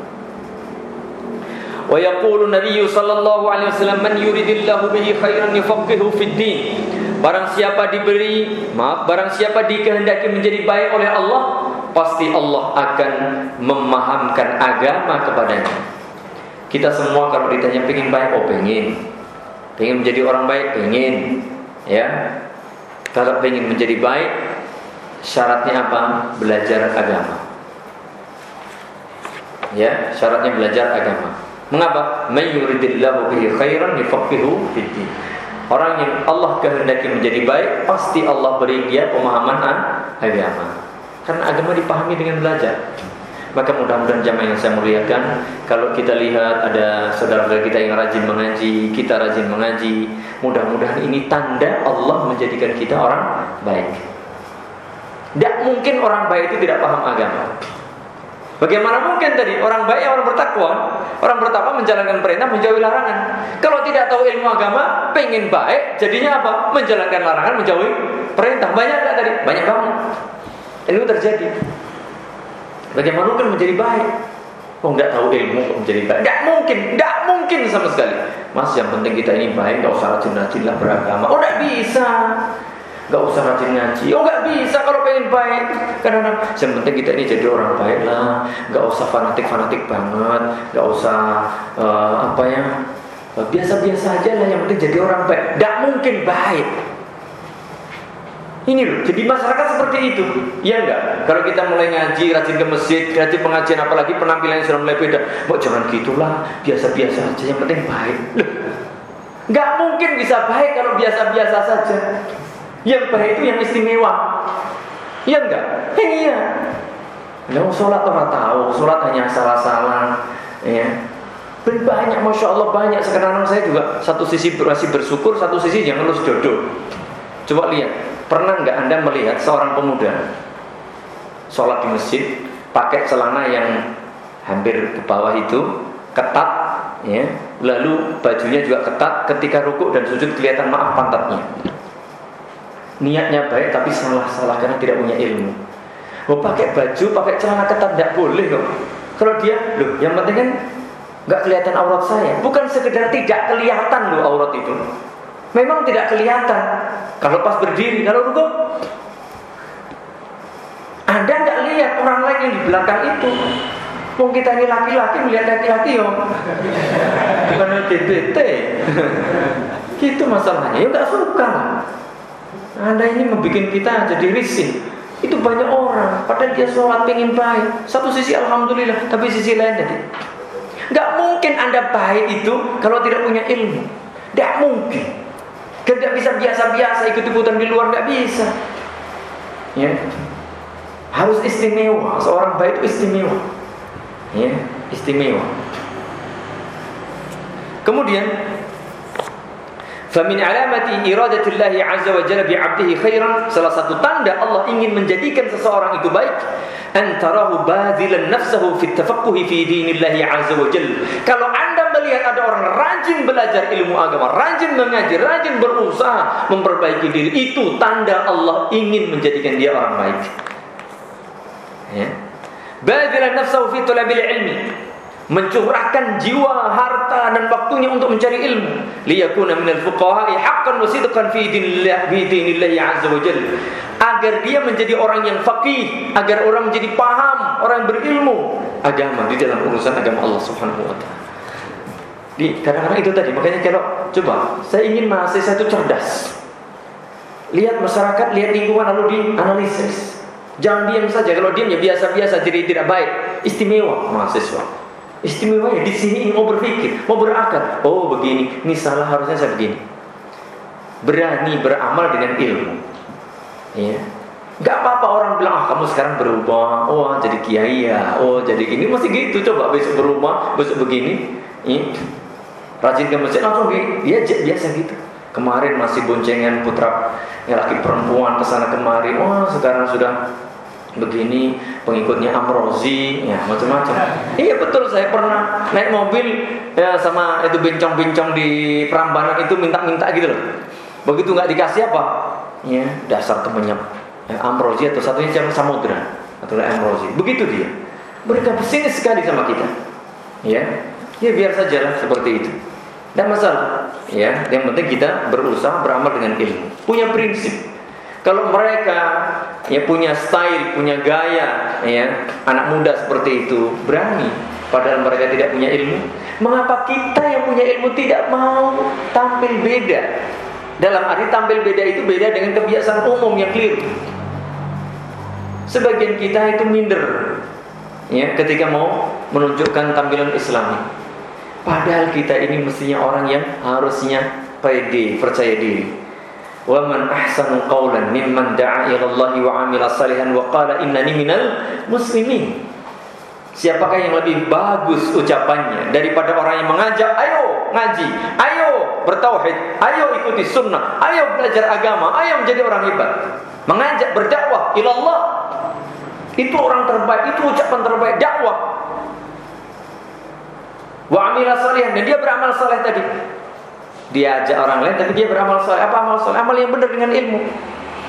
wa yaqulu nabiyyu sallallahu alaihi wasallam man yuridillahu bihi khairan yufaqihu fid din barang siapa diberi, maaf, barang siapa dikehendaki menjadi baik oleh Allah, pasti Allah akan memahamkan agama kepadanya. Kita semua kalau ditanya pengen baik, oh pengen. Pengen menjadi orang baik, pengen. Ya. Kalau pengen menjadi baik, syaratnya apa? Belajar agama. Ya, syaratnya belajar agama. Mengapa? May yuridillahu bihi khairan yufaqihu fid Orang yang Allah kehendaki menjadi baik, pasti Allah beri dia pemahaman agama. Karena agama dipahami dengan belajar. Maka mudah-mudahan jamaah yang saya muliakan, kalau kita lihat ada saudara-saudara kita yang rajin mengaji, kita rajin mengaji, mudah-mudahan ini tanda Allah menjadikan kita orang baik. Tidak mungkin orang baik itu tidak paham agama. Bagaimana mungkin tadi orang baik orang bertakwa, orang bertakwa menjalankan perintah, menjauhi larangan. Kalau tidak tahu ilmu agama, pengen baik, jadinya apa? Menjalankan larangan, menjauhi perintah. Banyak nggak tadi? Banyak banget. Ini terjadi. Bagaimana mungkin menjadi baik? Oh nggak tahu ilmu kok menjadi baik? Nggak mungkin, nggak mungkin sama sekali. Mas yang penting kita ini baik, nggak usah rajin-rajin lah beragama. Oh nggak bisa. Gak usah rajin ngaji. Oh gak bisa kalau pengen baik. Karena yang penting kita ini jadi orang baik lah. Gak usah fanatik-fanatik banget. Gak usah uh, Apa ya Biasa-biasa aja lah. Yang penting jadi orang baik. Gak mungkin baik. Ini loh, jadi masyarakat seperti itu. Ya enggak? Kalau kita mulai ngaji, rajin ke masjid Rajin pengajian, apalagi penampilan sudah mulai beda. Mau jangan gitulah, biasa-biasa aja. Yang penting baik. Loh, Gak mungkin bisa baik kalau biasa-biasa saja yang baik itu yang istimewa. Iya enggak? Eh, iya. Yang sholat orang tahu, sholat hanya salah-salah. Ya. Banyak, masya Allah banyak. Sekarang saya juga satu sisi masih bersyukur, satu sisi jangan lulus jodoh. Coba lihat, pernah nggak anda melihat seorang pemuda sholat di masjid pakai celana yang hampir ke bawah itu ketat, ya, lalu bajunya juga ketat. Ketika rukuk dan sujud kelihatan maaf pantatnya niatnya baik tapi salah-salah karena tidak punya ilmu. Mau pakai baju, pakai celana ketat tidak boleh kok. Kalau dia, loh, yang penting kan nggak kelihatan aurat saya. Bukan sekedar tidak kelihatan loh aurat itu. Memang tidak kelihatan. Kalau pas berdiri, kalau rukuk, Anda nggak lihat orang lain yang di belakang itu. Mau kita ini laki-laki melihat laki-laki yo. Bukan LGBT. Gitu masalahnya. Ya nggak suka. Anda ini membuat kita jadi risih. Itu banyak orang, padahal dia sholat pengen baik. Satu sisi alhamdulillah, tapi sisi lain jadi. Gak mungkin Anda baik itu kalau tidak punya ilmu. Gak mungkin. Gak bisa biasa-biasa ikut-ikutan di luar gak bisa. Ya. Harus istimewa. Seorang baik itu istimewa. Ya, istimewa. Kemudian Famin alamati iradatillahi azza wa jalla bi 'abdihi khairan salah satu tanda Allah ingin menjadikan seseorang itu baik antarahu badilan nafsahu fi tafaqquhi fi dinillahi azza wa jalla. Kalau Anda melihat ada orang rajin belajar ilmu agama, rajin mengaji, rajin berusaha memperbaiki diri, itu tanda Allah ingin menjadikan dia orang baik. Ya. Badilan nafsahu fi talabil ilmi mencurahkan jiwa, harta dan waktunya untuk mencari ilmu. Liyakuna minal fuqaha'i haqqan wa sidqan fi dinillah fi dinillahi azza wa jalla. Agar dia menjadi orang yang faqih agar orang menjadi paham orang berilmu. Agama di dalam urusan agama Allah Subhanahu wa taala. Di kadang-kadang itu tadi makanya kalau coba saya ingin mahasiswa itu cerdas. Lihat masyarakat lihat lingkungan lalu dianalisis. Jangan diam saja kalau diam ya biasa-biasa jadi tidak baik. Istimewa mahasiswa Istimewanya di sini mau berpikir, mau berakal. Oh begini, ini salah harusnya saya begini. Berani beramal dengan ilmu. Ya. Gak apa-apa orang bilang, ah kamu sekarang berubah, oh jadi kiai ya, oh jadi gini, masih gitu. Coba besok berubah, besok begini. Ya. Rajin ke masjid, langsung gitu. Ya biasa gitu. Kemarin masih boncengan putra yang laki perempuan ke sana kemari. Wah, sekarang sudah begini pengikutnya Amrozi ya macam-macam. Iya betul saya pernah naik mobil ya sama itu bincang-bincang di Prambanan itu minta-minta gitu loh. Begitu nggak dikasih apa? Ya dasar temennya ya, Amrozi atau satunya siapa? Samudra atau Amrozi. Begitu dia. Mereka pesing sekali sama kita. Ya ya biar saja seperti itu. Tidak masalah. Ya, yang penting kita berusaha beramal dengan ilmu. Punya prinsip. Kalau mereka ya punya style, punya gaya, ya anak muda seperti itu berani, padahal mereka tidak punya ilmu. Mengapa kita yang punya ilmu tidak mau tampil beda? Dalam arti tampil beda itu beda dengan kebiasaan umum yang keliru. Sebagian kita itu minder, ya ketika mau menunjukkan tampilan Islami. Padahal kita ini mestinya orang yang harusnya pede, percaya diri. Wa man ahsanu qawlan mimman da'a ila wa 'amila salihan wa qala. Siapakah yang lebih bagus ucapannya daripada orang yang mengajak, ayo ngaji, ayo bertauhid, ayo ikuti sunnah, ayo belajar agama, ayo menjadi orang hebat. Mengajak berdakwah ila Allah. Itu orang terbaik, itu ucapan terbaik dakwah. Wa amila salihan dan dia beramal saleh tadi. Dia ajak orang lain tapi dia beramal saleh. Apa amal saleh? Amal yang benar dengan ilmu.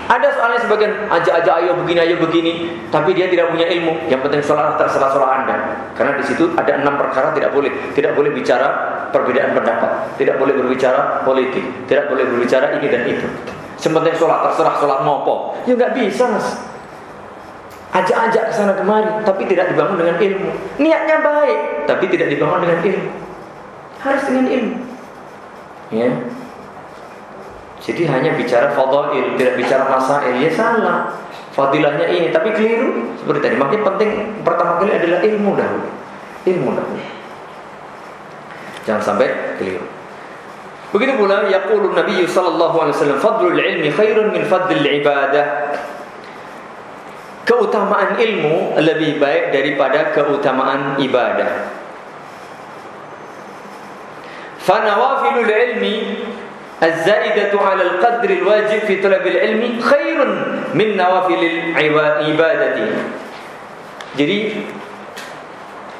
Ada soalnya sebagian ajak-ajak ayo begini ayo begini, tapi dia tidak punya ilmu. Yang penting sholat terserah sholat anda. Karena di situ ada enam perkara tidak boleh. Tidak boleh bicara perbedaan pendapat. Tidak boleh berbicara politik. Tidak boleh berbicara ini dan itu. Sementing sholat terserah sholat ngopo. Ya nggak bisa mas ajak-ajak ke sana kemari, tapi tidak dibangun dengan ilmu. Niatnya baik, tapi tidak dibangun dengan ilmu. Harus dengan ilmu. Ya. Jadi hanya bicara fadail, tidak bicara masail, ya salah. Fadilahnya ini, tapi keliru seperti tadi. Makanya penting pertama kali adalah ilmu dahulu. Ilmu dahulu. Jangan sampai keliru. Begitu pula yaqulu Nabi sallallahu alaihi wasallam fadlul ilmi khairun min fadlil ibadah keutamaan ilmu lebih baik daripada keutamaan ibadah. Fanawafilul ilmi az-zaidatu 'ala al-qadr al-wajib fi talab al-ilmi khairun min nawafilil ibadati. Jadi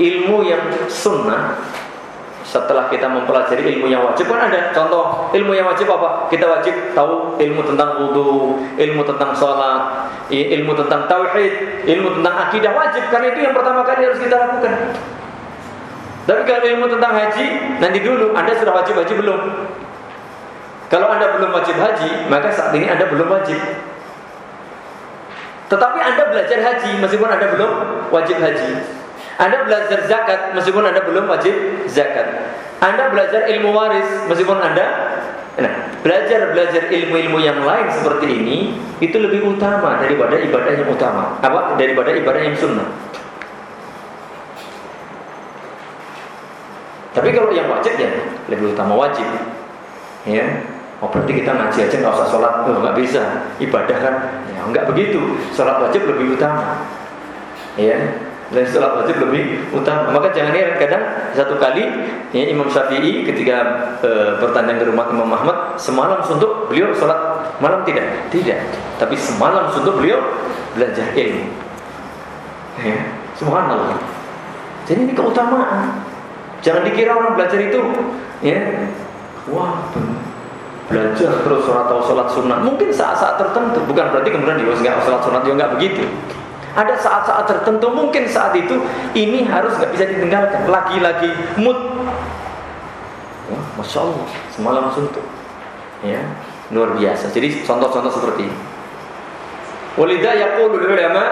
ilmu yang sunnah setelah kita mempelajari ilmu yang wajib kan ada. Contoh ilmu yang wajib apa? Kita wajib tahu ilmu tentang wudhu ilmu tentang sholat ilmu tentang tauhid ilmu tentang akidah wajib. Karena itu yang pertama kali harus kita lakukan tapi kalau ilmu tentang haji nanti dulu anda sudah wajib haji belum kalau anda belum wajib haji maka saat ini anda belum wajib tetapi anda belajar haji meskipun anda belum wajib haji anda belajar zakat meskipun Anda belum wajib zakat. Anda belajar ilmu waris meskipun Anda nah, belajar belajar ilmu-ilmu yang lain seperti ini itu lebih utama daripada ibadah yang utama. Apa? Daripada ibadah yang sunnah. Tapi kalau yang wajib ya lebih utama wajib. Ya. Oh berarti kita ngaji aja nggak usah sholat, oh, nggak bisa ibadah kan? Ya nggak begitu. Sholat wajib lebih utama. Ya, dan sholat wajib lebih utama. Maka jangan heran kadang satu kali ya, Imam Syafi'i ketika e, bertandang ke rumah Imam Ahmad semalam suntuk beliau sholat malam tidak tidak tapi semalam suntuk beliau belajar ilmu. Ya, subhanallah. Jadi ini keutamaan. Jangan dikira orang belajar itu ya wah belajar terus sholat atau sholat sunnah mungkin saat-saat tertentu bukan berarti kemudian dia nggak sholat sunnah dia nggak begitu ada saat-saat tertentu mungkin saat itu ini harus nggak bisa ditinggalkan. Lagi-lagi mood. Ya, Masya Allah, semalam suntuk. Ya, luar biasa. Jadi contoh-contoh seperti ini. Walidah yaqulul ulama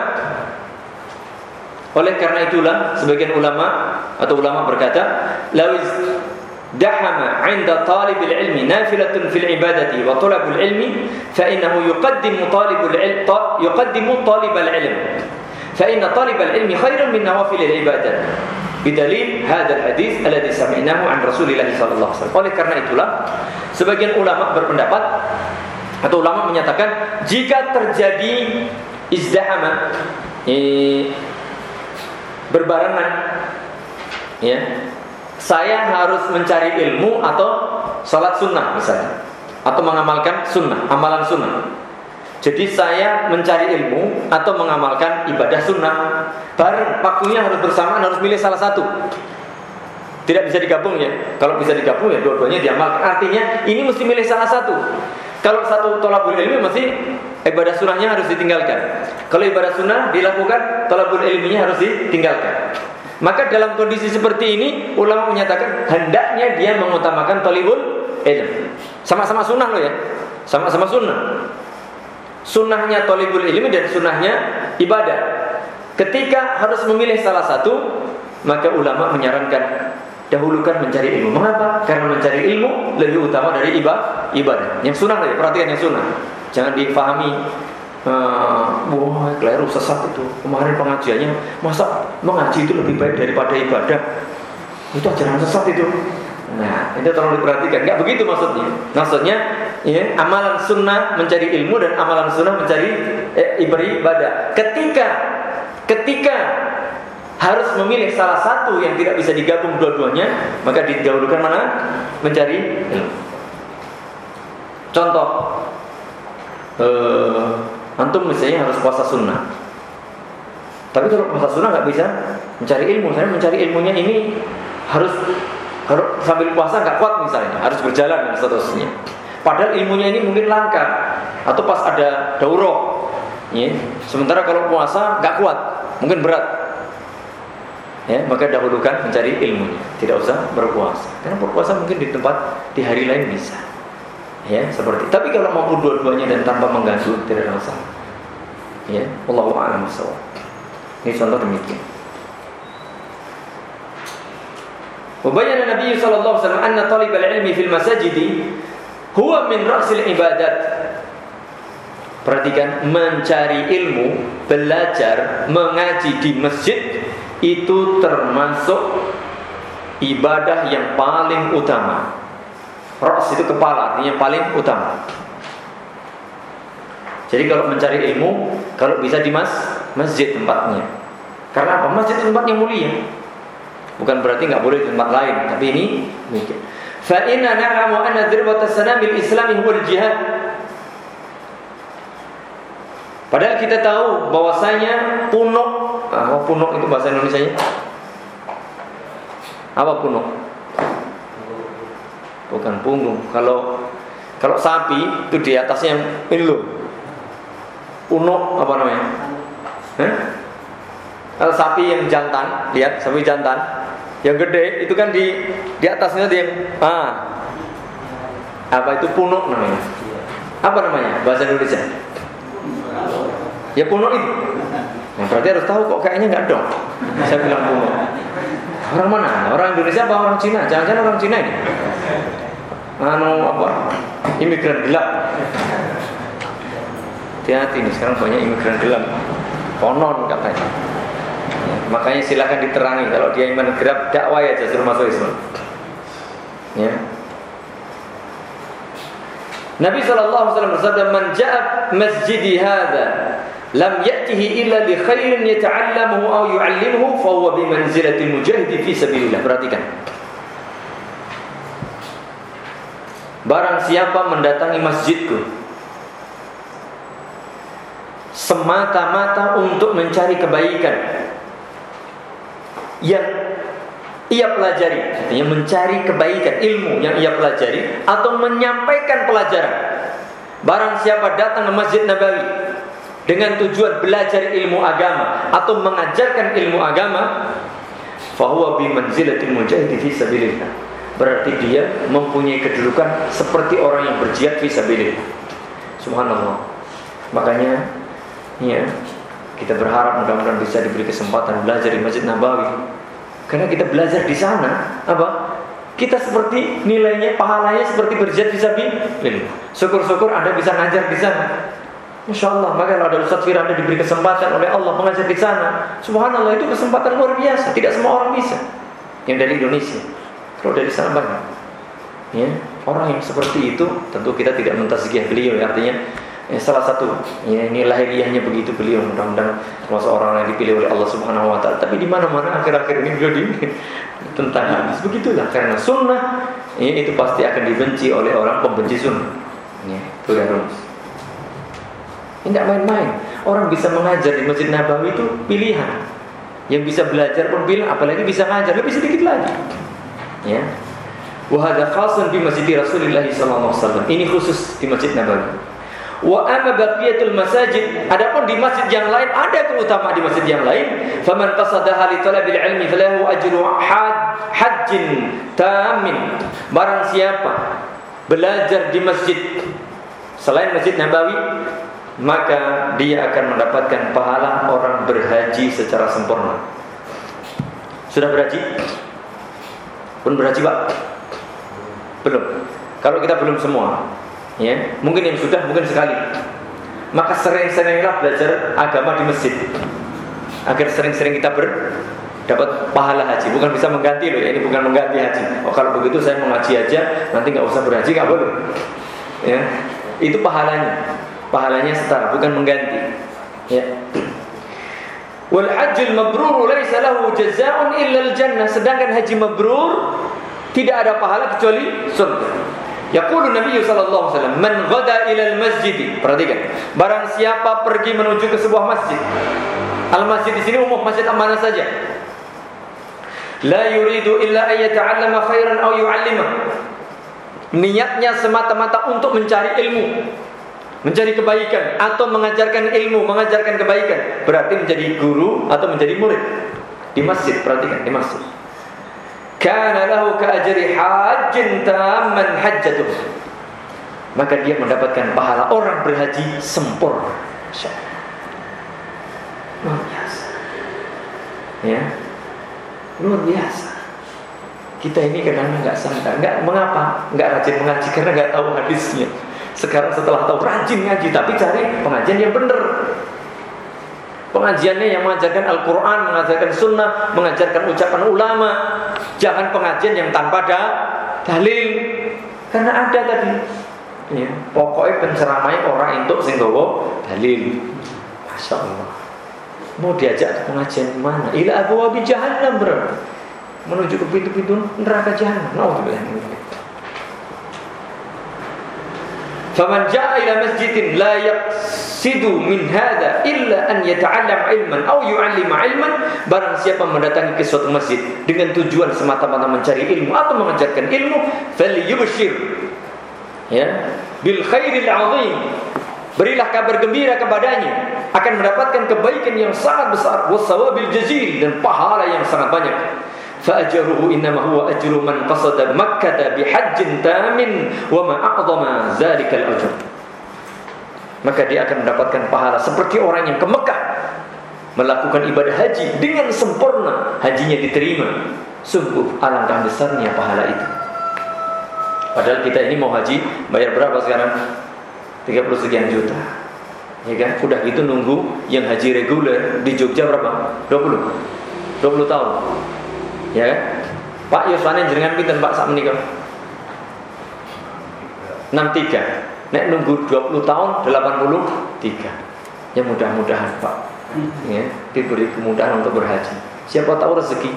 oleh karena itulah sebagian ulama atau ulama berkata, lawiz dahama 'inda talib al-ilmi nafilatun fil ibadati wa talab al-ilmi fa innahu yuqaddimu talib al-ilm yuqaddimu talib al-ilm fa inna talib al-ilmi khairun min nawafil al-ibadat bidalil hadzal hadis oleh karena itulah sebagian ulama berpendapat atau ulama menyatakan jika terjadi izdahama berbarengan ya saya harus mencari ilmu atau sholat sunnah misalnya atau mengamalkan sunnah, amalan sunnah. Jadi saya mencari ilmu atau mengamalkan ibadah sunnah bareng waktunya harus bersamaan harus milih salah satu. Tidak bisa digabung ya. Kalau bisa digabung ya dua-duanya diamalkan. Artinya ini mesti milih salah satu. Kalau satu tolabul ilmi mesti ibadah sunnahnya harus ditinggalkan. Kalau ibadah sunnah dilakukan tolabul ilminya harus ditinggalkan. Maka dalam kondisi seperti ini ulama menyatakan hendaknya dia mengutamakan talibul ilm. Sama-sama sunnah loh ya. Sama-sama sunnah. Sunnahnya talibul ilmi dan sunnahnya ibadah. Ketika harus memilih salah satu, maka ulama menyarankan dahulukan mencari ilmu. Mengapa? Karena mencari ilmu lebih utama dari ibadah. Yang sunnah ya, perhatikan yang sunnah. Jangan difahami Uh, wah keliru sesat itu. Kemarin pengajiannya masa mengaji itu lebih baik daripada ibadah? Itu ajaran sesat itu. Nah itu tolong diperhatikan. Nggak begitu maksudnya. Maksudnya ya amalan sunnah mencari ilmu dan amalan sunnah mencari eh, ibadah ketika ketika harus memilih salah satu yang tidak bisa digabung dua-duanya maka didahulukan mana? Mencari ilmu. Contoh uh, Antum misalnya harus puasa sunnah. Tapi kalau puasa sunnah nggak bisa mencari ilmu. Saya mencari ilmunya ini harus kalau sambil puasa nggak kuat misalnya, harus berjalan dan seterusnya. Padahal ilmunya ini mungkin langka atau pas ada daurah. Ya. Sementara kalau puasa nggak kuat, mungkin berat. Ya, maka dahulukan mencari ilmunya, tidak usah berpuasa. Karena berpuasa mungkin di tempat di hari lain bisa ya seperti tapi kalau mau dua-duanya dan tanpa mengganggu tidak ada masalah. Ya Allah a'lam ini contoh demikian. Wabayana Nabi sallallahu alaihi wasallam anna talib al-ilmi fil masajid huwa min ra'sil ibadat. Perhatikan mencari ilmu, belajar, mengaji di masjid itu termasuk ibadah yang paling utama. Ros itu kepala, artinya paling utama. Jadi kalau mencari ilmu, kalau bisa di mas, masjid tempatnya. Karena apa? Masjid itu tempat yang mulia. Bukan berarti nggak boleh di tempat lain, tapi ini mikir. Fa inna na'lamu anna dirwata sanamil islami huwa jihad. Padahal kita tahu bahwasanya punuk, apa punuk itu bahasa Indonesia-nya? Apa punuk? Bukan punggung. Kalau kalau sapi itu di atasnya ini loh. Unuk apa namanya? Eh? Kalau sapi yang jantan, lihat sapi jantan, yang gede itu kan di di atasnya dia ah apa itu punuk namanya? Apa namanya bahasa Indonesia? Ya punuk itu. Nah, berarti harus tahu kok kayaknya nggak dong. Saya bilang punuk. Orang mana? Orang Indonesia apa orang Cina? Jangan-jangan orang Cina ini anu apa? Imigran gelap. Hati-hati nih sekarang banyak imigran gelap. Konon katanya. Ya, makanya silahkan diterangi kalau dia iman gelap dakwah aja suruh masuk Islam. Ya. Nabi SAW bersabda man ja'a masjidi hadha lam ya'tihi illa li khairin yata'allamuhu aw yu'allimuhu fa huwa bi manzilati mujahid fi sabilillah. Perhatikan Barang siapa mendatangi masjidku Semata-mata untuk mencari kebaikan Yang ia pelajari Artinya mencari kebaikan ilmu yang ia pelajari Atau menyampaikan pelajaran. Barang siapa datang ke Masjid Nabawi Dengan tujuan belajar ilmu agama Atau mengajarkan ilmu agama Fahuwa bimanzilatil mujahidi fi sabilillah berarti dia mempunyai kedudukan seperti orang yang berjihad fisabilillah. Subhanallah. Makanya ya kita berharap mudah-mudahan bisa diberi kesempatan belajar di Masjid Nabawi. Karena kita belajar di sana apa? Kita seperti nilainya pahalanya seperti berjihad fisabilillah. Syukur-syukur Anda bisa ngajar di sana. Masya Allah, maka kalau ada Ustaz Firanda diberi kesempatan oleh Allah mengajar di sana, Subhanallah itu kesempatan luar biasa. Tidak semua orang bisa. Yang dari Indonesia. Kalau dari sana banyak. Ya, orang yang seperti itu tentu kita tidak mentazkiyah beliau ya, artinya ya, salah satu ya, ini lahiriahnya begitu beliau. Mudah-mudahan termasuk orang yang dipilih oleh Allah Subhanahu wa taala tapi di mana-mana akhir-akhir ini beliau di tentang hadis. Begitulah karena sunnah ya, itu pasti akan dibenci oleh orang pembenci sunnah. Ya, itu yang rumus ini tidak main-main. Orang bisa mengajar di Masjid Nabawi itu pilihan. Yang bisa belajar pun bilang apalagi bisa ngajar lebih sedikit lagi ya wahada khasun di masjid Rasulullah wasallam ini khusus di masjid Nabawi Wa amma baqiyatul masajid, adapun di masjid yang lain ada keutamaan di masjid yang lain. Faman qasadaha li talabil ilmi falahu ajru haj hajjin tamin. Barang siapa belajar di masjid selain Masjid Nabawi, maka dia akan mendapatkan pahala orang berhaji secara sempurna. Sudah berhaji? Pun berhaji, Pak? Belum. Kalau kita belum semua, ya mungkin yang sudah mungkin sekali. Maka sering-seringlah belajar agama di masjid. Agar sering-sering kita ber dapat pahala haji. Bukan bisa mengganti loh ya ini bukan mengganti haji. Oh kalau begitu saya mengaji aja nanti nggak usah berhaji nggak boleh. Ya itu pahalanya. Pahalanya setara bukan mengganti. Ya wal hajjul mabrur laisa lahu jazaa'un illa jannah sedangkan haji mabrur tidak ada pahala kecuali surga Yaqulu Nabi sallallahu alaihi wasallam, "Man ghada ila al-masjid." Perhatikan. Barang siapa pergi menuju ke sebuah masjid. Al-masjid di sini umum masjid mana saja. La yuridu illa an yata'allama khairan aw yu'allima. Niatnya semata-mata untuk mencari ilmu. Mencari kebaikan atau mengajarkan ilmu, mengajarkan kebaikan. Berarti menjadi guru atau menjadi murid. Di masjid, perhatikan, di masjid. Kana lahu ka ajri hajjin tamman hajjatuh. Maka dia mendapatkan pahala orang berhaji sempurna. Luar biasa. Ya. Luar biasa. Kita ini kadang nggak sangka nggak mengapa nggak rajin mengaji? Karena nggak tahu hadisnya sekarang setelah tahu rajin ngaji tapi cari pengajian yang benar Pengajiannya yang mengajarkan Al-Quran, mengajarkan Sunnah, mengajarkan ucapan ulama. Jangan pengajian yang tanpa ada dalil. Karena ada tadi. Ya, pokoknya penceramai orang untuk singgowo dalil. Masya Allah. Mau diajak pengajian mana? Ila abu wabi jahannam berarti. Menuju ke pintu-pintu neraka jahannam. Nauzubillah. Faman jaa ila masjidin la yaqsidu min hadha illa an yata'allam ilman aw yu'allima ilman barang siapa mendatangi ke suatu masjid dengan tujuan semata-mata mencari ilmu atau mengajarkan ilmu falyubshir ya bil khairil azim. Berilah kabar gembira kepadanya akan mendapatkan kebaikan yang sangat besar wasawabil jazil dan pahala yang sangat banyak fa ajruhu innama huwa ajru man qasada Makkah bi hajjin tamin wa ma maka dia akan mendapatkan pahala seperti orang yang ke Mekah. Melakukan ibadah haji dengan sempurna. Hajinya diterima. Sungguh alangkah besarnya pahala itu. Padahal kita ini mau haji bayar berapa sekarang? 30 sekian juta. Ya kan? Udah gitu nunggu yang haji reguler di Jogja berapa? 20 20 tahun. Ya kan? Pak Yuswane jenengan pinten Pak sak menika? 63. Nek nunggu 20 tahun 83. Ya mudah-mudahan Pak. Ya, diberi kemudahan untuk berhaji. Siapa tahu rezeki.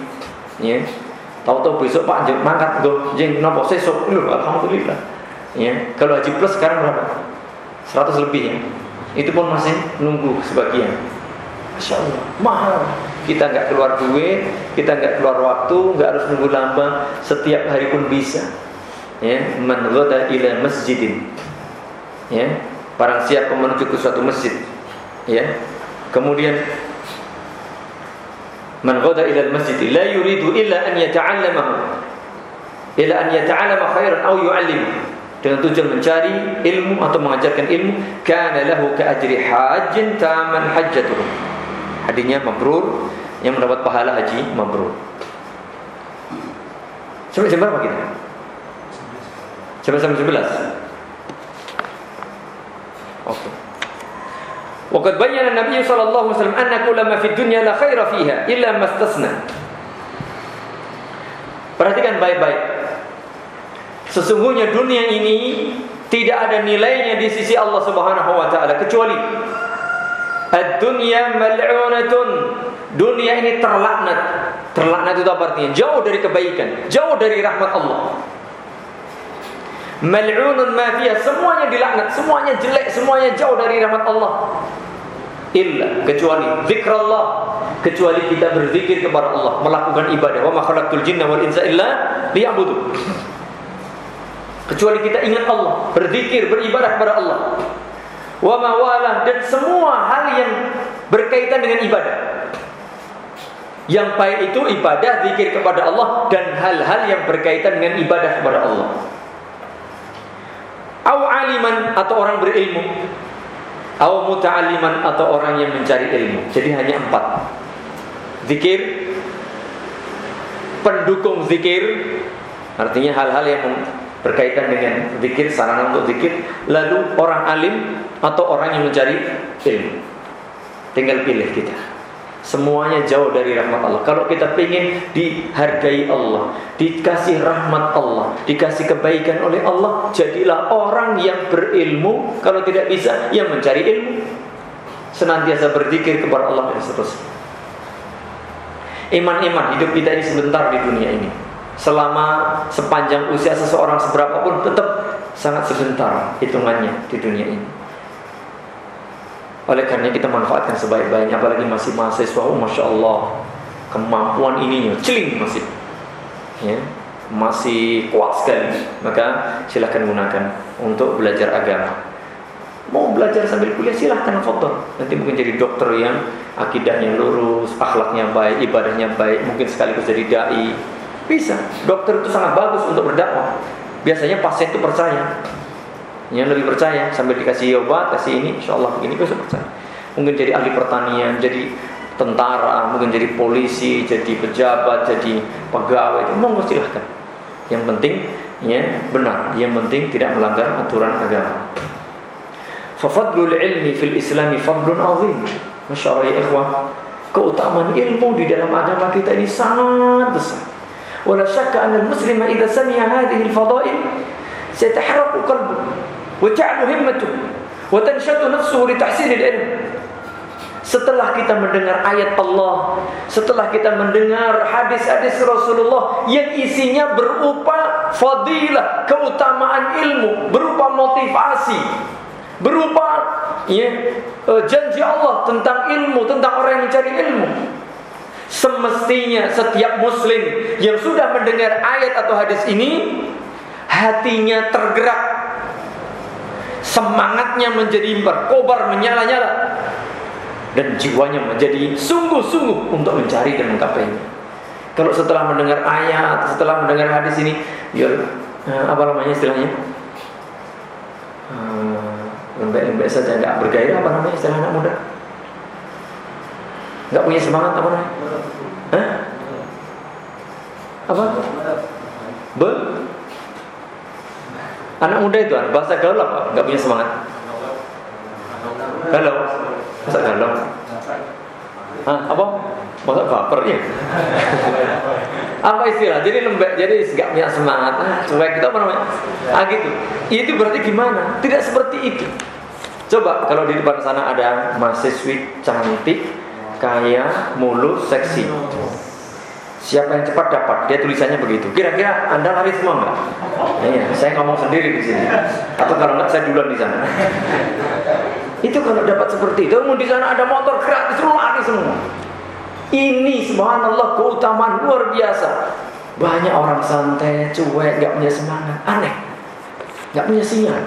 Ya. Tahu-tahu besok Pak jeng mangkat jeng nopo sesuk. Lho, alhamdulillah. Ya, kalau haji plus sekarang berapa? 100 lebih ya. Itu pun masih nunggu sebagian. Masya Allah, mahal. Kita nggak keluar duit, kita nggak keluar waktu, nggak harus nunggu lama, setiap hari pun bisa. Ya, man ila masjidin. Ya, barang siapa menuju ke suatu masjid. Ya. Kemudian man ghada ila masjid la yuridu illa an yata'allamahu illa an yata'allama khairan aw yu'allim dengan tujuan mencari ilmu atau mengajarkan ilmu kana lahu ka ajri hajjin taman hajjatuhu hadinya mabrur yang mendapat pahala haji mabrur. Sampai jam berapa kita? Sampai jam 11. Oke. Waqad bayyana Nabi sallallahu alaihi wasallam anna kullama fid dunya la khaira fiha illa mastasna. Perhatikan baik-baik. Sesungguhnya dunia ini tidak ada nilainya di sisi Allah Subhanahu wa taala kecuali Ad-dunya mal'unatun. Dunia ini terlaknat. Terlaknat itu apa artinya? Jauh dari kebaikan, jauh dari rahmat Allah. Mal'unun ma semuanya dilaknat, semuanya jelek, semuanya jauh dari rahmat Allah. Illa kecuali zikrullah, kecuali kita berzikir kepada Allah, melakukan ibadah. Wa ma khalaqtul jinna wal insa illa liya'budu. Kecuali kita ingat Allah, berzikir, beribadah kepada Allah. Wa dan semua hal yang berkaitan dengan ibadah. Yang baik itu ibadah zikir kepada Allah dan hal-hal yang berkaitan dengan ibadah kepada Allah. Au aliman atau orang berilmu. Au muta'alliman atau orang yang mencari ilmu. Jadi hanya empat. Zikir, pendukung zikir, artinya hal-hal yang berkaitan dengan zikir, sarana untuk zikir, lalu orang alim atau orang yang mencari ilmu. Tinggal pilih kita. Semuanya jauh dari rahmat Allah. Kalau kita ingin dihargai Allah, dikasih rahmat Allah, dikasih kebaikan oleh Allah, jadilah orang yang berilmu. Kalau tidak bisa, yang mencari ilmu. Senantiasa berzikir kepada Allah dan seterusnya. Iman-iman hidup kita ini sebentar di dunia ini selama sepanjang usia seseorang seberapa pun tetap sangat sebentar hitungannya di dunia ini. Oleh karena kita manfaatkan sebaik-baiknya apalagi masih mahasiswa, oh, masya Allah kemampuan ininya celing masih, ya, masih kuat sekali. Maka silahkan gunakan untuk belajar agama. Mau belajar sambil kuliah silahkan foto. Nanti mungkin jadi dokter yang akidahnya lurus, akhlaknya baik, ibadahnya baik, mungkin sekaligus jadi dai bisa. Dokter itu sangat bagus untuk berdakwah. Biasanya pasien itu percaya. Yang lebih percaya sambil dikasih obat, kasih ini, insya Allah begini besok percaya. Mungkin jadi ahli pertanian, jadi tentara, mungkin jadi polisi, jadi pejabat, jadi pegawai. Itu monggo silahkan. Yang penting ya benar. Yang penting tidak melanggar aturan agama. Fafadlul ilmi fil islami fadlun azim. Masya Allah ya ikhwah. Keutamaan ilmu di dalam agama kita ini sangat besar. ولا شك أن المسلم إذا سمع هذه الفضائل سيتحرك قلبه وتعلو همته وتنشط نفسه لتحسين العلم setelah kita mendengar ayat Allah, setelah kita mendengar hadis-hadis Rasulullah yang isinya berupa fadilah, keutamaan ilmu, berupa motivasi, berupa ya, eh, janji Allah tentang ilmu, tentang orang yang mencari ilmu. Semestinya setiap muslim yang sudah mendengar ayat atau hadis ini hatinya tergerak semangatnya menjadi berkobar menyala-nyala dan jiwanya menjadi sungguh-sungguh untuk mencari dan mengkapainya. Kalau setelah mendengar ayat, setelah mendengar hadis ini, ya eh, apa namanya istilahnya? Eh, lembek-lembek saja, nggak bergairah apa namanya istilah anak muda? Nggak punya semangat apa namanya? Hah? Apa? Be? Anak muda itu bahasa gaul apa? Nggak punya semangat. Galau. Masa galau? Hah? Apa? Masa baper ya? apa istilah? Jadi lembek, jadi nggak punya semangat. Ah, cuek itu apa namanya? Ah gitu. Itu berarti gimana? Tidak seperti itu. Coba kalau di depan sana ada mahasiswi cantik, kaya, mulus, seksi. Siapa yang cepat dapat? Dia tulisannya begitu. Kira-kira Anda lari semua? Iya, saya ngomong sendiri di sini. Atau kalau enggak saya duluan di sana. Itu kalau dapat seperti itu, di sana ada motor gratis, lari semua. Ini subhanallah keutamaan luar biasa. Banyak orang santai, cuek, nggak punya semangat, aneh. Nggak punya sinyal,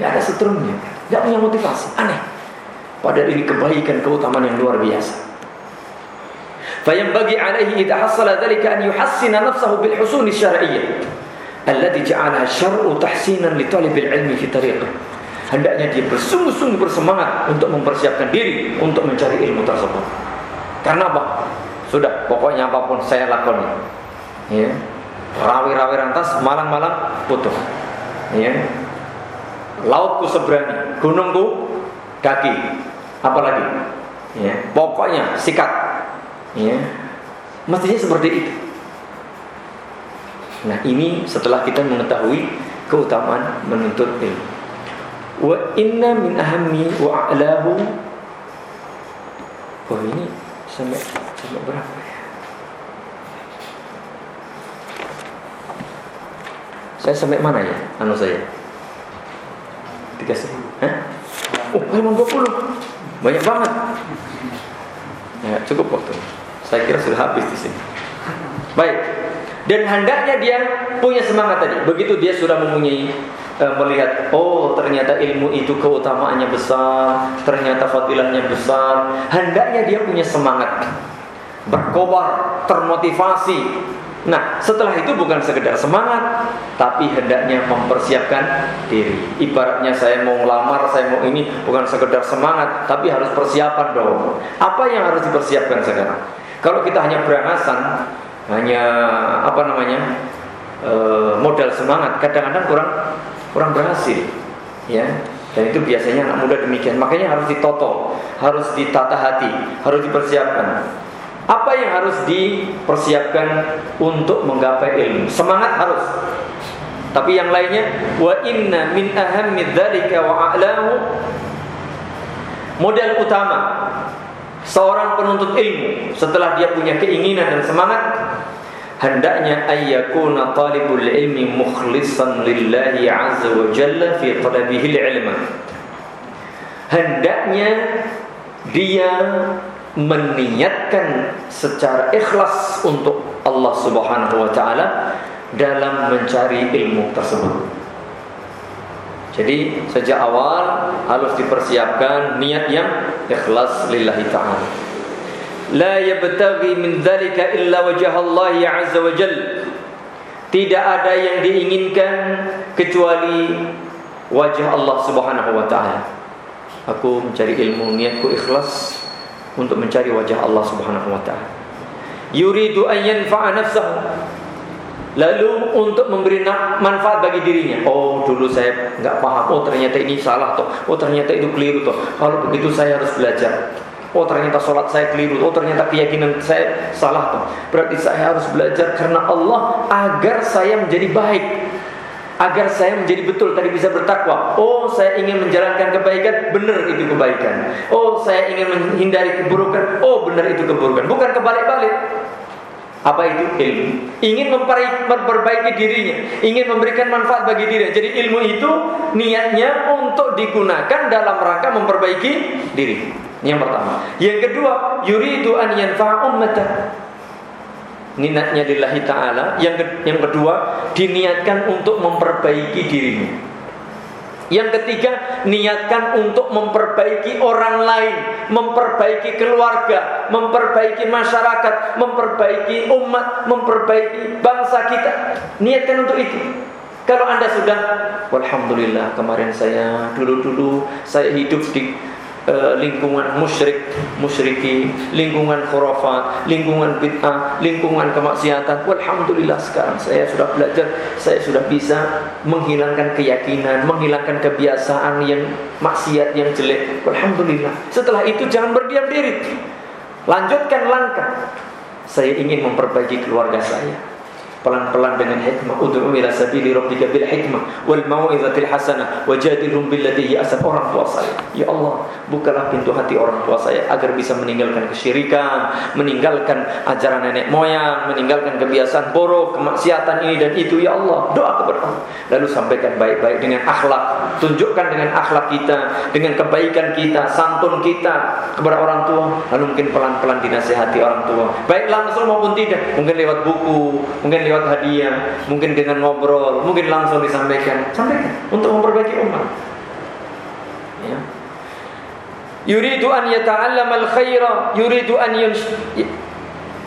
nggak ada setrumnya, nggak punya motivasi, aneh. Padahal ini kebaikan keutamaan yang luar biasa. فينبغي عليه إذا حصل ذلك أن يحسن نفسه بالحصول الشرعية التي جعلها الشرع تحسينا لطالب العلم في طريقه hendaknya dia bersungguh-sungguh bersemangat untuk mempersiapkan diri untuk mencari ilmu tersebut karena apa? sudah pokoknya apapun saya lakoni ya rawi-rawi rantas malang-malang putus ya lautku seberani gunungku kaki apalagi? Ya. Pokoknya sikat. Ya. Mestinya seperti itu. Nah ini setelah kita mengetahui keutamaan menuntut ilmu. Wa inna min ahammi wa a'lahu. Oh ini sampai sampai berapa ya? Saya sampai mana ya anu saya? 30 Hah? oh halaman 20 banyak banget ya cukup waktu saya kira sudah habis di sini. Baik. Dan hendaknya dia punya semangat tadi. Begitu dia sudah mempunyai e, melihat oh ternyata ilmu itu keutamaannya besar, ternyata fadilahnya besar, hendaknya dia punya semangat berkobar, termotivasi. Nah, setelah itu bukan sekedar semangat, tapi hendaknya mempersiapkan diri. Ibaratnya saya mau ngelamar, saya mau ini bukan sekedar semangat, tapi harus persiapan dong. Apa yang harus dipersiapkan sekarang? Kalau kita hanya berangasan, hanya apa namanya? E, modal semangat, kadang-kadang kurang kurang berhasil. Ya, dan itu biasanya anak muda demikian. Makanya harus ditoto, harus ditata hati, harus dipersiapkan. Apa yang harus dipersiapkan untuk menggapai ilmu? Semangat harus. Tapi yang lainnya wa inna min ahammi dzalika wa a'lahu modal utama seorang penuntut ilmu setelah dia punya keinginan dan semangat hendaknya ayyakuna talibul ilmi mukhlishan lillahi azza wa jalla fi talabihi ilma hendaknya dia meniatkan secara ikhlas untuk Allah Subhanahu wa taala dalam mencari ilmu tersebut. Jadi sejak awal harus dipersiapkan niat yang ikhlas lillahi taala. La yabtaghi min dzalika illa wajha Allah azza wa jalla. Tidak ada yang diinginkan kecuali wajah Allah Subhanahu wa taala. Aku mencari ilmu niatku ikhlas untuk mencari wajah Allah Subhanahu wa taala. Yuridu an yanfa'a nafsahu. Lalu untuk memberi manfaat bagi dirinya. Oh, dulu saya nggak paham. Oh, ternyata ini salah toh. Oh, ternyata itu keliru toh. Kalau begitu saya harus belajar. Oh, ternyata sholat saya keliru. Oh, ternyata keyakinan saya salah toh. Berarti saya harus belajar karena Allah agar saya menjadi baik agar saya menjadi betul tadi bisa bertakwa. Oh, saya ingin menjalankan kebaikan, benar itu kebaikan. Oh, saya ingin menghindari keburukan, oh benar itu keburukan. Bukan kebalik-balik. Apa itu ilmu? Ingin memperbaiki dirinya, ingin memberikan manfaat bagi dirinya. Jadi ilmu itu niatnya untuk digunakan dalam rangka memperbaiki diri. Yang pertama. Yang kedua, yuridu an yanfa'a ummatan Niatnya lillahi ta'ala yang, ke, yang kedua Diniatkan untuk memperbaiki dirimu yang ketiga, niatkan untuk memperbaiki orang lain, memperbaiki keluarga, memperbaiki masyarakat, memperbaiki umat, memperbaiki bangsa kita. Niatkan untuk itu. Kalau Anda sudah, Alhamdulillah kemarin saya dulu-dulu saya hidup di uh, lingkungan musyrik, musyriki, lingkungan khurafat, lingkungan bid'ah, lingkungan kemaksiatan. Alhamdulillah sekarang saya sudah belajar, saya sudah bisa menghilangkan keyakinan, menghilangkan kebiasaan yang maksiat yang jelek. Alhamdulillah. Setelah itu jangan berdiam diri. Lanjutkan langkah. Saya ingin memperbaiki keluarga saya pelan-pelan dengan hikmah. Ud'u ila sabili rabbika bil hikmah wal mau'izatil hasanah wajadilhum billati hi asan orang tua saya ya Allah bukalah pintu hati orang tua saya agar bisa meninggalkan kesyirikan meninggalkan ajaran nenek moyang meninggalkan kebiasaan buruk kemaksiatan ini dan itu. Ya Allah doa kepada Allah. Lalu sampaikan baik-baik dengan akhlak. Tunjukkan dengan akhlak kita dengan kebaikan kita santun kita kepada orang tua. Lalu mungkin pelan-pelan dinasihati orang tua. Baik langsung maupun tidak. Mungkin lewat buku mungkin lewat lewat hadiah, mungkin dengan ngobrol, mungkin langsung disampaikan. Sampaikan untuk memperbaiki umat. Ya. Yuridu an yata'allam al-khaira, yuridu an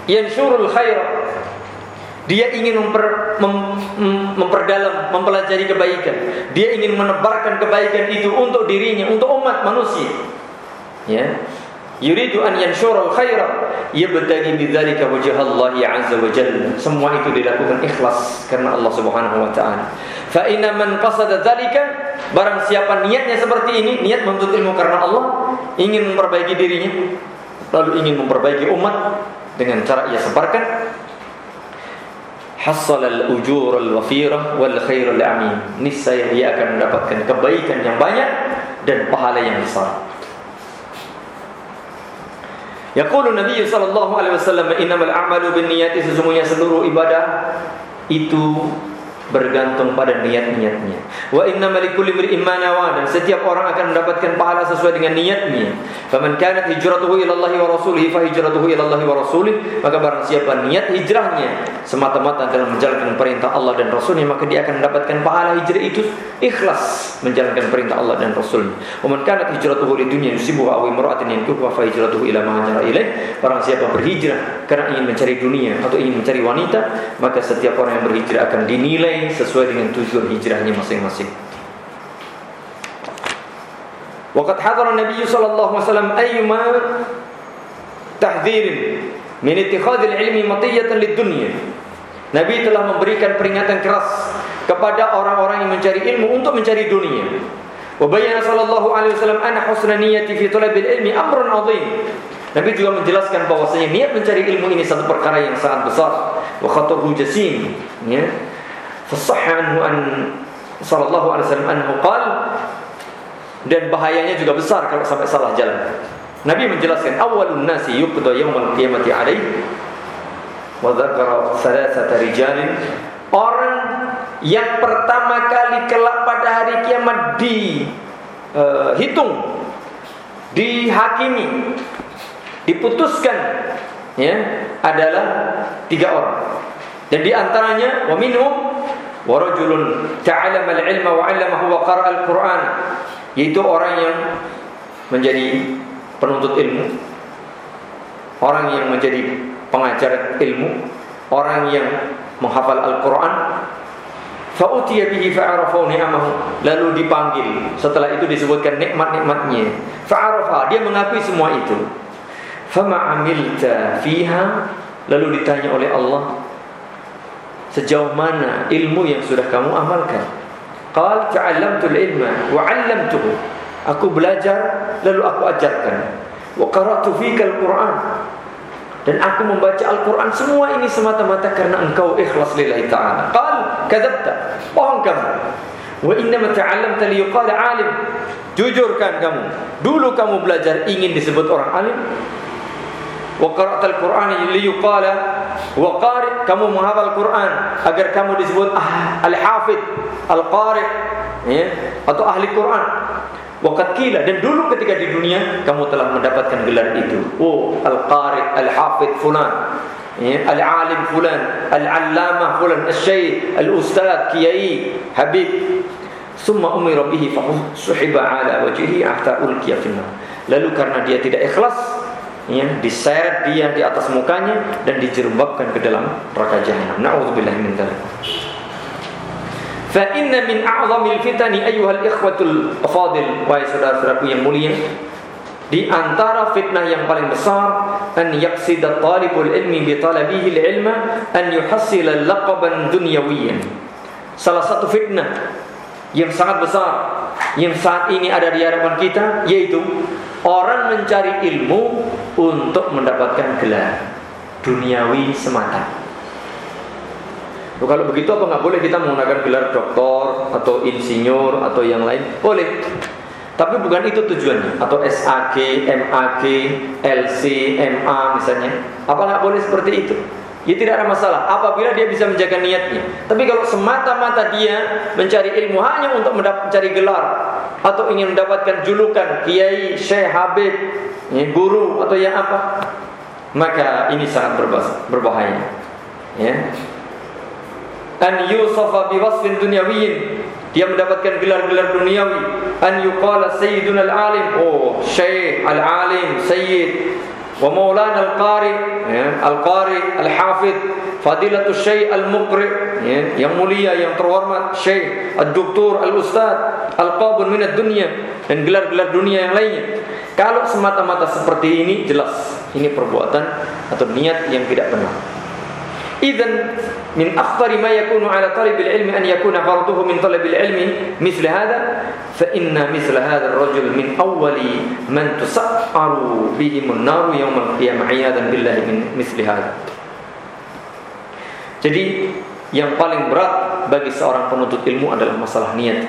yanshurul khaira. Dia ingin memper, mem, memperdalam, mempelajari kebaikan. Dia ingin menebarkan kebaikan itu untuk dirinya, untuk umat manusia. Ya. Yuridu an yanshura al-khaira yabtaghi bidzalika wajha Allah azza wa jalla. Semua itu dilakukan ikhlas karena Allah Subhanahu wa taala. Fa inna man qasada dzalika barang siapa niatnya seperti ini, niat menuntut ilmu karena Allah, ingin memperbaiki dirinya, lalu ingin memperbaiki umat dengan cara ia sebarkan hasal al-ujur al-wafirah wal khair al-amin. Niscaya dia akan mendapatkan kebaikan yang banyak dan pahala yang besar. Yaqulu Nabi sallallahu alaihi wasallam innamal a'malu binniyati sesungguhnya seluruh ibadah itu bergantung pada niat-niatnya. Wa inna likulli imrin ma nawa dan setiap orang akan mendapatkan pahala sesuai dengan niatnya. Faman kanat hijratuhu ila Allah wa rasulih fa hijratuhu ila Allah wa rasulih, maka barang siapa niat hijrahnya semata-mata dalam menjalankan perintah Allah dan Rasulnya, maka dia akan mendapatkan pahala hijrah itu ikhlas menjalankan perintah Allah dan Rasulnya. Wa man kanat hijratuhu lidunya yusibuha aw imra'atin yankuha fa hijratuhu ila ma hajara ilaih. Barang siapa berhijrah karena ingin mencari dunia atau ingin mencari wanita, maka setiap orang yang berhijrah akan dinilai sesuai dengan tujuan hijrahnya masing-masing. Waqad hadara Nabi sallallahu alaihi wasallam ayyuma tahdhirin min ittikhadil ilmi matiyatan lid-dunya. Nabi telah memberikan peringatan keras kepada orang-orang yang mencari ilmu untuk mencari dunia. Wa bayyana sallallahu alaihi wasallam anna husna niyyati fi talabil ilmi amrun 'azim. Nabi juga menjelaskan bahwasanya niat mencari ilmu ini satu perkara yang sangat besar wa khataruhu jasim ya Fasahha anhu an sallallahu alaihi wasallam anhu qal dan bahayanya juga besar kalau sampai salah jalan. Nabi menjelaskan awalun nasi yuqda yaumul qiyamati alaihi wa dzakara thalathata rijalin. Orang yang pertama kali kelak pada hari kiamat di uh, hitung dihakimi diputuskan ya adalah tiga orang. Dan di antaranya wa minhum al-ilma wa 'allamahu wa qara'a al-Qur'an yaitu orang yang menjadi penuntut ilmu. Orang yang menjadi pengajar ilmu. Orang yang menghafal Al-Qur'an. Fa'utiya bihi fa'arafahu ni'amahu. Lalu dipanggil. Setelah itu disebutkan nikmat-nikmatnya. Fa'arafa dia mengakui semua itu. Fama amilta fiha. Lalu ditanya oleh Allah sejauh mana ilmu yang sudah kamu amalkan? Qal ta'allamtul ilma wa 'allamtuhu. Aku belajar lalu aku ajarkan. Wa qara'tu fikal qur'an. Dan aku membaca Al-Quran semua ini semata-mata karena engkau ikhlas lillahi ta'ala. Qal kadzabta. Bohong kamu. Wa innama ta'allamta liyuqala 'alim. Jujurkan kamu. Dulu kamu belajar ingin disebut orang alim. Wa qara'tal Qur'an liyuqala wa qari kamu menghafal Quran agar kamu disebut ah, al-hafid al-qari ya atau ahli Quran Waqad kila dan dulu ketika di dunia kamu telah mendapatkan gelar itu. Oh, al-qari, al-hafid fulan. Ya, al-alim fulan, al-allamah fulan, al-syekh, al-ustad, kiai, habib. Summa umira bihi fa suhiba ala wajhihi hatta ulqiya. Lalu karena dia tidak ikhlas, ya, diseret dia di atas mukanya dan dijerembabkan ke dalam neraka jahanam. Nauzubillah min dzalik. Fa inna min a'zamil fitani ayyuhal ikhwatul afadil wa saudara-saudaraku yang mulia di antara fitnah yang paling besar an yaqsida talibul ilmi bi talabihi ilma an yuhassila laqaban dunyawiyyan. Salah satu fitnah yang sangat besar yang saat ini ada di hadapan kita yaitu orang mencari ilmu untuk mendapatkan gelar duniawi semata. Kalau begitu apa nggak boleh kita menggunakan gelar doktor atau insinyur atau yang lain? Boleh. Tapi bukan itu tujuannya. Atau SAG, MAG, LC, MA misalnya. Apa nggak boleh seperti itu? Ya tidak ada masalah apabila dia bisa menjaga niatnya. Tapi kalau semata-mata dia mencari ilmu hanya untuk mencari gelar atau ingin mendapatkan julukan kiai, syekh, habib, ya, guru atau yang apa, maka ini sangat berbahaya. Ya. An yusafa biwasfin dunyawiyyin dia mendapatkan gelar-gelar duniawi an yuqala sayyidun al-alim oh syekh al-alim sayyid wa maulana al-qari ya, al-qari al-hafid fadilatu syekh al-muqri ya, yang mulia yang terhormat syekh al-doktor al-ustad al-qabun min ad-dunya dan gelar-gelar dunia yang lainnya. Kalau semata-mata seperti ini jelas. Ini perbuatan atau niat yang tidak benar. Idzan min akhtar ma yakunu ala talib al-ilmi an yakuna farduhu min talab al-ilmi mithl hadha fa inna mithl hadha ar-rajul min awwali man tusa'aru bihim an-nar yawm al-qiyamah iyadan billahi min hadha jadi yang paling berat bagi seorang penuntut ilmu adalah masalah niat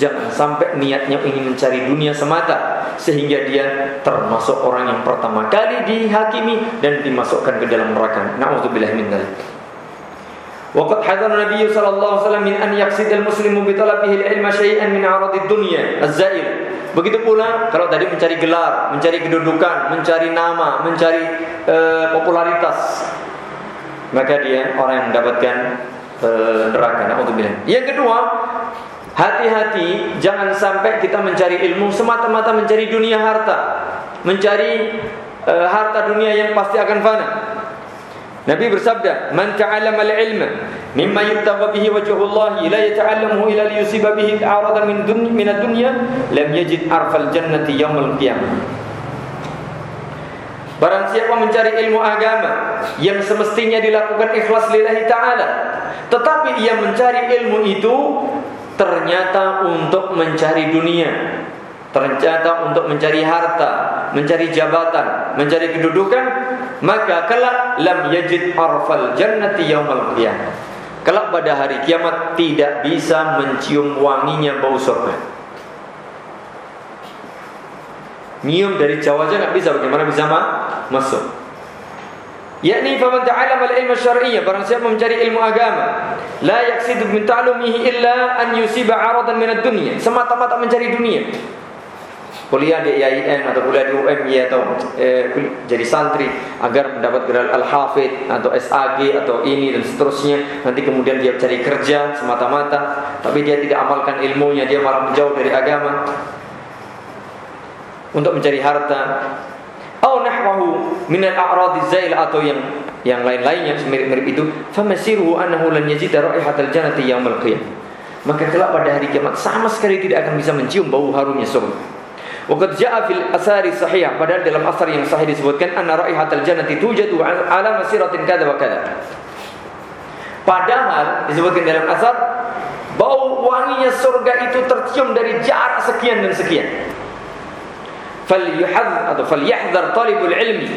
jangan sampai niatnya ingin mencari dunia semata sehingga dia termasuk orang yang pertama kali dihakimi dan dimasukkan ke dalam neraka. Nauzubillah min dzalik. وقد حذر النبي صلى الله عليه وسلم من أن يقصد المسلم بطلبه العلم شيئا من عرض الدنيا الزائلة Begitu pula kalau tadi mencari gelar, mencari kedudukan, mencari nama, mencari uh, popularitas, maka dia orang yang mendapatkan uh, neraka. Nauzubillah. Yang kedua, hati-hati jangan sampai kita mencari ilmu semata-mata mencari dunia harta, mencari uh, harta dunia yang pasti akan fana. Nabi bersabda, "Man ta'allama al-ilma mimma yubtagha bihi wajhullah la yata'allamuhu ila liyusiba bihi aradan min dunya min ad-dunya lam yajid arfal jannati yaumil qiyamah." Barang siapa mencari ilmu agama yang semestinya dilakukan ikhlas lillahi ta'ala Tetapi ia mencari ilmu itu ternyata untuk mencari dunia Ternyata untuk mencari harta, mencari jabatan, mencari kedudukan maka kelak lam yajid arfal jannati yaumal qiyamah. Kelak pada hari kiamat tidak bisa mencium wanginya bau surga. Nyium dari jauh aja nggak bisa, bagaimana bisa masuk? yakni faman ta'allama al-ilma syar'iyyah barang siapa mencari ilmu agama la yaqsidu min ta'lumihi illa an yusiba 'aradan min ad-dunya semata-mata mencari dunia kuliah di IAIN atau kuliah di UMY atau eh, jadi santri agar mendapat gelar al-hafid atau SAG atau ini dan seterusnya. Nanti kemudian dia cari kerja semata-mata tapi dia tidak amalkan ilmunya dia malah menjauh dari agama untuk mencari harta. Atau nahwahu min al-a'rad zail atau yang yang lain-lainnya mirip-mirip itu. Famasiruhu annahu lan yajid raihatal jannati yaumil qiyamah maka kelak pada hari kiamat sama sekali tidak akan bisa mencium bau harumnya surga Waqad jaa fil asari sahih padahal dalam asar yang sahih disebutkan anna raihatal jannati tujadu ala masiratin kada wa kada. Padahal disebutkan dalam asar bau wanginya surga itu tercium dari jarak sekian dan sekian. Fal yuhadz atau fal yahdhar talibul ilmi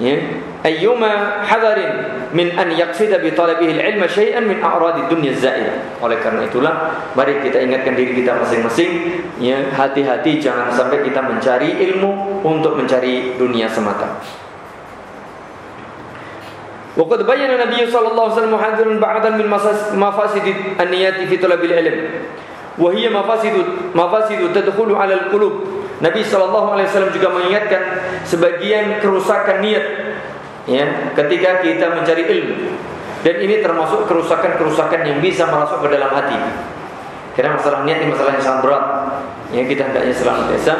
ya. Ayyuma hadarin min an yaqsida bi talabihi ilma shay'an min a'radi dunya zaira. Oleh karena itulah mari kita ingatkan diri kita masing-masing ya hati-hati jangan sampai kita mencari ilmu untuk mencari dunia semata. Waqad bayyana Nabi sallallahu alaihi wasallam muhadziran ba'dan min mafasid an-niyati fi talabil ilm. Wa hiya mafasid mafasid tadkhulu 'ala al-qulub. Nabi Shallallahu Alaihi Wasallam juga mengingatkan sebagian kerusakan niat ya ketika kita mencari ilmu. Dan ini termasuk kerusakan-kerusakan yang bisa masuk ke dalam hati. Karena masalah niat ini masalah yang sangat berat ya kita hendaknya biasa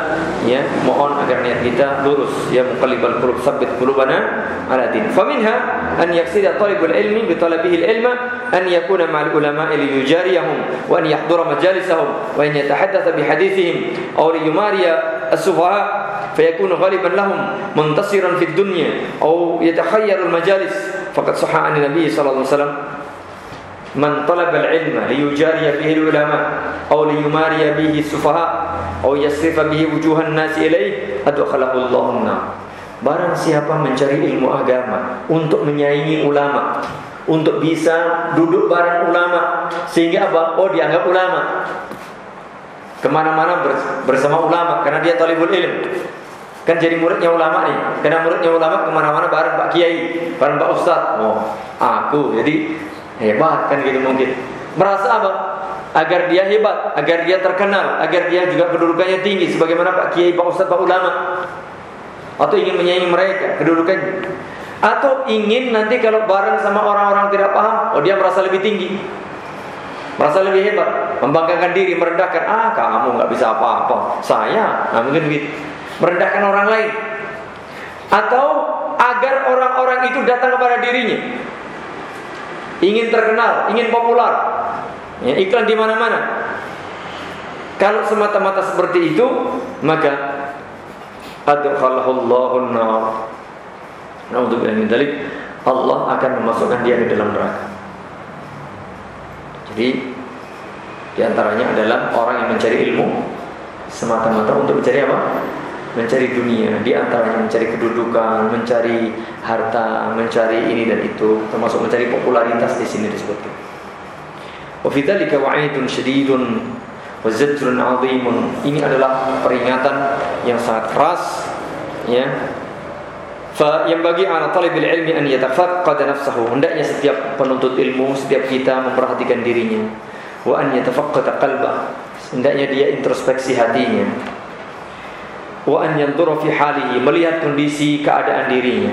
ya mohon agar niat kita lurus ya muqallibal qulub sabbit qulubana ala din faminha an yaqsida talibul ilmi bi talabihi ilma an yakuna ma'al ulama li yujariyahum wa an yahdura majalisahum wa an yatahaddatha bi hadithihim aw li yumariya as-sufaha فيكون غالبا لهم منتصرا في الدنيا أو يتخير المجالس فقد صح عن النبي صلى الله عليه وسلم man talabal ilma liyujariya bihi ulama aw liyumariya bihi sufaha aw yasrifa bihi wujuhan nasi ilaih adkhalahu Allahu Barang siapa mencari ilmu agama untuk menyaingi ulama, untuk bisa duduk bareng ulama, sehingga apa? Oh dianggap ulama. Ke mana-mana bersama ulama karena dia talibul ilm. Kan jadi muridnya ulama nih. Karena muridnya ulama ke mana-mana bareng Pak Kiai, bareng Pak Ustadz. Oh, aku. Jadi Hebat kan gitu mungkin. Merasa apa? Agar dia hebat, agar dia terkenal, agar dia juga kedudukannya tinggi sebagaimana Pak Kiai, Pak Ustaz, Pak Ulama. Atau ingin menyaingi mereka kedudukannya. Atau ingin nanti kalau bareng sama orang-orang tidak paham, oh dia merasa lebih tinggi. Merasa lebih hebat, membanggakan diri, merendahkan, ah kamu nggak bisa apa-apa, saya, nah mungkin begitu, merendahkan orang lain, atau agar orang-orang itu datang kepada dirinya, ingin terkenal, ingin populer. Ya, iklan di mana-mana. Kalau semata-mata seperti itu, maka. Allah akan memasukkan dia ke dalam neraka. Jadi di antaranya adalah orang yang mencari ilmu semata-mata untuk mencari apa? Mencari dunia, di antaranya mencari kedudukan, mencari harta, mencari ini dan itu, termasuk mencari popularitas di sini disebutkan. Wa fi dzalika wa'idun syadidun wa zajrun 'azimun. Ini adalah peringatan yang sangat keras ya. Fa yang bagi ala talibil ilmi an yatafaqqad nafsahu. Hendaknya setiap penuntut ilmu, setiap kita memperhatikan dirinya. Wa an yatafaqqad qalbah. Hendaknya dia introspeksi hatinya. Wa an yanzura fi halihi, melihat kondisi keadaan dirinya.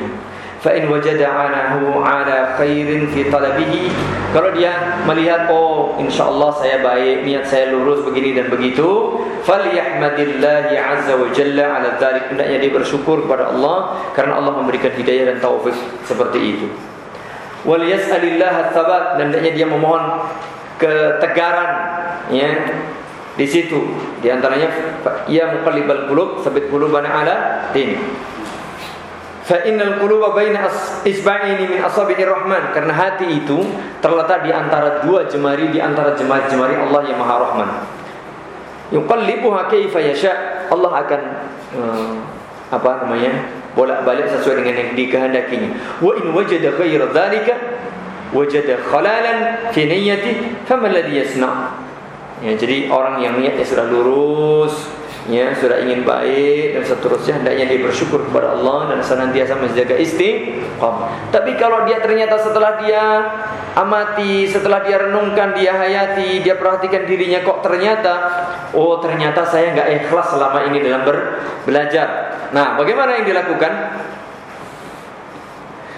Fa in wajada anahu ala khairin fi talabihi kalau dia melihat oh insyaallah saya baik niat saya lurus begini dan begitu falyahmadillahi azza wa jalla ala dzalik. Hendaknya dia bersyukur kepada Allah karena Allah memberikan hidayah dan taufik seperti itu. Wal yas'alillah tsabat hendaknya dia memohon ketegaran ya di situ di antaranya ya muqallibal qulub sabit qulubana ala din Fa innal quluba baina isba'ini min asabi'ir rahman karena hati itu terletak di antara dua jemari di antara jemari-jemari Allah yang Maha Rahman. Yuqallibuha kaifa yasha. Allah akan uh, apa namanya? bolak-balik sesuai dengan yang dikehendakinya. Wa in wajada ghayra dzalika wajada khalalan fi niyyati faman ladhi yasna'. Ya, jadi orang yang niatnya sudah lurus, ya sudah ingin baik dan seterusnya hendaknya dia bersyukur kepada Allah dan senantiasa menjaga istiqamah. Tapi kalau dia ternyata setelah dia amati, setelah dia renungkan, dia hayati, dia perhatikan dirinya kok ternyata oh ternyata saya nggak ikhlas selama ini dalam ber belajar. Nah, bagaimana yang dilakukan?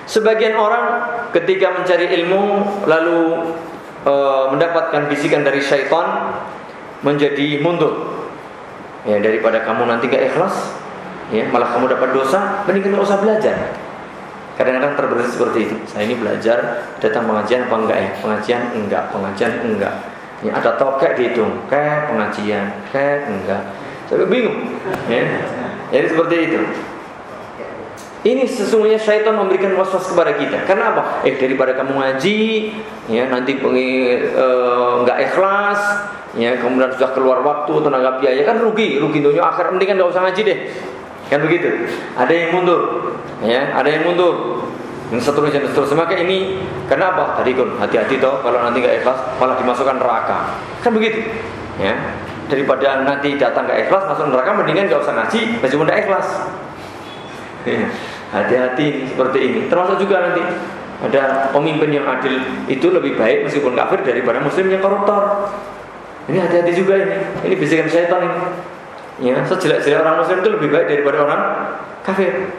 Sebagian orang ketika mencari ilmu lalu e, mendapatkan bisikan dari syaitan menjadi mundur. Ya daripada kamu nanti gak ikhlas ya malah kamu dapat dosa mending nggak usah belajar. Kadang-kadang terbersih seperti itu. Saya ini belajar datang pengajian apa enggak ya? Pengajian enggak pengajian enggak. Ya ada tokek dihitung kayak pengajian kayak enggak. Saya bingung ya. Jadi seperti itu ini sesungguhnya syaitan memberikan was-was kepada kita. Karena apa? Eh daripada kamu ngaji, ya nanti uh, nggak ikhlas, ya kemudian sudah keluar waktu, tenaga biaya kan rugi, rugi dunia akhir mendingan nggak usah ngaji deh. Kan begitu. Ada yang mundur, ya, ada yang mundur. Dan seterusnya dan seterusnya. Maka ini kenapa? Tadi kan hati-hati toh kalau nanti nggak ikhlas malah dimasukkan neraka. Kan begitu. Ya. Daripada nanti datang nggak ikhlas masuk neraka mendingan nggak usah ngaji, meskipun nggak ikhlas. Ya. Hati-hati seperti ini. Termasuk juga nanti ada pemimpin yang adil itu lebih baik meskipun kafir daripada muslim yang koruptor. Ini hati-hati juga ini. Ini bisikan syaitan ini. Ya, sejelek-jelek orang muslim itu lebih baik daripada orang kafir.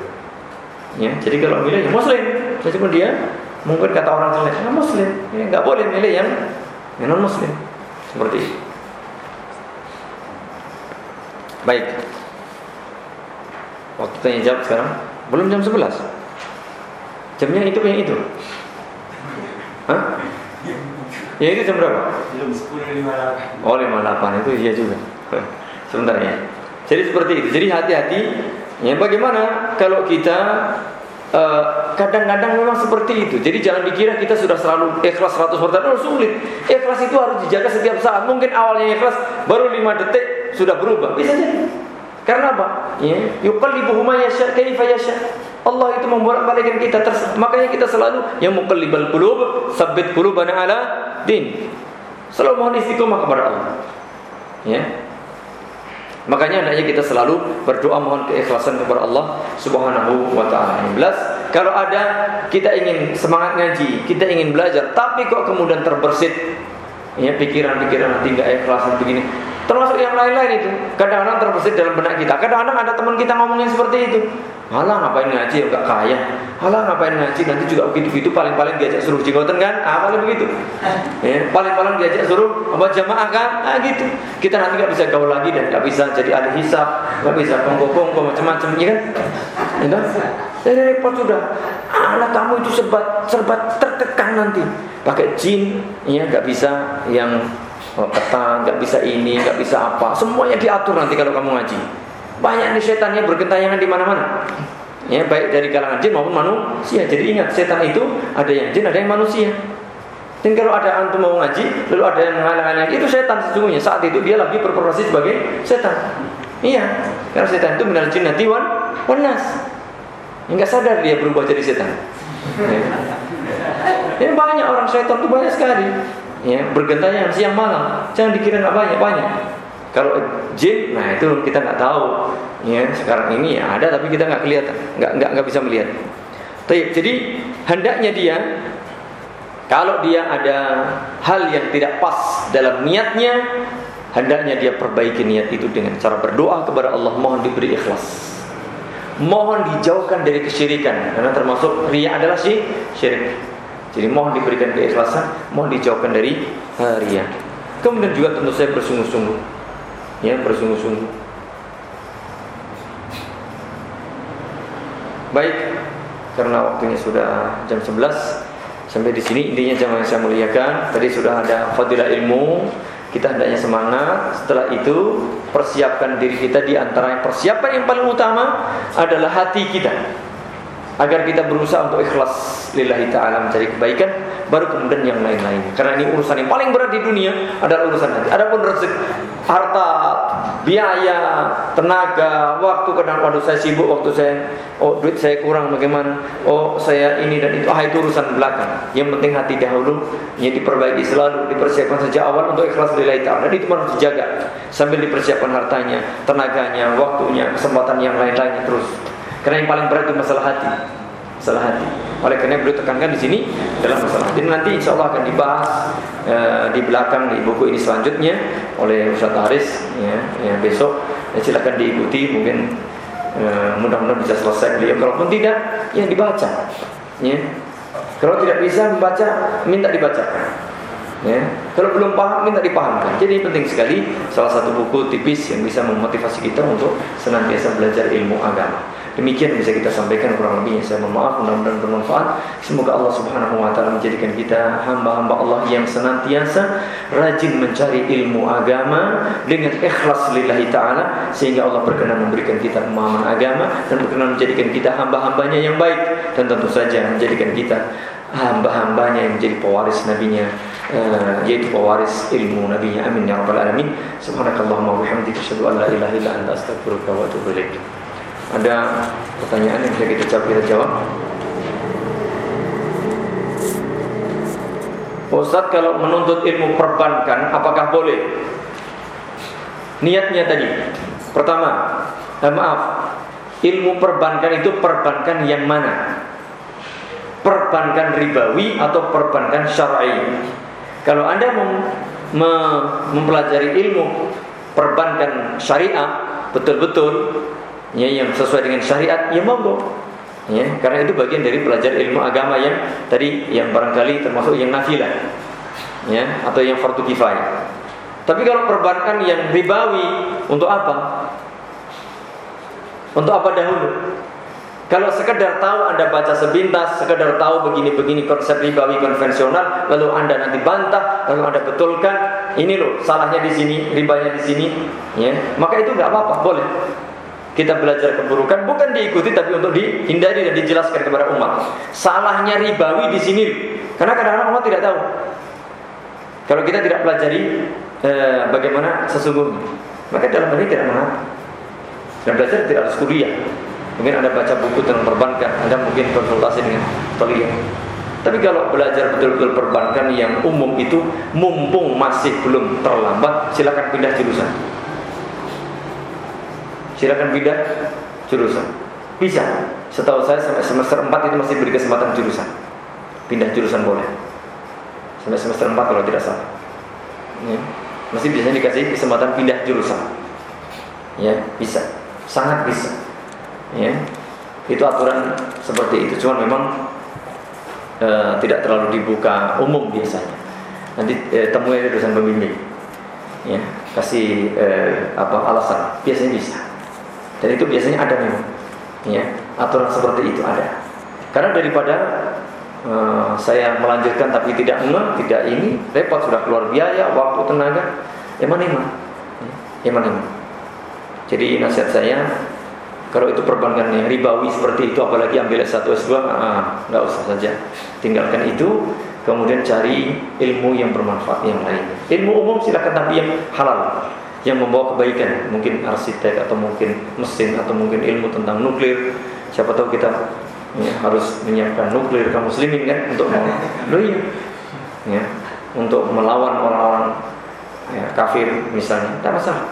Ya, jadi kalau milih ya muslim, meskipun dia mungkin kata orang jelek, ya muslim, ya nggak boleh milih yang, yang non muslim. Seperti itu. Baik. Waktu tanya jawab sekarang. Belum jam 11 Jamnya itu yang itu Hah? Ya itu jam berapa? Belum 10.58 Oh 58 itu iya juga Sebentar ya Jadi seperti itu Jadi hati-hati Ya bagaimana kalau kita eh, kadang-kadang uh, memang seperti itu. Jadi jangan dikira kita sudah selalu ikhlas 100% oh, sulit. Ikhlas itu harus dijaga setiap saat. Mungkin awalnya ikhlas baru 5 detik sudah berubah. Bisa jadi. Karena apa? Ya, yuqallibuhu ma yasha kaifa yasha. Allah itu membolak-balikkan kita makanya kita selalu yang muqallibal qulub, sabbit qulubana ala din. Selalu mohon istiqomah kepada Allah. Ya. Makanya hendaknya kita selalu berdoa mohon keikhlasan kepada Allah Subhanahu wa taala. 11 kalau ada kita ingin semangat ngaji, kita ingin belajar, tapi kok kemudian terbersit ya pikiran-pikiran nanti enggak ikhlas begini Termasuk yang lain-lain itu. Kadang-kadang terbesit dalam benak kita. Kadang-kadang ada teman kita ngomongin seperti itu. Halah ngapain ngaji enggak kaya. Halah ngapain ngaji nanti juga begitu-begitu paling-paling diajak suruh jenggotan kan? Ah, paling begitu. Ya, paling-paling diajak suruh apa jamaah kan? Ah gitu. Kita nanti enggak bisa gaul lagi dan enggak bisa jadi ahli hisab, enggak bisa pongko-pongko macam-macam ya kan? Ya? Jadi repot sudah. Anak kamu itu serba serba tertekan nanti. Pakai jin, ya enggak bisa yang ketan, nggak bisa ini, nggak bisa apa. Semuanya diatur nanti kalau kamu ngaji. Banyak nih setannya bergentayangan di mana-mana. Ya, baik dari kalangan jin maupun manusia. Jadi ingat, setan itu ada yang jin, ada yang manusia. Dan kalau ada antum mau ngaji, lalu ada yang menghalang itu setan sesungguhnya. Saat itu dia lagi berprofesi sebagai setan. Iya, karena setan itu minal jin nanti wan wanas. Enggak sadar dia berubah jadi setan. Ya. Ini banyak orang setan itu banyak sekali ya bergentayangan siang malam jangan dikira nggak banyak banyak Kalau jin, nah itu kita nggak tahu. Ya, sekarang ini ya ada tapi kita nggak kelihatan, nggak nggak nggak bisa melihat. Jadi hendaknya dia kalau dia ada hal yang tidak pas dalam niatnya, hendaknya dia perbaiki niat itu dengan cara berdoa kepada Allah mohon diberi ikhlas. Mohon dijauhkan dari kesyirikan karena termasuk ria adalah syirik. Jadi mohon diberikan keikhlasan, mohon dijauhkan dari uh, ria. Kemudian juga tentu saya bersungguh-sungguh ya bersungguh-sungguh. Baik, karena waktunya sudah jam 11 sampai di sini intinya yang saya muliakan tadi sudah ada fadilah ilmu kita hendaknya semangat setelah itu persiapkan diri kita di antara persiapan yang paling utama adalah hati kita agar kita berusaha untuk ikhlas lillahi taala mencari kebaikan baru kemudian yang lain-lain. Karena ini urusan yang paling berat di dunia adalah urusan hati. Adapun rezeki harta biaya tenaga waktu kadang waduh saya sibuk waktu saya oh duit saya kurang bagaimana? Oh saya ini dan itu. Ah itu urusan belakang. Yang penting hati dahulu yang diperbaiki selalu dipersiapkan sejak awal untuk ikhlas lillahi taala. Dan itu harus dijaga sambil dipersiapkan hartanya tenaganya waktunya kesempatan yang lain-lainnya terus karena yang paling berat itu masalah hati. Masalah hati. Oleh karena beliau tekankan di sini dalam masalah hati. Nanti insya Allah akan dibahas e, di belakang di buku ini selanjutnya oleh Ustaz Haris ya, ya besok ya, silakan diikuti mungkin e, mudah-mudahan bisa selesai beliau. Kalaupun tidak, yang dibaca. Ya. Kalau tidak bisa membaca, minta dibacakan. Ya. Kalau belum paham minta dipahamkan. Jadi penting sekali salah satu buku tipis yang bisa memotivasi kita untuk senantiasa belajar ilmu agama. Demikian bisa kita sampaikan kurang lebihnya. Saya mohon maaf, mudah-mudahan bermanfaat. Semoga Allah Subhanahu wa taala menjadikan kita hamba-hamba Allah yang senantiasa rajin mencari ilmu agama dengan ikhlas lillahi taala sehingga Allah berkenan memberikan kita pemahaman agama dan berkenan menjadikan kita hamba-hambanya yang baik dan tentu saja menjadikan kita hamba-hambanya yang menjadi pewaris nabinya uh, yaitu pewaris ilmu nabinya amin ya rabbal alamin subhanakallahumma wa bihamdika asyhadu an la ilaha illa anta astaghfiruka wa atubu ilaik ada pertanyaan yang bisa kita jawab, kita jawab. Ustaz kalau menuntut ilmu perbankan apakah boleh? Niatnya tadi Pertama eh, Maaf Ilmu perbankan itu perbankan yang mana? Perbankan ribawi atau perbankan syar'i? Kalau Anda mem mempelajari ilmu perbankan syariah betul-betul ya yang sesuai dengan syariat ya monggo. Ya karena itu bagian dari belajar ilmu agama yang tadi yang barangkali termasuk yang nafilah. Ya atau yang fardu kifayah. Tapi kalau perbankan yang ribawi untuk apa? Untuk apa dahulu? Kalau sekedar tahu Anda baca sebintas, sekedar tahu begini-begini konsep ribawi konvensional, lalu Anda nanti bantah, lalu Anda betulkan, ini loh salahnya di sini, ribanya di sini, ya, maka itu nggak apa-apa, boleh. Kita belajar keburukan bukan diikuti tapi untuk dihindari dan dijelaskan kepada umat. Salahnya ribawi di sini karena kadang-kadang umat tidak tahu. Kalau kita tidak pelajari eh, bagaimana sesungguhnya, maka dalam hal ini tidak mengapa. Dan belajar tidak harus kuliah. Mungkin Anda baca buku tentang perbankan, Anda mungkin konsultasi dengan toliah. Tapi kalau belajar betul-betul perbankan yang umum itu mumpung masih belum terlambat, silakan pindah jurusan silakan pindah jurusan. Bisa. Setahu saya sampai semester 4 itu masih beri kesempatan jurusan. Pindah jurusan boleh. Sampai semester 4 kalau tidak salah. Ya. Masih biasanya dikasih kesempatan pindah jurusan. Ya, bisa. Sangat bisa. Ya. Itu aturan seperti itu. Cuma memang e, tidak terlalu dibuka umum biasanya. Nanti e, temui dosen pembimbing. Ya, kasih e, apa alasan. Biasanya bisa. Dan itu biasanya ada memang. Ya, aturan seperti itu ada. Karena daripada uh, saya melanjutkan tapi tidak enggak, tidak ini, repot sudah keluar biaya, waktu, tenaga, eman eman. Ya, eman eman. Jadi nasihat saya kalau itu perbankan yang ribawi seperti itu apalagi ambil S1 S2 ah, nggak usah saja tinggalkan itu kemudian cari ilmu yang bermanfaat yang lain ilmu umum silakan tapi yang halal yang membawa kebaikan mungkin arsitek atau mungkin mesin atau mungkin ilmu tentang nuklir siapa tahu kita ya, harus menyiapkan nuklir kaum muslimin kan untuk lo iya ya untuk melawan orang-orang ya, kafir misalnya tidak masalah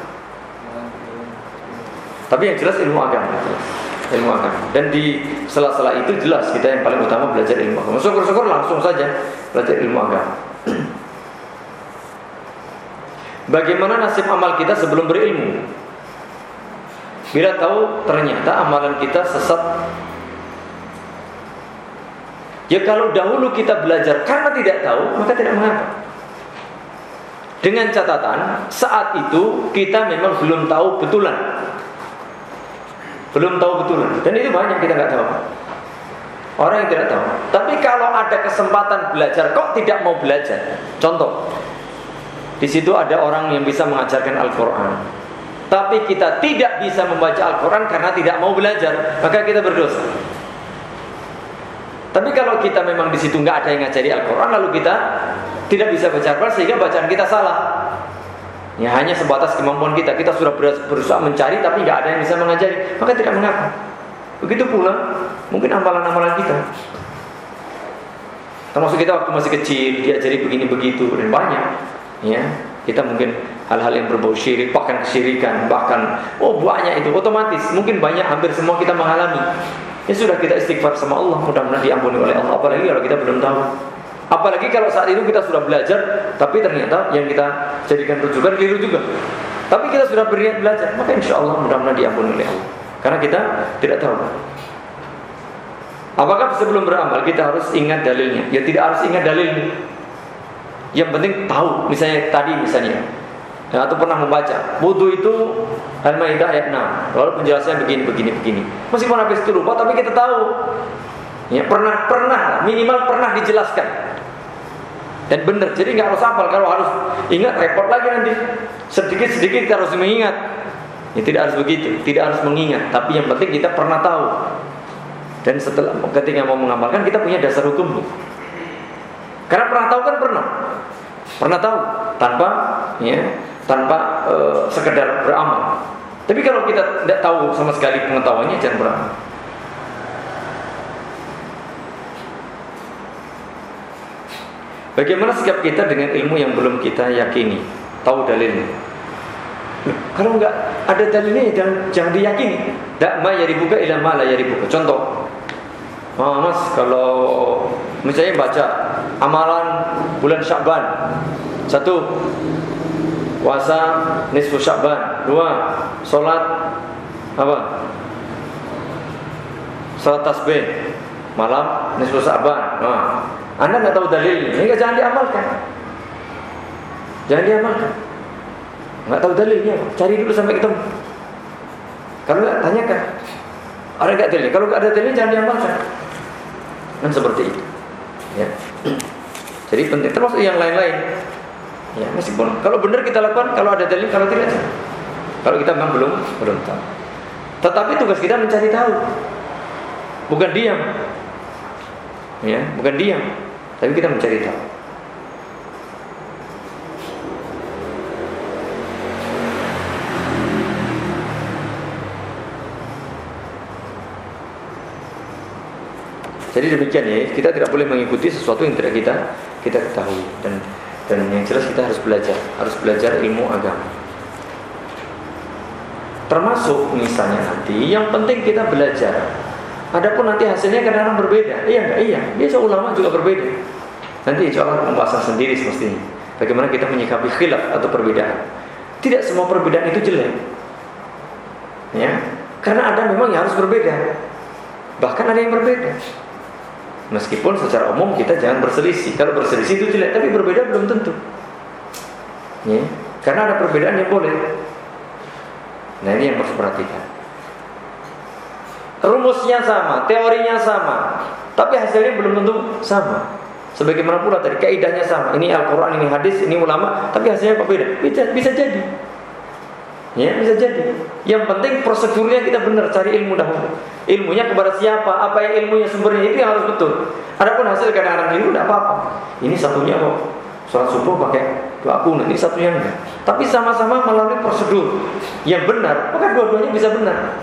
Tapi yang jelas ilmu agama. Ilmu agama. Dan di sela-sela itu jelas kita yang paling utama belajar ilmu agama. Syukur-syukur langsung saja belajar ilmu agama. Bagaimana nasib amal kita sebelum berilmu? Bila tahu ternyata amalan kita sesat Ya kalau dahulu kita belajar karena tidak tahu, maka tidak mengapa. Dengan catatan saat itu kita memang belum tahu betulan. Belum tahu betulan. Dan itu banyak kita nggak tahu. Orang yang tidak tahu. Tapi kalau ada kesempatan belajar, kok tidak mau belajar? Contoh, di situ ada orang yang bisa mengajarkan Al-Quran. Tapi kita tidak bisa membaca Al-Quran karena tidak mau belajar, maka kita berdosa. Tapi kalau kita memang di situ nggak ada yang ngajari Al-Quran, lalu kita tidak bisa baca Al-Quran sehingga bacaan kita salah. Ya hanya sebatas kemampuan kita. Kita sudah berusaha mencari tapi nggak ada yang bisa mengajari, maka tidak mengapa. Begitu pula mungkin amalan-amalan kita. Termasuk kita waktu masih kecil diajari begini begitu dan banyak. Ya, kita mungkin hal-hal yang berbau syirik, bahkan kesyirikan, bahkan oh banyak itu otomatis mungkin banyak hampir semua kita mengalami. Ya sudah kita istighfar sama Allah, mudah-mudahan diampuni oleh Allah. Apalagi kalau kita belum tahu. Apalagi kalau saat itu kita sudah belajar, tapi ternyata yang kita jadikan rujukan keliru juga. Tapi kita sudah berniat belajar, maka insya Allah mudah-mudahan diampuni oleh Allah. Karena kita tidak tahu. Apakah sebelum beramal kita harus ingat dalilnya? Ya tidak harus ingat dalilnya. Yang penting tahu, misalnya tadi misalnya. Ya, atau pernah membaca wudhu itu Al-Maidah ayat 6 lalu penjelasannya begini begini begini. Meskipun habis itu lupa tapi kita tahu. Ya pernah pernah minimal pernah dijelaskan. Dan benar jadi nggak harus hafal. Kalau harus ingat repot lagi nanti. Sedikit sedikit kita harus mengingat. Ya tidak harus begitu tidak harus mengingat. Tapi yang penting kita pernah tahu. Dan setelah ketika mau mengamalkan kita punya dasar hukum karena pernah tahu kan pernah pernah tahu tanpa ya tanpa uh, sekedar beramal. Tapi kalau kita tidak tahu sama sekali pengetahuannya jangan beramal. Bagaimana sikap kita dengan ilmu yang belum kita yakini, tahu dalilnya? Kalau enggak ada dalilnya jangan, jangan diyakini. Tak ma dibuka ilah ma la dibuka. Contoh, oh, mas kalau misalnya baca amalan bulan Syakban satu puasa nisfu Sya'ban. Dua, salat apa? Salat tasbih malam nisfu Sya'ban. Nah, Anda nggak tahu dalilnya, ini jangan diamalkan. Jangan diamalkan. Nggak tahu dalilnya, cari dulu sampai ketemu. Kalau nggak tanyakan. Orang nggak dalil. Kalau nggak ada dalil jangan diamalkan. Kan seperti itu. Ya. Jadi penting termasuk yang lain-lain. Ya, meskipun kalau benar kita lakukan, kalau ada dalil, kalau tidak Kalau kita memang belum belum tahu. Tetapi tugas kita mencari tahu. Bukan diam. Ya, bukan diam. Tapi kita mencari tahu. Jadi demikian ya, kita tidak boleh mengikuti sesuatu yang tidak kita kita ketahui dan dan yang jelas kita harus belajar, harus belajar ilmu agama. Termasuk misalnya nanti yang penting kita belajar. Adapun nanti hasilnya kadang-kadang berbeda. Iya enggak? Iya. Biasa ulama juga berbeda. Nanti insya Allah pembahasan sendiri semestinya. Bagaimana kita menyikapi khilaf atau perbedaan. Tidak semua perbedaan itu jelek. Ya. Karena ada memang yang harus berbeda. Bahkan ada yang berbeda. Meskipun secara umum kita jangan berselisih. Kalau berselisih itu jelek, tapi berbeda belum tentu. Ya, karena ada perbedaan yang boleh. Nah ini yang harus perhatikan. Rumusnya sama, teorinya sama, tapi hasilnya belum tentu sama. Sebagaimana pula tadi kaidahnya sama. Ini Al-Qur'an, ini hadis, ini ulama, tapi hasilnya kok beda? Bisa, bisa jadi. Ya, bisa jadi. Yang penting prosedurnya kita benar cari ilmu dahulu. Ilmunya kepada siapa? Apa yang ilmunya sumbernya itu yang harus betul. Adapun hasil kadang-kadang ini udah apa-apa. Ini satunya kok sholat subuh pakai doa kunut, ini satunya enggak. Tapi sama-sama melalui prosedur yang benar, maka dua-duanya bisa benar.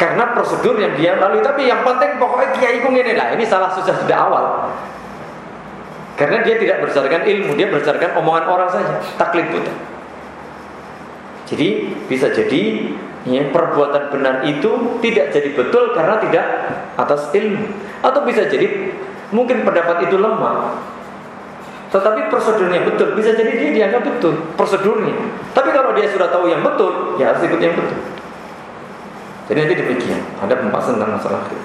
Karena prosedur yang dia lalui, tapi yang penting pokoknya kiai kung ini lah. Ini salah susah sudah awal. Karena dia tidak berdasarkan ilmu, dia berdasarkan omongan orang saja, taklid buta. Jadi bisa jadi ya, perbuatan benar itu tidak jadi betul karena tidak atas ilmu. Atau bisa jadi mungkin pendapat itu lemah. Tetapi prosedurnya betul bisa jadi dia dianggap betul prosedurnya. Tapi kalau dia sudah tahu yang betul ya harus ikut yang betul. Jadi nanti demikian ada pembahasan tentang masalah itu.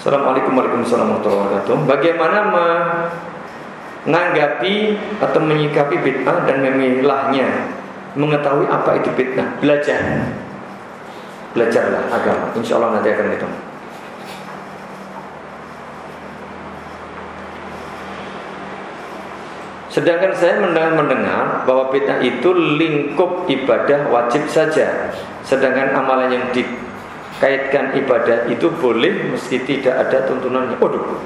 Assalamualaikum warahmatullahi wabarakatuh. Bagaimana menanggapi atau menyikapi bid'ah dan memilahnya mengetahui apa itu fitnah. Belajar. Belajarlah agama. Insya Allah nanti akan ketemu Sedangkan saya mendengar bahwa fitnah itu lingkup ibadah wajib saja. Sedangkan amalan yang dikaitkan ibadah itu boleh meski tidak ada tuntunannya. Waduh,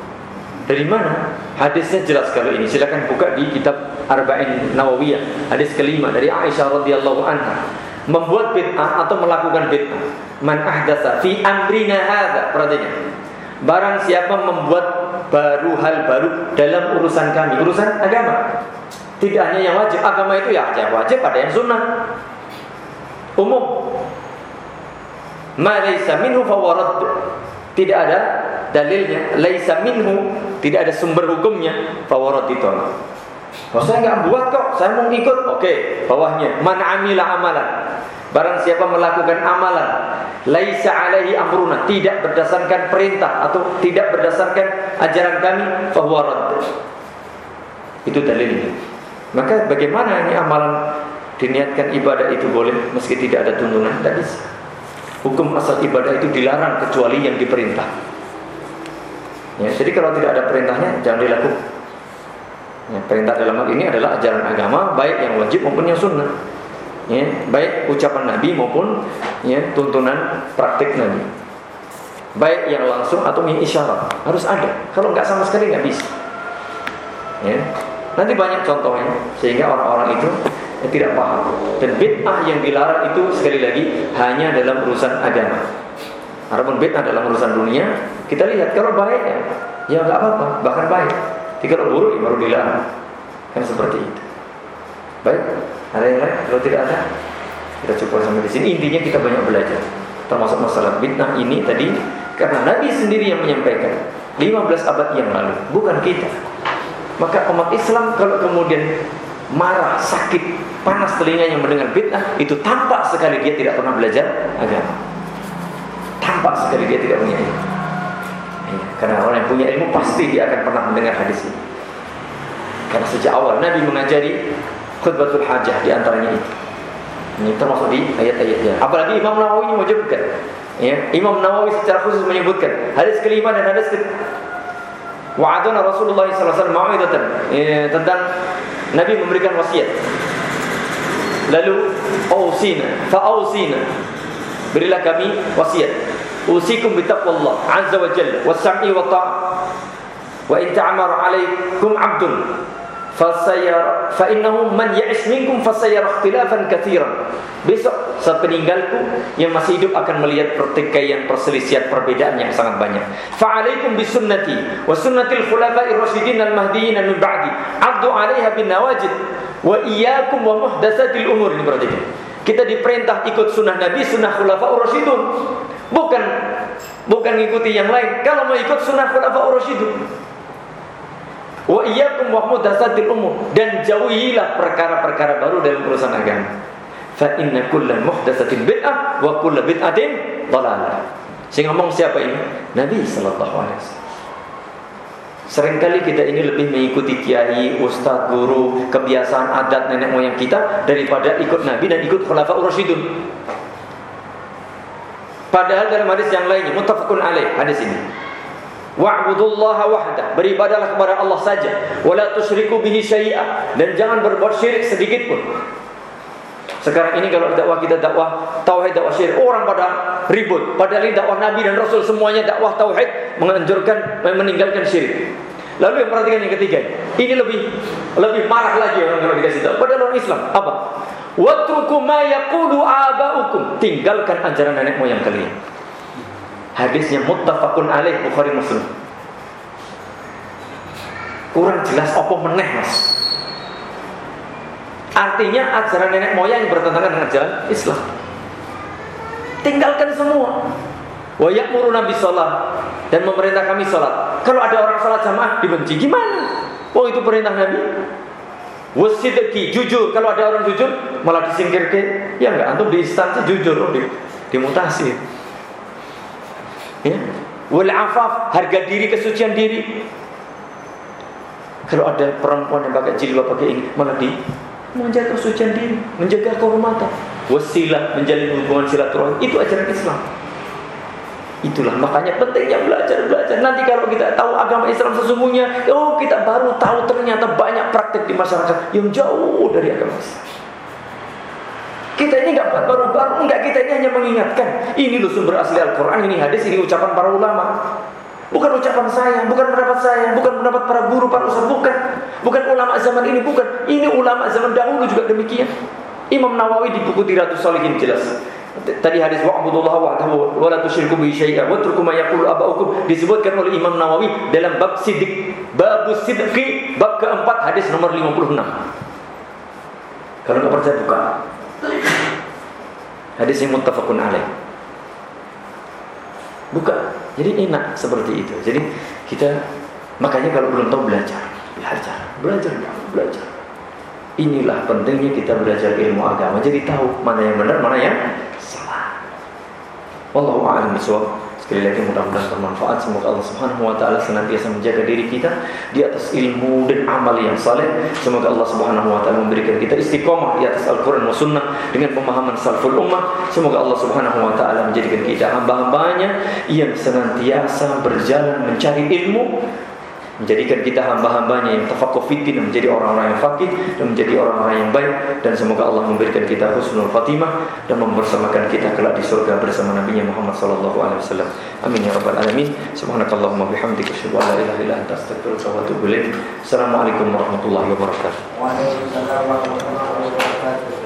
dari mana? Hadisnya jelas kalau ini. Silakan buka di kitab Arba'in Nawawiyah. Hadis kelima dari Aisyah radhiyallahu anha. Membuat bid'ah atau melakukan bid'ah. Man ahdatsa fi amrina hadza. Perhatikan. Barang siapa membuat baru hal baru dalam urusan kami, urusan agama. Tidak hanya yang wajib, agama itu ya yang wajib, ada yang sunnah. Umum. Ma laysa minhu fawarad. Tidak ada dalilnya, laisa minhu tidak ada sumber hukumnya. Fawarat ditolak kalau saya nggak buat kok. Saya mau ikut oke bawahnya. Man amila amalan. Barang siapa melakukan amalan laisa alaihi amruna tidak berdasarkan perintah atau tidak berdasarkan ajaran kami fawarat itu dalilnya. Maka bagaimana ini amalan diniatkan ibadah itu boleh meski tidak ada tuntunan tidak bisa hukum asal ibadah itu dilarang kecuali yang diperintah Ya, jadi kalau tidak ada perintahnya jangan dilakukan. Ya, perintah dalam hal ini adalah ajaran agama baik yang wajib maupun yang sunnah. Ya, baik ucapan Nabi maupun ya, tuntunan praktik Nabi. Baik yang langsung atau yang isyarat harus ada. Kalau nggak sama sekali nggak bisa. Ya. Nanti banyak contohnya sehingga orang-orang itu ya, tidak paham. Dan bid'ah yang dilarang itu sekali lagi hanya dalam urusan agama. Adapun bid'ah dalam urusan dunia, kita lihat kalau baik ya, ya nggak apa-apa, bahkan baik. Tapi kalau buruk ya baru dilarang. Kan seperti itu. Baik, ada yang lain? Kalau tidak ada, kita cukup sampai di sini. Intinya kita banyak belajar. Termasuk masalah bid'ah ini tadi karena Nabi sendiri yang menyampaikan 15 abad yang lalu, bukan kita. Maka umat Islam kalau kemudian marah, sakit, panas telinganya mendengar bid'ah, itu tampak sekali dia tidak pernah belajar agama. Tampak sekali dia tidak punya ilmu. Ya, karena orang yang punya ilmu pasti dia akan pernah mendengar hadis ini. Karena sejak awal Nabi mengajari khutbatul hajah di antaranya itu. Ini termasuk di ayat-ayatnya. Apalagi Imam Nawawi menyebutkan. Ya, Imam Nawawi secara khusus menyebutkan hadis kelima dan hadis ke Wa'adana Rasulullah SAW ma'idatan ya, tentang Nabi memberikan wasiat. Lalu ausina, fa'ausina Berilah kami wasiat. Usikum bitaqwallah azza wa jalla was-sam'i wa ta'ah. Wa in ta'amara 'alaikum 'abdun fasayar fa innahu man ya'ish minkum fasayara ikhtilafan katsiran. Besok sepeninggalku yang masih hidup akan melihat pertikaian, perselisihan, perbedaan yang sangat banyak. Fa alaikum bisunnati wa sunnatil khulafa'ir rasyidin al-mahdiyyin min ba'di. 'addu 'alaiha bin nawajid wa iyyakum wa muhdatsatil umur ini perhatikan. Kita diperintah ikut sunnah Nabi, sunnah khulafa Rasyidun. Bukan bukan ngikuti yang lain. Kalau mau ikut sunnah khulafa Rasyidun. Wa iyyakum wa muhdatsatil umur dan jauhilah perkara-perkara baru dalam urusan agama. Fa inna kulla muhdatsatin bid'ah wa kulla bid'atin dhalalah. Sing ngomong siapa ini? Nabi sallallahu alaihi wasallam. Seringkali kita ini lebih mengikuti kiai, ustadz, guru, kebiasaan adat nenek moyang kita daripada ikut Nabi dan ikut Khulafaur Rasyidun. Padahal dalam hadis yang lainnya muttafaqun alaih hadis ini. Wa'budullaha wahda, beribadahlah kepada Allah saja, wala tusyriku bihi syai'a dan jangan berbuat syirik sedikit pun. Sekarang ini kalau dakwah kita dakwah tauhid dakwah syirik, orang pada ribut. Padahal ini dakwah Nabi dan Rasul semuanya dakwah tauhid menganjurkan meninggalkan syirik. Lalu yang perhatikan yang ketiga, ini lebih lebih marah lagi orang kalau dikasih tahu. Padahal orang Islam apa? Watruku ma yaqulu abaukum. Tinggalkan ajaran nenek moyang kalian. Hadisnya muttafaqun alaih Bukhari Muslim. Kurang jelas apa meneh, Mas? Artinya ajaran nenek moyang yang bertentangan dengan ajaran Islam. Tinggalkan semua. Wa nabi salat dan memerintah kami salat. Kalau ada orang salat jamaah dibenci gimana? Oh itu perintah Nabi. Wasidki jujur. Kalau ada orang jujur malah disingkirkan. Ya enggak, antum di instansi jujur di, dimutasi. Ya. Wal afaf, harga diri, kesucian diri. Kalau ada perempuan yang pakai jilbab pakai ini malah di menjaga kesucian diri, menjaga kehormatan. Wasilah menjalin hubungan silaturahmi itu ajaran Islam. Itulah makanya pentingnya belajar belajar. Nanti kalau kita tahu agama Islam sesungguhnya, oh kita baru tahu ternyata banyak praktek di masyarakat yang jauh dari agama Islam. Kita ini nggak baru-baru, enggak kita ini hanya mengingatkan. Ini loh sumber asli Al-Quran, ini hadis, ini ucapan para ulama. Bukan ucapan saya, bukan pendapat saya, bukan pendapat para guru, para ustaz, bukan. Bukan ulama zaman ini, bukan. Ini ulama zaman dahulu juga demikian. Imam Nawawi di buku Tiratus Salihin jelas. Tadi hadis wa'budullah wahdahu wa la tusyriku bihi syai'a wa atruku ma yaqulu aba'ukum disebutkan oleh Imam Nawawi dalam bab sidik, bab sidqi, bab keempat hadis nomor 56. Kalau enggak percaya buka. Hadis yang muttafaqun alaih. Buka. Jadi enak seperti itu. Jadi kita makanya kalau belum tahu belajar, belajar, belajar, belajar. Inilah pentingnya kita belajar ilmu agama. Jadi tahu mana yang benar, mana yang Wallahu a'lam bishawab. Sekali lagi mudah-mudahan bermanfaat. Semoga Allah Subhanahu wa taala senantiasa menjaga diri kita di atas ilmu dan amal yang saleh. Semoga Allah Subhanahu wa taala memberikan kita istiqomah di atas Al-Qur'an wa sunnah dengan pemahaman salaful ummah. Semoga Allah Subhanahu wa taala menjadikan kita hamba-hambanya yang senantiasa berjalan mencari ilmu menjadikan kita hamba-hambanya yang tafaqquh fitin menjadi orang-orang yang fakih dan menjadi orang-orang yang baik dan semoga Allah memberikan kita husnul khatimah dan membersamakan kita kelak di surga bersama Nabi Muhammad sallallahu alaihi wasallam. Amin ya rabbal alamin. Subhanakallahumma bihamdika asyhadu an la ilaha illa anta astaghfiruka wa atubu ilaik. Assalamualaikum warahmatullahi wabarakatuh. Waalaikumsalam warahmatullahi wabarakatuh.